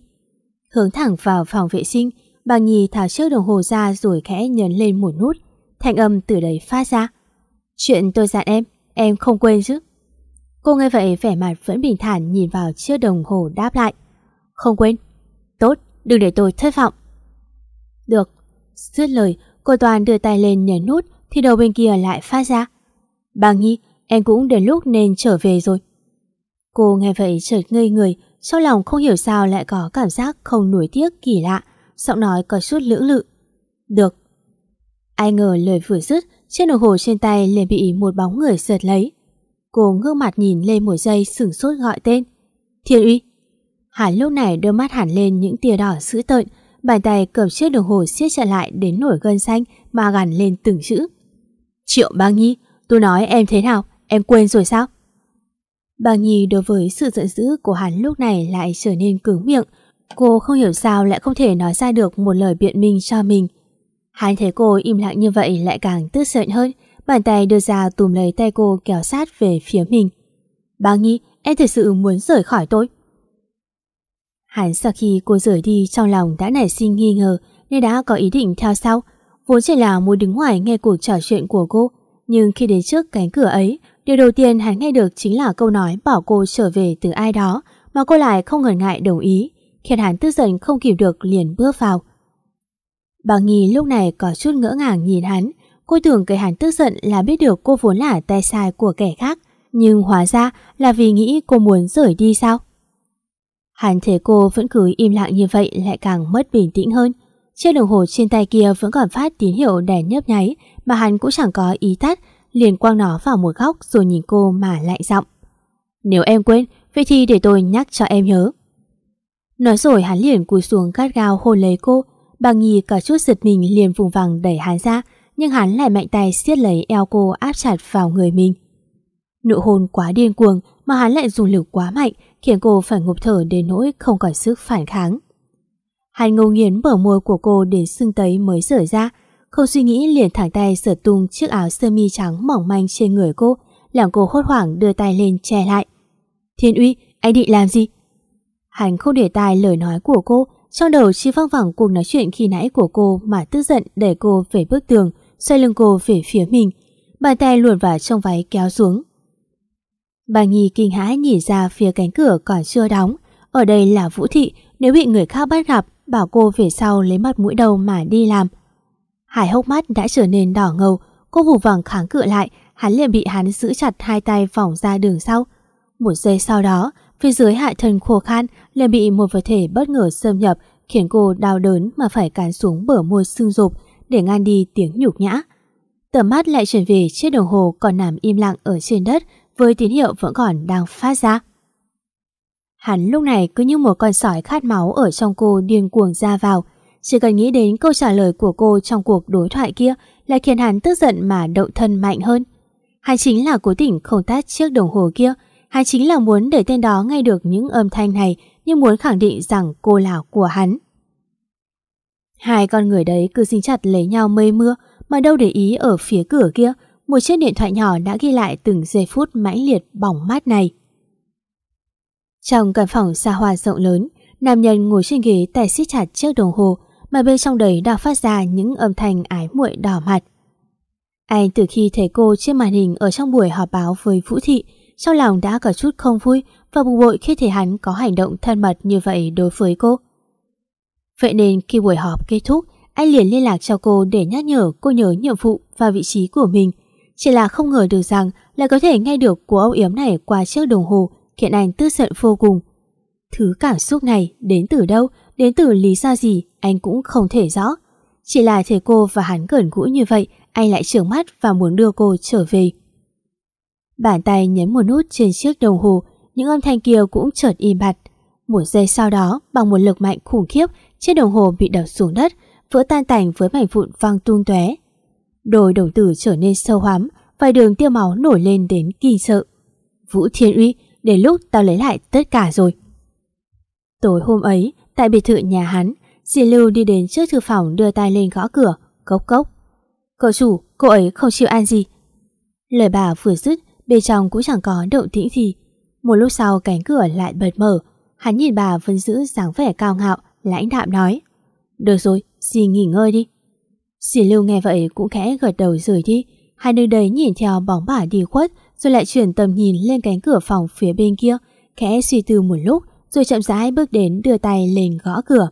Hướng thẳng vào phòng vệ sinh, bà Nhi tháo chiếc đồng hồ ra rồi khẽ nhấn lên một nút. thanh âm từ đấy phát ra. Chuyện tôi dặn em, em không quên chứ. Cô nghe vậy vẻ mặt vẫn bình thản nhìn vào chiếc đồng hồ đáp lại. Không quên. Tốt, đừng để tôi thất vọng. Được. Dứt lời, cô Toàn đưa tay lên nhấn nút thì đầu bên kia lại phát ra. Bà Nhi, em cũng đến lúc nên trở về rồi. Cô nghe vậy chợt ngây người, trong lòng không hiểu sao lại có cảm giác không nuối tiếc kỳ lạ, giọng nói có chút lưỡng lự. Được. Ai ngờ lời vừa dứt, chiếc đồng hồ trên tay liền bị một bóng người giật lấy. Cô ngước mặt nhìn lên một giây sửng sốt gọi tên. Thiên uy. Hắn lúc này đưa mắt hẳn lên những tia đỏ dữ tợn, bàn tay cầm chiếc đồng hồ siết chặt lại đến nổi gân xanh mà gằn lên từng chữ. Triệu Bang Nhi, tôi nói em thế nào, em quên rồi sao? Bang Nhi đối với sự giận dữ của hắn lúc này lại trở nên cứng miệng. Cô không hiểu sao lại không thể nói ra được một lời biện minh cho mình. Hắn thấy cô im lặng như vậy lại càng tức giận hơn, bàn tay đưa ra tùm lấy tay cô kéo sát về phía mình. Bà Nhi, em thật sự muốn rời khỏi tôi. Hắn sau khi cô rời đi trong lòng đã nảy sinh nghi ngờ nên đã có ý định theo sau. Vốn chỉ là muốn đứng ngoài nghe cuộc trò chuyện của cô, nhưng khi đến trước cánh cửa ấy, điều đầu tiên hắn nghe được chính là câu nói bảo cô trở về từ ai đó mà cô lại không ngần ngại đồng ý, khiến hắn tức giận không kịp được liền bước vào. Bà Nghi lúc này có chút ngỡ ngàng nhìn hắn, cô tưởng cái hắn tức giận là biết được cô vốn là tay sai của kẻ khác, nhưng hóa ra là vì nghĩ cô muốn rời đi sao? Hắn thấy cô vẫn cứ im lặng như vậy lại càng mất bình tĩnh hơn. Chiếc đồng hồ trên tay kia vẫn còn phát tín hiệu đèn nhấp nháy mà hắn cũng chẳng có ý tắt, liền quăng nó vào một góc rồi nhìn cô mà lạnh giọng. Nếu em quên, vậy thì để tôi nhắc cho em nhớ. Nói rồi hắn liền cúi xuống cát gao hôn lấy cô, bằng nhì cả chút giật mình liền vùng vằng đẩy hắn ra, nhưng hắn lại mạnh tay siết lấy eo cô áp chặt vào người mình. Nụ hôn quá điên cuồng mà hắn lại dùng lực quá mạnh khiến cô phải ngụp thở đến nỗi không còn sức phản kháng. Hắn ngâu nghiến bờ môi của cô đến sưng tấy mới rời ra, không suy nghĩ liền thẳng tay sửa tung chiếc áo sơ mi trắng mỏng manh trên người cô, làm cô hốt hoảng đưa tay lên che lại. Thiên uy, anh định làm gì? Hắn không để tai lời nói của cô, trong đầu chỉ văng vẳng cuộc nói chuyện khi nãy của cô mà tức giận đẩy cô về bức tường, xoay lưng cô về phía mình. Bàn tay luồn vào trong váy kéo xuống. Bà Nhi kinh hãi nhìn ra phía cánh cửa còn chưa đóng. Ở đây là Vũ Thị, nếu bị người khác bắt gặp, bảo cô về sau lấy mặt mũi đầu mà đi làm. Hải hốc mắt đã trở nên đỏ ngầu, cô vụ vằng kháng cự lại, hắn liền bị hắn giữ chặt hai tay vòng ra đường sau. Một giây sau đó, phía dưới hại thân khô khan liền bị một vật thể bất ngờ xâm nhập, khiến cô đau đớn mà phải cán xuống bờ môi sưng rụp để ngăn đi tiếng nhục nhã. Tầm mắt lại chuyển về chiếc đồng hồ còn nằm im lặng ở trên đất, với tín hiệu vẫn còn đang phát ra. Hắn lúc này cứ như một con sói khát máu ở trong cô điên cuồng ra vào. Chỉ cần nghĩ đến câu trả lời của cô trong cuộc đối thoại kia lại khiến hắn tức giận mà động thân mạnh hơn. Hắn chính là cố tình không tắt chiếc đồng hồ kia. Hắn chính là muốn để tên đó nghe được những âm thanh này nhưng muốn khẳng định rằng cô là của hắn. Hai con người đấy cứ dính chặt lấy nhau mây mưa mà đâu để ý ở phía cửa kia một chiếc điện thoại nhỏ đã ghi lại từng giây phút mãnh liệt bỏng mát này. Trong căn phòng xa hoa rộng lớn, nam nhân ngồi trên ghế tay siết chặt chiếc đồng hồ mà bên trong đấy đang phát ra những âm thanh ái muội đỏ mặt. Anh từ khi thấy cô trên màn hình ở trong buổi họp báo với Vũ Thị, trong lòng đã có chút không vui và bực bội khi thấy hắn có hành động thân mật như vậy đối với cô. Vậy nên khi buổi họp kết thúc, anh liền liên lạc cho cô để nhắc nhở cô nhớ nhiệm vụ và vị trí của mình. Chỉ là không ngờ được rằng lại có thể nghe được của âu yếm này qua chiếc đồng hồ khiến anh tức giận vô cùng. Thứ cảm xúc này đến từ đâu, đến từ lý do gì anh cũng không thể rõ. Chỉ là thấy cô và hắn gần gũi như vậy, anh lại trợn mắt và muốn đưa cô trở về. Bàn tay nhấn một nút trên chiếc đồng hồ, những âm thanh kia cũng chợt im bặt. Một giây sau đó, bằng một lực mạnh khủng khiếp, chiếc đồng hồ bị đập xuống đất, vỡ tan tành với mảnh vụn văng tung tóe. Đôi đồng tử trở nên sâu hoắm, vài đường tiêu máu nổi lên đến kinh sợ. Vũ Thiên Uy, đến lúc tao lấy lại tất cả rồi. Tối hôm ấy, tại biệt thự nhà hắn, di Lưu đi đến trước thư phòng đưa tay lên gõ cửa, cốc cốc. Cậu chủ, cô ấy không chịu ăn gì. Lời bà vừa dứt, bên trong cũng chẳng có động tĩnh gì. Một lúc sau cánh cửa lại bật mở, hắn nhìn bà vẫn giữ dáng vẻ cao ngạo, lãnh đạm nói. Được rồi, dì nghỉ ngơi đi. Dì Lưu nghe vậy cũng khẽ gật đầu rời đi, hai nơi đấy nhìn theo bóng bà đi khuất, rồi lại chuyển tầm nhìn lên cánh cửa phòng phía bên kia, khẽ suy tư một lúc, rồi chậm rãi bước đến đưa tay lên gõ cửa.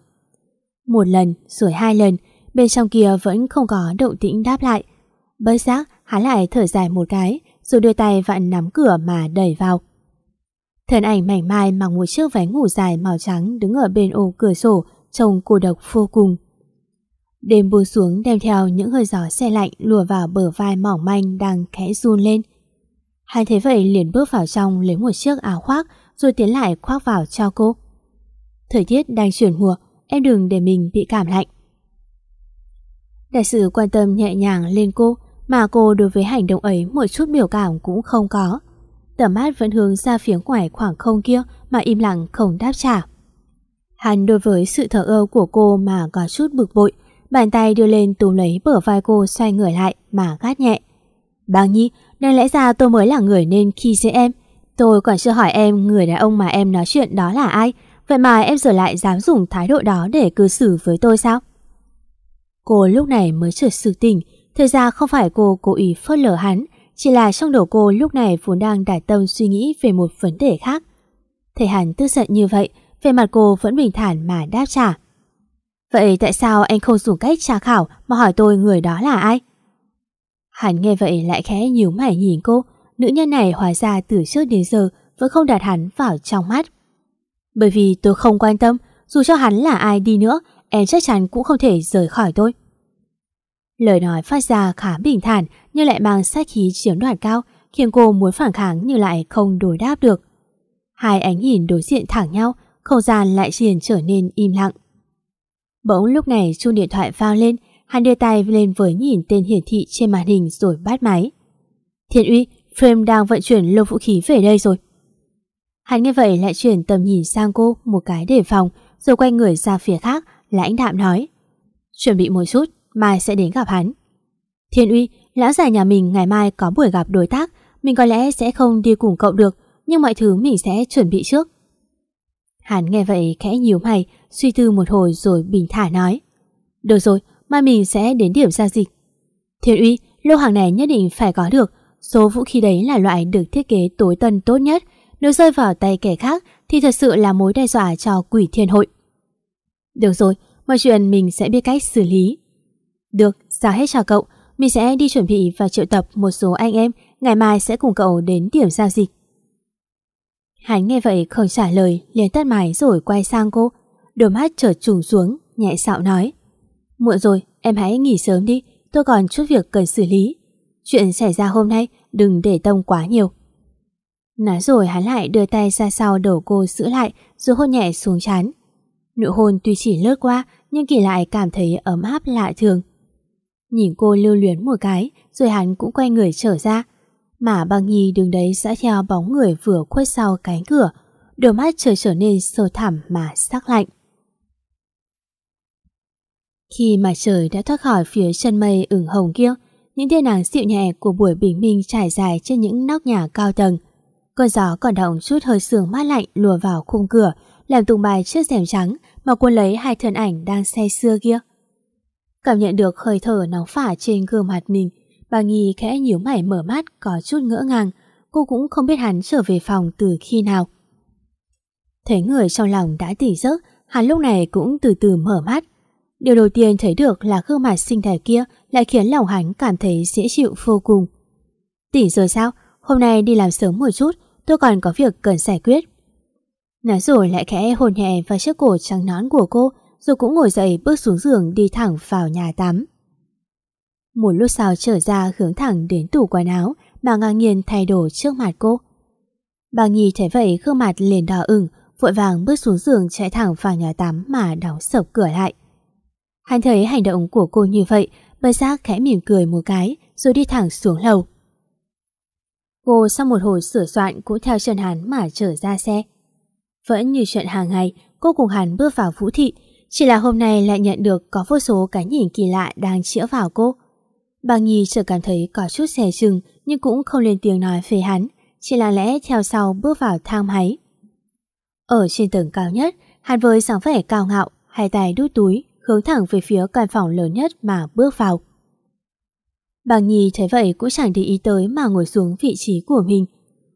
Một lần, rồi hai lần, bên trong kia vẫn không có động tĩnh đáp lại. Bất giác, hắn lại thở dài một cái, rồi đưa tay vặn nắm cửa mà đẩy vào. Thân ảnh mảnh mai mặc một chiếc váy ngủ dài màu trắng đứng ở bên ô cửa sổ, trông cô độc vô cùng. Đêm buông xuống đem theo những hơi gió xe lạnh lùa vào bờ vai mỏng manh đang khẽ run lên. Hai thế vậy liền bước vào trong lấy một chiếc áo khoác rồi tiến lại khoác vào cho cô. Thời tiết đang chuyển mùa, em đừng để mình bị cảm lạnh. Đại sự quan tâm nhẹ nhàng lên cô mà cô đối với hành động ấy một chút biểu cảm cũng không có. Tầm mắt vẫn hướng ra phía ngoài khoảng không kia mà im lặng không đáp trả. Hắn đối với sự thở ơ của cô mà có chút bực bội, bàn tay đưa lên túm lấy bờ vai cô xoay người lại mà gắt nhẹ. Bàng Nhi, nên lẽ ra tôi mới là người nên khi dễ em. Tôi còn chưa hỏi em người đàn ông mà em nói chuyện đó là ai, vậy mà em giờ lại dám dùng thái độ đó để cư xử với tôi sao? Cô lúc này mới chợt sự tỉnh, thời ra không phải cô cố ý phớt lờ hắn, chỉ là trong đầu cô lúc này vốn đang đại tâm suy nghĩ về một vấn đề khác. Thầy hắn tức giận như vậy, về mặt cô vẫn bình thản mà đáp trả. Vậy tại sao anh không dùng cách tra khảo mà hỏi tôi người đó là ai? Hắn nghe vậy lại khẽ nhíu mày nhìn cô, nữ nhân này hóa ra từ trước đến giờ vẫn không đặt hắn vào trong mắt. Bởi vì tôi không quan tâm, dù cho hắn là ai đi nữa, em chắc chắn cũng không thể rời khỏi tôi. Lời nói phát ra khá bình thản nhưng lại mang sát khí chiếm đoạt cao, khiến cô muốn phản kháng nhưng lại không đối đáp được. Hai ánh nhìn đối diện thẳng nhau, không gian lại liền trở nên im lặng. Bỗng lúc này chuông điện thoại vang lên, hắn đưa tay lên với nhìn tên hiển thị trên màn hình rồi bắt máy. Thiên uy, Frame đang vận chuyển lô vũ khí về đây rồi. Hắn nghe vậy lại chuyển tầm nhìn sang cô một cái đề phòng rồi quay người ra phía khác lãnh đạm nói. Chuẩn bị một chút, mai sẽ đến gặp hắn. Thiên uy, lão già nhà mình ngày mai có buổi gặp đối tác, mình có lẽ sẽ không đi cùng cậu được, nhưng mọi thứ mình sẽ chuẩn bị trước. Hắn nghe vậy khẽ nhíu mày, suy tư một hồi rồi bình thả nói. Được rồi, mai mình sẽ đến điểm giao dịch. Thiên uy, lô hàng này nhất định phải có được, số vũ khí đấy là loại được thiết kế tối tân tốt nhất, nếu rơi vào tay kẻ khác thì thật sự là mối đe dọa cho quỷ thiên hội. Được rồi, mọi chuyện mình sẽ biết cách xử lý. Được, giao hết chào cậu, mình sẽ đi chuẩn bị và triệu tập một số anh em, ngày mai sẽ cùng cậu đến điểm giao dịch. Hắn nghe vậy không trả lời, liền tắt máy rồi quay sang cô, đôi mắt trở trùng xuống, nhẹ xạo nói. Muộn rồi, em hãy nghỉ sớm đi, tôi còn chút việc cần xử lý. Chuyện xảy ra hôm nay, đừng để tâm quá nhiều. Nói rồi hắn lại đưa tay ra sau đầu cô giữ lại rồi hôn nhẹ xuống chán. Nụ hôn tuy chỉ lướt qua nhưng kỳ lại cảm thấy ấm áp lạ thường. Nhìn cô lưu luyến một cái rồi hắn cũng quay người trở ra. Mà băng nhi đứng đấy dã theo bóng người vừa khuất sau cánh cửa. Đôi mắt trở trở nên sâu thẳm mà sắc lạnh. Khi mà trời đã thoát khỏi phía chân mây ửng hồng kia, những tia nắng dịu nhẹ của buổi bình minh trải dài trên những nóc nhà cao tầng, Cơn gió còn động chút hơi sương mát lạnh lùa vào khung cửa, làm tung bài chiếc rèm trắng mà cuốn lấy hai thân ảnh đang say sưa kia. Cảm nhận được hơi thở nóng phả trên gương mặt mình, bà Nghi khẽ nhíu mày mở mắt có chút ngỡ ngàng, cô cũng không biết hắn trở về phòng từ khi nào. Thấy người trong lòng đã tỉnh giấc, hắn lúc này cũng từ từ mở mắt. Điều đầu tiên thấy được là gương mặt xinh đẹp kia lại khiến lòng hắn cảm thấy dễ chịu vô cùng. Tỉnh rồi sao? Hôm nay đi làm sớm một chút, tôi còn có việc cần giải quyết. Nói rồi lại khẽ hôn nhẹ vào chiếc cổ trắng nón của cô, rồi cũng ngồi dậy bước xuống giường đi thẳng vào nhà tắm. Một lúc sau trở ra hướng thẳng đến tủ quần áo, bà ngang nhiên thay đổi trước mặt cô. Bà Nhi thấy vậy gương mặt liền đỏ ửng, vội vàng bước xuống giường chạy thẳng vào nhà tắm mà đóng sập cửa lại. Hắn thấy hành động của cô như vậy, bất giác khẽ mỉm cười một cái rồi đi thẳng xuống lầu. Cô sau một hồi sửa soạn cũng theo chân hắn mà trở ra xe. Vẫn như chuyện hàng ngày, cô cùng hắn bước vào vũ thị, chỉ là hôm nay lại nhận được có vô số cái nhìn kỳ lạ đang chĩa vào cô. Bà Nhi chợt cảm thấy có chút xè chừng nhưng cũng không lên tiếng nói về hắn, chỉ là lẽ theo sau bước vào thang máy. Ở trên tầng cao nhất, hắn với dáng vẻ cao ngạo, hai tay đút túi, hướng thẳng về phía căn phòng lớn nhất mà bước vào. Bàng Nhi thấy vậy cũng chẳng để ý tới mà ngồi xuống vị trí của mình.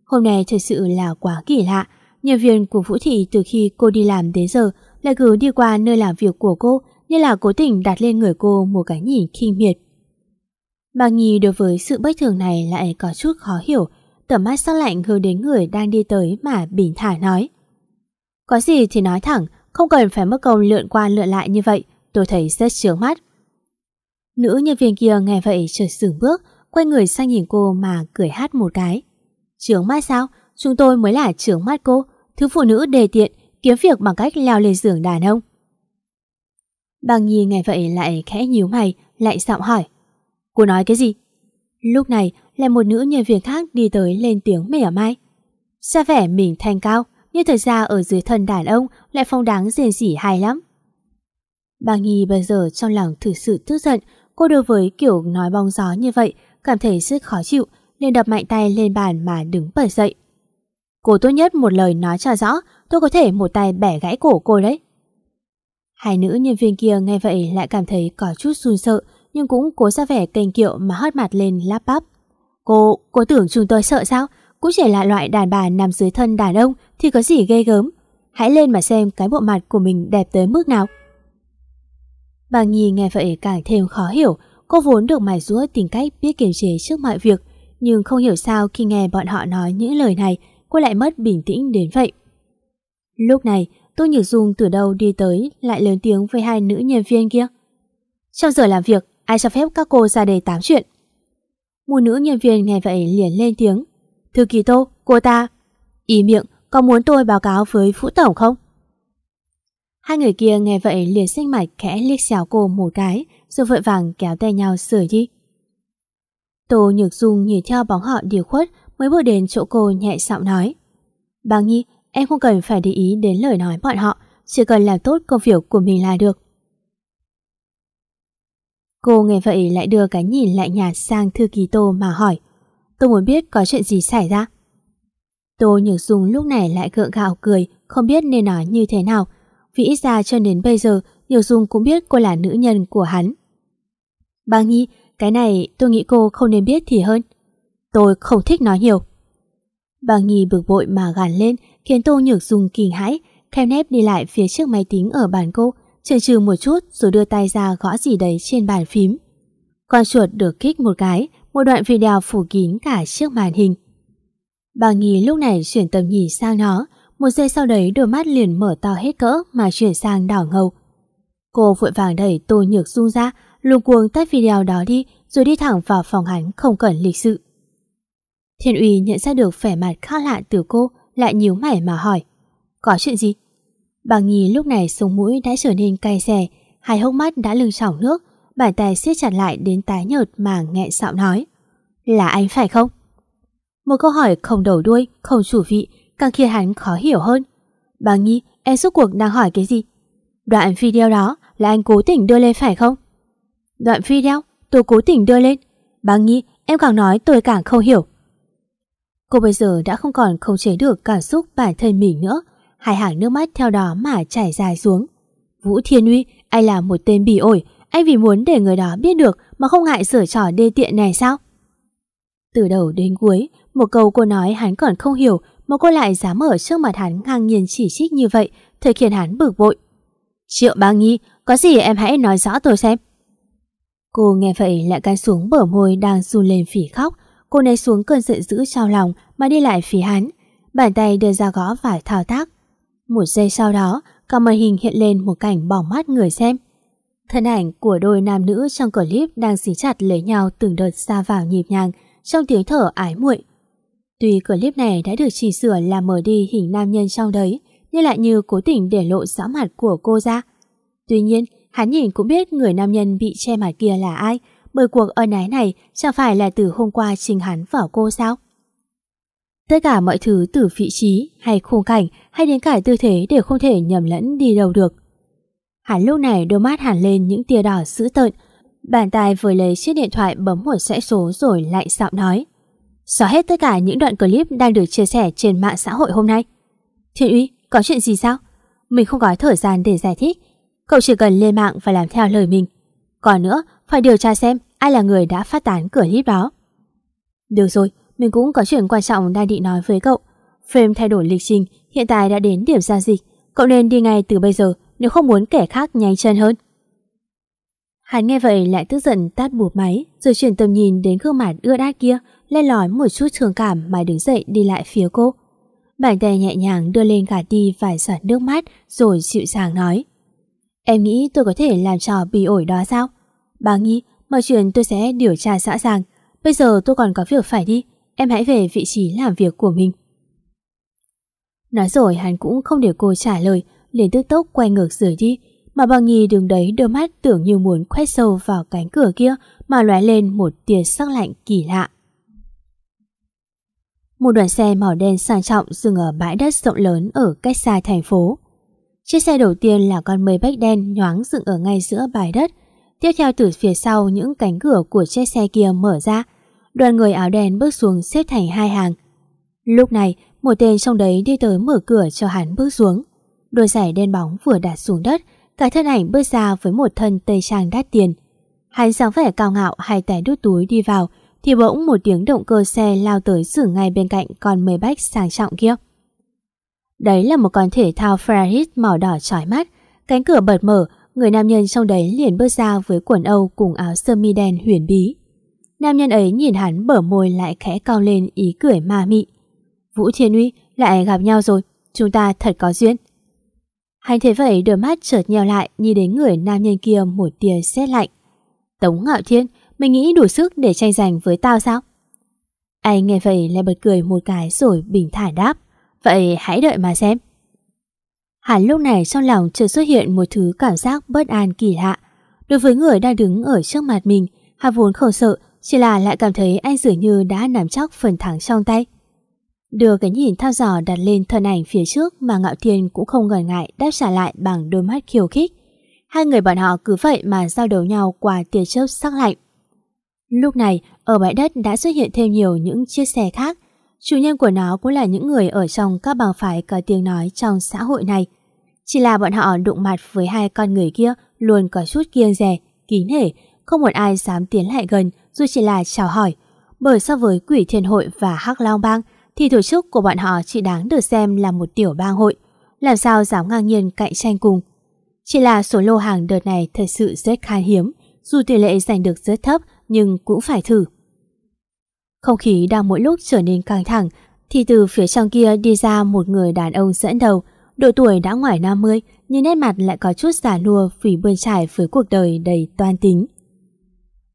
Hôm nay thật sự là quá kỳ lạ. Nhân viên của Vũ Thị từ khi cô đi làm đến giờ lại cứ đi qua nơi làm việc của cô như là cố tình đặt lên người cô một cái nhìn khinh miệt. bà Nhi đối với sự bất thường này lại có chút khó hiểu, tầm mắt sắc lạnh hướng đến người đang đi tới mà bình thả nói. Có gì thì nói thẳng, không cần phải mất công lượn qua lượn lại như vậy, tôi thấy rất chướng mắt. Nữ nhân viên kia nghe vậy chợt dừng bước, quay người sang nhìn cô mà cười hát một cái. Chướng mắt sao? Chúng tôi mới là chướng mắt cô, thứ phụ nữ đề tiện, kiếm việc bằng cách leo lên giường đàn ông. Bằng nhi nghe vậy lại khẽ nhíu mày, lại giọng hỏi. Cô nói cái gì? Lúc này, lại một nữ nhân viên khác đi tới lên tiếng mỉa mai. Ra vẻ mình thanh cao, nhưng thật ra ở dưới thân đàn ông lại phong đáng rền rỉ hay lắm. Bà Nhi bây giờ trong lòng thực sự tức giận Cô đối với kiểu nói bong gió như vậy cảm thấy rất khó chịu nên đập mạnh tay lên bàn mà đứng bật dậy. Cô tốt nhất một lời nói cho rõ tôi có thể một tay bẻ gãy cổ cô đấy. Hai nữ nhân viên kia nghe vậy lại cảm thấy có chút run sợ nhưng cũng cố ra vẻ kênh kiệu mà hất mặt lên lắp bắp. Cô, cô tưởng chúng tôi sợ sao? Cũng chỉ là loại đàn bà nằm dưới thân đàn ông thì có gì ghê gớm. Hãy lên mà xem cái bộ mặt của mình đẹp tới mức nào. Bà Nhi nghe vậy càng thêm khó hiểu, cô vốn được mài rũa tìm cách biết kiềm chế trước mọi việc, nhưng không hiểu sao khi nghe bọn họ nói những lời này, cô lại mất bình tĩnh đến vậy. Lúc này, Tô Nhược Dung từ đâu đi tới lại lớn tiếng với hai nữ nhân viên kia. Trong giờ làm việc, ai cho phép các cô ra đây tám chuyện? Một nữ nhân viên nghe vậy liền lên tiếng. Thư ký Tô, cô ta... Ý miệng, có muốn tôi báo cáo với Phú Tổng không? Hai người kia nghe vậy liền xinh mạch khẽ liếc xéo cô một cái rồi vội vàng kéo tay nhau sửa đi. Tô Nhược Dung nhìn theo bóng họ điều khuất mới bước đến chỗ cô nhẹ giọng nói. Bà Nhi, em không cần phải để ý đến lời nói bọn họ, chỉ cần làm tốt công việc của mình là được. Cô nghe vậy lại đưa cái nhìn lạnh nhạt sang thư ký Tô mà hỏi. Tôi muốn biết có chuyện gì xảy ra. Tô Nhược Dung lúc này lại gượng gạo cười, không biết nên nói như thế nào. Vì ít ra cho đến bây giờ, Nhược Dung cũng biết cô là nữ nhân của hắn. Bà Nhi, cái này tôi nghĩ cô không nên biết thì hơn. Tôi không thích nói nhiều. Bà Nhi bực bội mà gàn lên, khiến Tô Nhược Dung kinh hãi, khép nép đi lại phía trước máy tính ở bàn cô, chần chừ một chút rồi đưa tay ra gõ gì đấy trên bàn phím. Con chuột được kích một cái, một đoạn video phủ kín cả chiếc màn hình. Bà nghi lúc này chuyển tầm nhìn sang nó, một giây sau đấy đôi mắt liền mở to hết cỡ mà chuyển sang đỏ ngầu. Cô vội vàng đẩy Tô Nhược Dung ra, lùng cuồng tắt video đó đi rồi đi thẳng vào phòng hắn không cần lịch sự. Thiên uy nhận ra được vẻ mặt khác lạ từ cô, lại nhíu mày mà hỏi. Có chuyện gì? Bà Nhi lúc này sống mũi đã trở nên cay xè, hai hốc mắt đã lưng trỏng nước, bàn tay siết chặt lại đến tái nhợt mà nghẹn sạo nói. Là anh phải không? Một câu hỏi không đầu đuôi, không chủ vị, càng khiến hắn khó hiểu hơn. Bà Nhi, em suốt cuộc đang hỏi cái gì? Đoạn video đó là anh cố tình đưa lên phải không? Đoạn video tôi cố tình đưa lên. Bà Nhi, em càng nói tôi càng không hiểu. Cô bây giờ đã không còn không chế được cảm xúc bản thân mình nữa. Hai hàng nước mắt theo đó mà chảy dài xuống. Vũ Thiên Uy, anh là một tên bỉ ổi. Anh vì muốn để người đó biết được mà không ngại sửa trò đê tiện này sao? Từ đầu đến cuối, một câu cô nói hắn còn không hiểu mà cô lại dám ở trước mặt hắn ngang nhiên chỉ trích như vậy, thời khiến hắn bực bội. Triệu Ba Nghi, có gì em hãy nói rõ tôi xem. Cô nghe vậy lại cắn xuống bờ môi đang run lên phỉ khóc, Cô né xuống cơn giận dữ trong lòng mà đi lại phía hắn. Bàn tay đưa ra gõ vài thao tác. Một giây sau đó, cả màn hình hiện lên một cảnh bỏ mắt người xem. Thân ảnh của đôi nam nữ trong clip đang xí chặt lấy nhau từng đợt xa vào nhịp nhàng trong tiếng thở ái muội. Tuy clip này đã được chỉnh sửa làm mở đi hình nam nhân trong đấy, nhưng lại như cố tình để lộ rõ mặt của cô ra. Tuy nhiên, hắn nhìn cũng biết người nam nhân bị che mặt kia là ai, bởi cuộc ân ái này chẳng phải là từ hôm qua trình hắn vào cô sao? Tất cả mọi thứ từ vị trí hay khung cảnh hay đến cả tư thế đều không thể nhầm lẫn đi đâu được. Hắn lúc này đôi mắt hẳn lên những tia đỏ dữ tợn, bàn tay vừa lấy chiếc điện thoại bấm một dãy số rồi lại giọng nói. Xóa hết tất cả những đoạn clip đang được chia sẻ trên mạng xã hội hôm nay. Thiên uy, có chuyện gì sao? Mình không có thời gian để giải thích. Cậu chỉ cần lên mạng và làm theo lời mình. Còn nữa, phải điều tra xem ai là người đã phát tán clip đó. Được rồi, mình cũng có chuyện quan trọng đang định nói với cậu. Frame thay đổi lịch trình, hiện tại đã đến điểm giao dịch. Cậu nên đi ngay từ bây giờ nếu không muốn kẻ khác nhanh chân hơn. Hắn nghe vậy lại tức giận tắt bụp máy rồi chuyển tầm nhìn đến gương mặt ưa đát kia lên lói một chút thương cảm mà đứng dậy đi lại phía cô. Bàn tay nhẹ nhàng đưa lên gạt đi vài giọt nước mắt rồi dịu dàng nói. Em nghĩ tôi có thể làm trò bị ổi đó sao? Bà Nghi, mọi chuyện tôi sẽ điều tra rõ ràng. Bây giờ tôi còn có việc phải đi. Em hãy về vị trí làm việc của mình. Nói rồi hắn cũng không để cô trả lời, liền tức tốc quay ngược rời đi. Mà bà nhì đứng đấy đôi mắt tưởng như muốn khoét sâu vào cánh cửa kia mà lóe lên một tia sắc lạnh kỳ lạ. Một đoàn xe màu đen sang trọng dừng ở bãi đất rộng lớn ở cách xa thành phố. Chiếc xe đầu tiên là con mây bách đen nhoáng dựng ở ngay giữa bãi đất, Tiếp theo từ phía sau những cánh cửa của chiếc xe kia mở ra, đoàn người áo đen bước xuống xếp thành hai hàng. Lúc này, một tên trong đấy đi tới mở cửa cho hắn bước xuống. Đôi giày đen bóng vừa đặt xuống đất, cả thân ảnh bước ra với một thân tây trang đắt tiền. Hắn dáng vẻ cao ngạo hai tay đút túi đi vào, thì bỗng một tiếng động cơ xe lao tới xử ngay bên cạnh con mười bách sang trọng kia. Đấy là một con thể thao ferraris màu đỏ chói mắt, cánh cửa bật mở, Người nam nhân trong đấy liền bước ra với quần âu cùng áo sơ mi đen huyền bí. Nam nhân ấy nhìn hắn bở môi lại khẽ cao lên ý cười ma mị. Vũ Thiên Uy lại gặp nhau rồi, chúng ta thật có duyên. Hành thế vậy đôi mắt chợt nheo lại nhìn đến người nam nhân kia một tia xét lạnh. Tống Ngạo Thiên, mày nghĩ đủ sức để tranh giành với tao sao? Anh nghe vậy lại bật cười một cái rồi bình thản đáp. Vậy hãy đợi mà xem. Hắn lúc này trong lòng chợt xuất hiện một thứ cảm giác bất an kỳ lạ. Đối với người đang đứng ở trước mặt mình, hắn vốn không sợ, chỉ là lại cảm thấy anh dường như đã nắm chắc phần thắng trong tay. Đưa cái nhìn thao dò đặt lên thân ảnh phía trước mà Ngạo Thiên cũng không ngần ngại đáp trả lại bằng đôi mắt khiêu khích. Hai người bọn họ cứ vậy mà giao đấu nhau qua tia chớp sắc lạnh. Lúc này, ở bãi đất đã xuất hiện thêm nhiều những chiếc xe khác. Chủ nhân của nó cũng là những người ở trong các bang phái có tiếng nói trong xã hội này. Chỉ là bọn họ đụng mặt với hai con người kia luôn có chút kiêng rè, kín hể không một ai dám tiến lại gần dù chỉ là chào hỏi. Bởi so với quỷ thiên hội và hắc long bang thì tổ chức của bọn họ chỉ đáng được xem là một tiểu bang hội. Làm sao dám ngang nhiên cạnh tranh cùng. Chỉ là số lô hàng đợt này thật sự rất khan hiếm, dù tỷ lệ giành được rất thấp nhưng cũng phải thử. Không khí đang mỗi lúc trở nên căng thẳng thì từ phía trong kia đi ra một người đàn ông dẫn đầu, độ tuổi đã ngoài 50 nhưng nét mặt lại có chút giả nua vì bươn trải với cuộc đời đầy toan tính.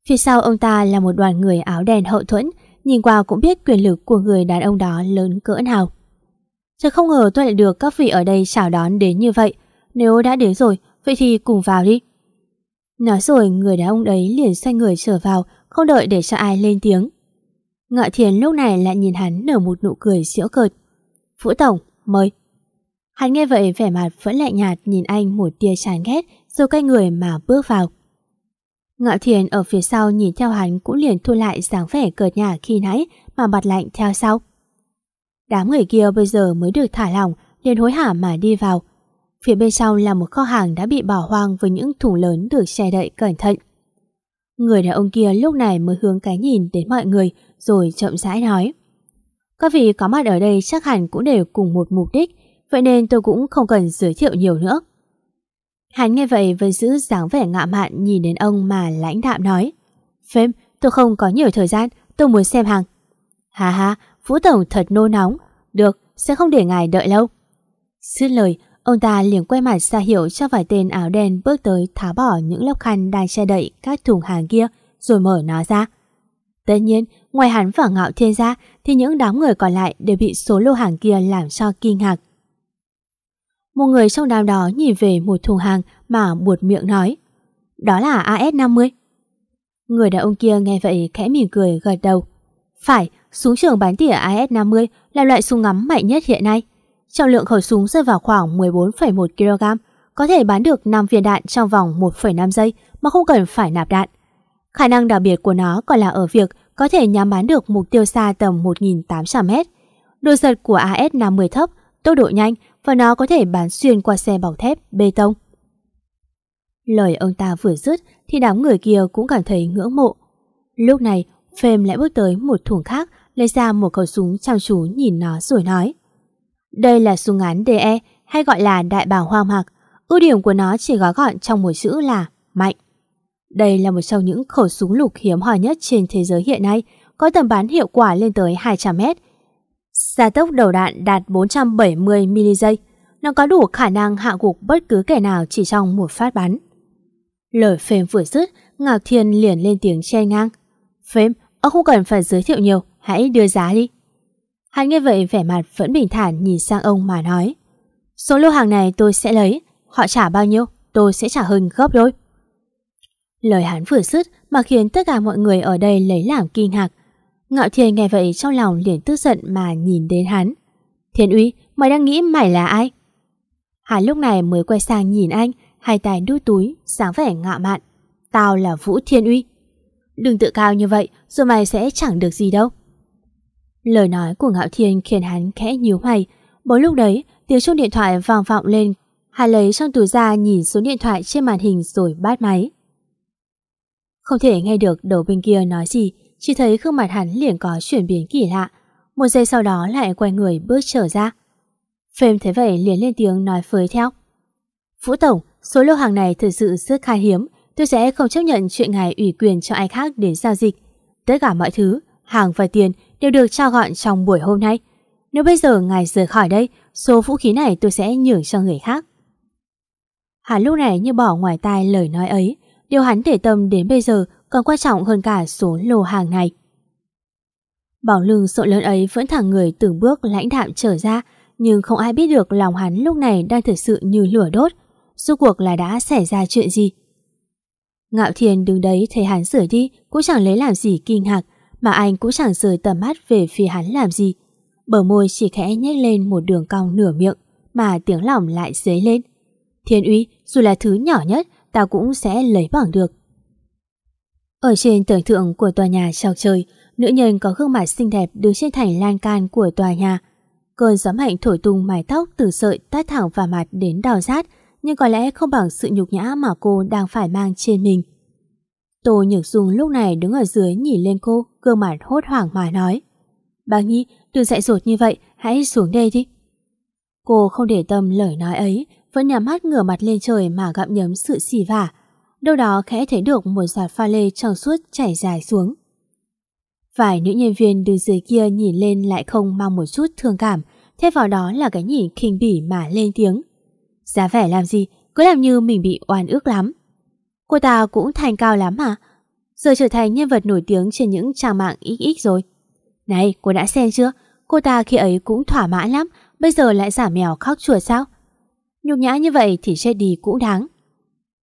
Phía sau ông ta là một đoàn người áo đen hậu thuẫn, nhìn qua cũng biết quyền lực của người đàn ông đó lớn cỡ nào. Chắc không ngờ tôi lại được các vị ở đây chào đón đến như vậy. Nếu đã đến rồi, vậy thì cùng vào đi. Nói rồi người đàn ông đấy liền xoay người trở vào, không đợi để cho ai lên tiếng. Ngọ Thiền lúc này lại nhìn hắn nở một nụ cười xỉu cợt. Vũ Tổng, mời. Hắn nghe vậy vẻ mặt vẫn lạnh nhạt nhìn anh một tia chán ghét rồi quay người mà bước vào. Ngạo Thiền ở phía sau nhìn theo hắn cũng liền thu lại dáng vẻ cợt nhả khi nãy mà mặt lạnh theo sau. Đám người kia bây giờ mới được thả lỏng liền hối hả mà đi vào. Phía bên sau là một kho hàng đã bị bỏ hoang với những thùng lớn được che đậy cẩn thận. Người đàn ông kia lúc này mới hướng cái nhìn đến mọi người rồi chậm rãi nói. Các vị có mặt ở đây chắc hẳn cũng đều cùng một mục đích, vậy nên tôi cũng không cần giới thiệu nhiều nữa. Hắn nghe vậy vẫn giữ dáng vẻ ngạ mạn nhìn đến ông mà lãnh đạm nói. Phêm, tôi không có nhiều thời gian, tôi muốn xem hàng. Hà hà, Vũ Tổng thật nô nóng. Được, sẽ không để ngài đợi lâu. Dứt lời, ông ta liền quay mặt ra hiệu cho vài tên áo đen bước tới tháo bỏ những lớp khăn đang che đậy các thùng hàng kia rồi mở nó ra. Tất nhiên, ngoài hắn và ngạo thiên ra thì những đám người còn lại đều bị số lô hàng kia làm cho kinh ngạc. Một người trong đám đó nhìn về một thùng hàng mà buột miệng nói. Đó là AS-50. Người đàn ông kia nghe vậy khẽ mỉm cười gật đầu. Phải, súng trường bắn tỉa AS-50 là loại súng ngắm mạnh nhất hiện nay. Trọng lượng khẩu súng rơi vào khoảng 14,1 kg, có thể bắn được 5 viên đạn trong vòng 1,5 giây mà không cần phải nạp đạn. Khả năng đặc biệt của nó còn là ở việc có thể nhắm bắn được mục tiêu xa tầm 1.800m. Độ giật của AS-50 thấp, tốc độ nhanh và nó có thể bắn xuyên qua xe bọc thép, bê tông. Lời ông ta vừa dứt thì đám người kia cũng cảm thấy ngưỡng mộ. Lúc này, Phêm lại bước tới một thùng khác, lấy ra một khẩu súng chăm chú nhìn nó rồi nói. Đây là súng án DE hay gọi là đại bàng hoang mạc. Ưu điểm của nó chỉ gói gọn trong một chữ là mạnh. Đây là một trong những khẩu súng lục hiếm hoi nhất trên thế giới hiện nay, có tầm bắn hiệu quả lên tới 200 mét. Gia tốc đầu đạn đạt 470 mili giây. Nó có đủ khả năng hạ gục bất cứ kẻ nào chỉ trong một phát bắn. Lời phêm vừa dứt, Ngạo Thiên liền lên tiếng che ngang. Phêm, ông không cần phải giới thiệu nhiều, hãy đưa giá đi. Hắn nghe vậy vẻ mặt vẫn bình thản nhìn sang ông mà nói. Số lô hàng này tôi sẽ lấy, họ trả bao nhiêu, tôi sẽ trả hơn gấp đôi. Lời hắn vừa dứt mà khiến tất cả mọi người ở đây lấy làm kinh ngạc. Ngạo Thiên nghe vậy trong lòng liền tức giận mà nhìn đến hắn. Thiên uy, mày đang nghĩ mày là ai? Hắn lúc này mới quay sang nhìn anh, hai tay đu túi, sáng vẻ ngạo mạn. Tao là Vũ Thiên uy. Đừng tự cao như vậy, rồi mày sẽ chẳng được gì đâu. Lời nói của Ngạo Thiên khiến hắn khẽ nhíu mày. Bởi lúc đấy, tiếng chuông điện thoại vang vọng lên. Hắn lấy trong túi ra nhìn số điện thoại trên màn hình rồi bắt máy. Không thể nghe được đầu bên kia nói gì, chỉ thấy gương mặt hắn liền có chuyển biến kỳ lạ. Một giây sau đó lại quay người bước trở ra. Phêm thấy vậy liền lên tiếng nói với theo. Vũ Tổng, số lô hàng này thực sự rất khan hiếm, tôi sẽ không chấp nhận chuyện ngài ủy quyền cho ai khác đến giao dịch. Tất cả mọi thứ, hàng và tiền đều được trao gọn trong buổi hôm nay. Nếu bây giờ ngài rời khỏi đây, số vũ khí này tôi sẽ nhường cho người khác. Hắn lúc này như bỏ ngoài tai lời nói ấy, điều hắn để tâm đến bây giờ còn quan trọng hơn cả số lô hàng này. Bóng lưng sội lớn ấy vẫn thẳng người từng bước lãnh đạm trở ra, nhưng không ai biết được lòng hắn lúc này đang thực sự như lửa đốt. Rốt cuộc là đã xảy ra chuyện gì? Ngạo Thiên đứng đấy thấy hắn rửa đi cũng chẳng lấy làm gì kinh ngạc, mà anh cũng chẳng rời tầm mắt về phía hắn làm gì. Bờ môi chỉ khẽ nhếch lên một đường cong nửa miệng, mà tiếng lòng lại dấy lên. Thiên uy, dù là thứ nhỏ nhất, tao cũng sẽ lấy bằng được. Ở trên tầng thượng của tòa nhà chọc trời, nữ nhân có gương mặt xinh đẹp đứng trên thành lan can của tòa nhà. Cơn gió mạnh thổi tung mái tóc từ sợi tát thẳng vào mặt đến đào rát, nhưng có lẽ không bằng sự nhục nhã mà cô đang phải mang trên mình. Tô Nhược Dung lúc này đứng ở dưới nhìn lên cô, gương mặt hốt hoảng mà nói. Bà Nhi, đừng dạy dột như vậy, hãy xuống đây đi. Cô không để tâm lời nói ấy, vẫn nhắm mắt ngửa mặt lên trời mà gặm nhấm sự xì vả. Đâu đó khẽ thấy được một giọt pha lê trong suốt chảy dài xuống. Vài nữ nhân viên đứng dưới kia nhìn lên lại không mang một chút thương cảm, thêm vào đó là cái nhìn khinh bỉ mà lên tiếng. Giá vẻ làm gì, cứ làm như mình bị oan ước lắm. Cô ta cũng thành cao lắm mà, giờ trở thành nhân vật nổi tiếng trên những trang mạng XX rồi. Này, cô đã xem chưa? Cô ta khi ấy cũng thỏa mãn lắm, bây giờ lại giả mèo khóc chuột sao? Nhục nhã như vậy thì chết đi cũng đáng.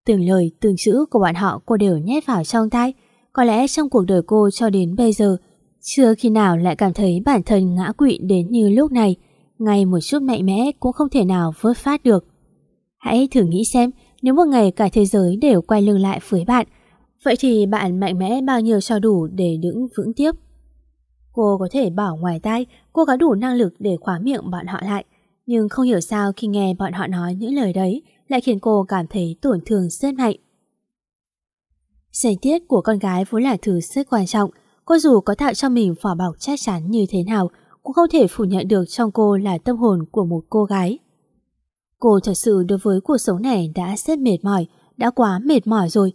Từng lời, từng chữ của bọn họ cô đều nhét vào trong tay. Có lẽ trong cuộc đời cô cho đến bây giờ, chưa khi nào lại cảm thấy bản thân ngã quỵ đến như lúc này. Ngay một chút mạnh mẽ cũng không thể nào vớt phát được. Hãy thử nghĩ xem, nếu một ngày cả thế giới đều quay lưng lại với bạn, vậy thì bạn mạnh mẽ bao nhiêu cho đủ để đứng vững tiếp. Cô có thể bỏ ngoài tay, cô có đủ năng lực để khóa miệng bọn họ lại. Nhưng không hiểu sao khi nghe bọn họ nói những lời đấy lại khiến cô cảm thấy tổn thương rất mạnh. Giày tiết của con gái vốn là thứ rất quan trọng. Cô dù có tạo cho mình vỏ bọc chắc chắn như thế nào, cũng không thể phủ nhận được trong cô là tâm hồn của một cô gái. Cô thật sự đối với cuộc sống này đã rất mệt mỏi, đã quá mệt mỏi rồi.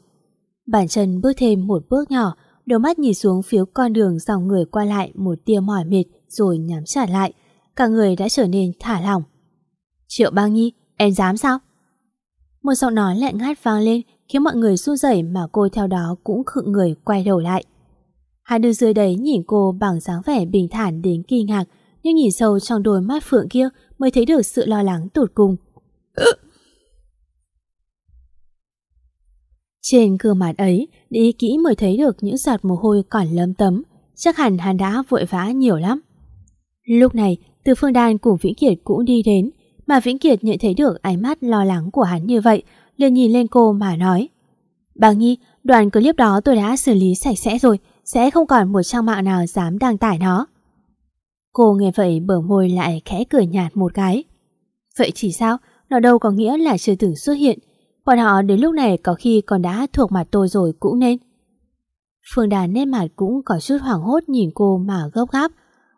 Bản chân bước thêm một bước nhỏ, đôi mắt nhìn xuống phía con đường dòng người qua lại một tia mỏi mệt rồi nhắm trả lại. Cả người đã trở nên thả lỏng. Triệu Bang Nhi, em dám sao? Một giọng nói lạnh ngắt vang lên khiến mọi người su rẩy mà cô theo đó cũng khựng người quay đầu lại. Hai đứa dưới đấy nhìn cô bằng dáng vẻ bình thản đến kinh ngạc nhưng nhìn sâu trong đôi mắt phượng kia mới thấy được sự lo lắng tụt cùng. Trên gương mặt ấy, đi kỹ mới thấy được những giọt mồ hôi còn lấm tấm, chắc hẳn hắn đã vội vã nhiều lắm. Lúc này, từ phương đàn cùng Vĩnh Kiệt cũng đi đến, mà Vĩnh Kiệt nhận thấy được ánh mắt lo lắng của hắn như vậy, liền nhìn lên cô mà nói. Bà Nhi, đoạn clip đó tôi đã xử lý sạch sẽ rồi, sẽ không còn một trang mạng nào dám đăng tải nó. Cô nghe vậy bở môi lại khẽ cười nhạt một cái. Vậy chỉ sao? Nó đâu có nghĩa là chưa từng xuất hiện. Bọn họ đến lúc này có khi còn đã thuộc mặt tôi rồi cũng nên. Phương Đà nét mặt cũng có chút hoảng hốt nhìn cô mà gấp gáp.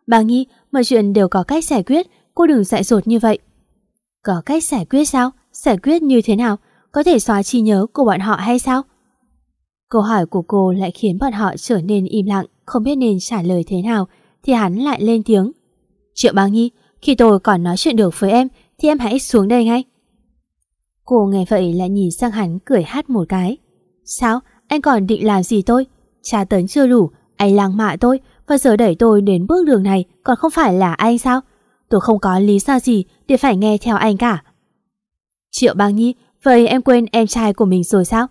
Bà Nhi, mọi chuyện đều có cách giải quyết, cô đừng dại dột như vậy. Có cách giải quyết sao? Giải quyết như thế nào? Có thể xóa trí nhớ của bọn họ hay sao? Câu hỏi của cô lại khiến bọn họ trở nên im lặng, không biết nên trả lời thế nào, thì hắn lại lên tiếng. Triệu Bà Nhi, khi tôi còn nói chuyện được với em, thì em hãy xuống đây ngay. Cô nghe vậy lại nhìn sang hắn cười hát một cái. Sao? Anh còn định làm gì tôi? Trà tấn chưa đủ, anh lang mạ tôi và giờ đẩy tôi đến bước đường này còn không phải là anh sao? Tôi không có lý do gì để phải nghe theo anh cả. Triệu Bang Nhi, vậy em quên em trai của mình rồi sao?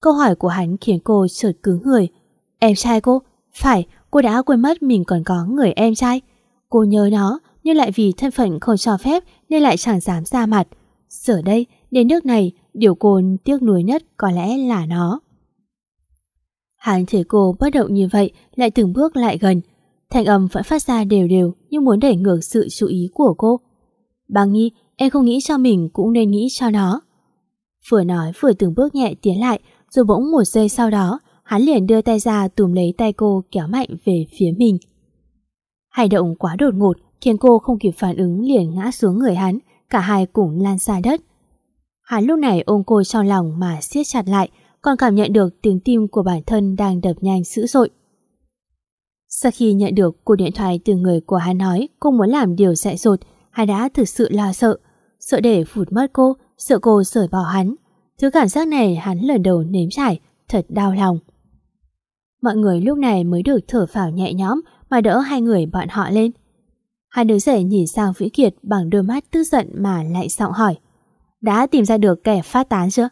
Câu hỏi của hắn khiến cô chợt cứng người. Em trai cô? Phải, cô đã quên mất mình còn có người em trai. Cô nhớ nó, nhưng lại vì thân phận không cho phép nên lại chẳng dám ra mặt. Giờ đây, đến nước này, điều cô tiếc nuối nhất có lẽ là nó. Hắn thấy cô bất động như vậy lại từng bước lại gần. thanh âm vẫn phát ra đều đều nhưng muốn đẩy ngược sự chú ý của cô. Bằng nghi em không nghĩ cho mình cũng nên nghĩ cho nó. Vừa nói vừa từng bước nhẹ tiến lại rồi bỗng một giây sau đó hắn liền đưa tay ra túm lấy tay cô kéo mạnh về phía mình. Hành động quá đột ngột khiến cô không kịp phản ứng liền ngã xuống người hắn, cả hai cùng lan xa đất. Hắn lúc này ôm cô trong lòng mà siết chặt lại, còn cảm nhận được tiếng tim của bản thân đang đập nhanh dữ dội. Sau khi nhận được cuộc điện thoại từ người của hắn nói cô muốn làm điều dại dột, hắn đã thực sự lo sợ, sợ để phụt mất cô, sợ cô rời bỏ hắn. Thứ cảm giác này hắn lần đầu nếm trải, thật đau lòng. Mọi người lúc này mới được thở phào nhẹ nhõm mà đỡ hai người bọn họ lên. Hai đứa rể nhìn sang Vĩ Kiệt bằng đôi mắt tức giận mà lại giọng hỏi. Đã tìm ra được kẻ phát tán chưa?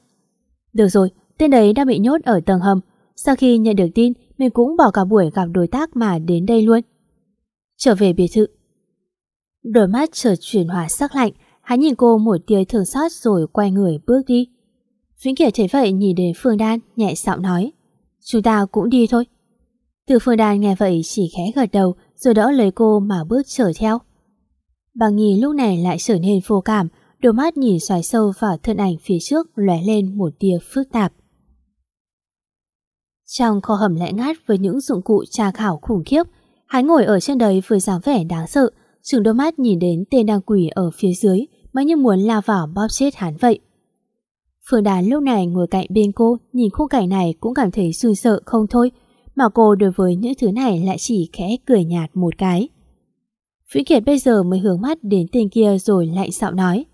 Được rồi, tên đấy đang bị nhốt ở tầng hầm. Sau khi nhận được tin, mình cũng bỏ cả buổi gặp đối tác mà đến đây luôn. Trở về biệt thự. Đôi mắt chợt chuyển hóa sắc lạnh, hắn nhìn cô một tia thường xót rồi quay người bước đi. Vĩnh Kiệt thấy vậy nhìn đến Phương Đan, nhẹ giọng nói. Chúng ta cũng đi thôi. Từ Phương Đan nghe vậy chỉ khẽ gật đầu rồi đỡ lấy cô mà bước trở theo. Bằng Nhi lúc này lại trở nên vô cảm, đôi mắt nhìn xoáy sâu vào thân ảnh phía trước lóe lên một tia phức tạp. Trong kho hầm lẽ ngát với những dụng cụ tra khảo khủng khiếp, hắn ngồi ở trên đấy với dáng vẻ đáng sợ, chừng đôi mắt nhìn đến tên đang quỷ ở phía dưới mà như muốn lao vào bóp chết hắn vậy. Phương Đán lúc này ngồi cạnh bên cô nhìn khung cảnh này cũng cảm thấy run sợ không thôi, mà cô đối với những thứ này lại chỉ khẽ cười nhạt một cái. Vĩ Kiệt bây giờ mới hướng mắt đến tên kia rồi lạnh giọng nói.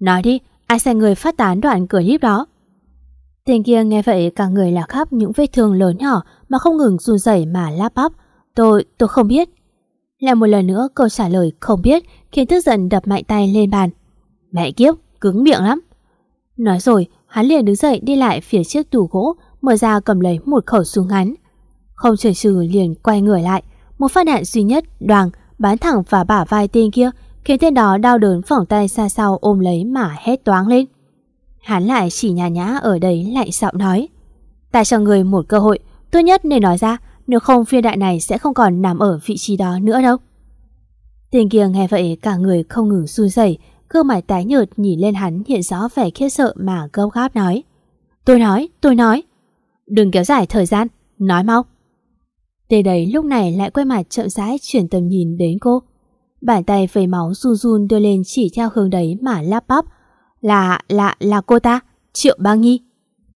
Nói đi, ai sai người phát tán đoạn clip đó? Tên kia nghe vậy cả người là khắp những vết thương lớn nhỏ mà không ngừng run rẩy mà lắp bắp. Tôi, tôi không biết. Lại một lần nữa câu trả lời không biết khiến tức giận đập mạnh tay lên bàn. Mẹ kiếp, cứng miệng lắm. Nói rồi, hắn liền đứng dậy đi lại phía chiếc tủ gỗ, mở ra cầm lấy một khẩu súng ngắn. Không chần chừ liền quay người lại, một phát đạn duy nhất đoàn bắn thẳng vào bả vai tên kia, khiến tên đó đau đớn phỏng tay xa sau ôm lấy mà hét toáng lên. Hắn lại chỉ nhà nhã ở đấy lại giọng nói. Ta cho người một cơ hội, tốt nhất nên nói ra, nếu không phiên đại này sẽ không còn nằm ở vị trí đó nữa đâu. Tên kia nghe vậy cả người không ngừng run rẩy, gương mặt tái nhợt nhìn lên hắn hiện rõ vẻ khiếp sợ mà gâu gáp nói. Tôi nói, tôi nói. Đừng kéo dài thời gian, nói mau. Tê đấy lúc này lại quay mặt chậm rãi chuyển tầm nhìn đến cô. Bàn tay vầy máu run run đưa lên chỉ theo hướng đấy mà lắp bắp. Là, là, là cô ta, Triệu Ba Nghi.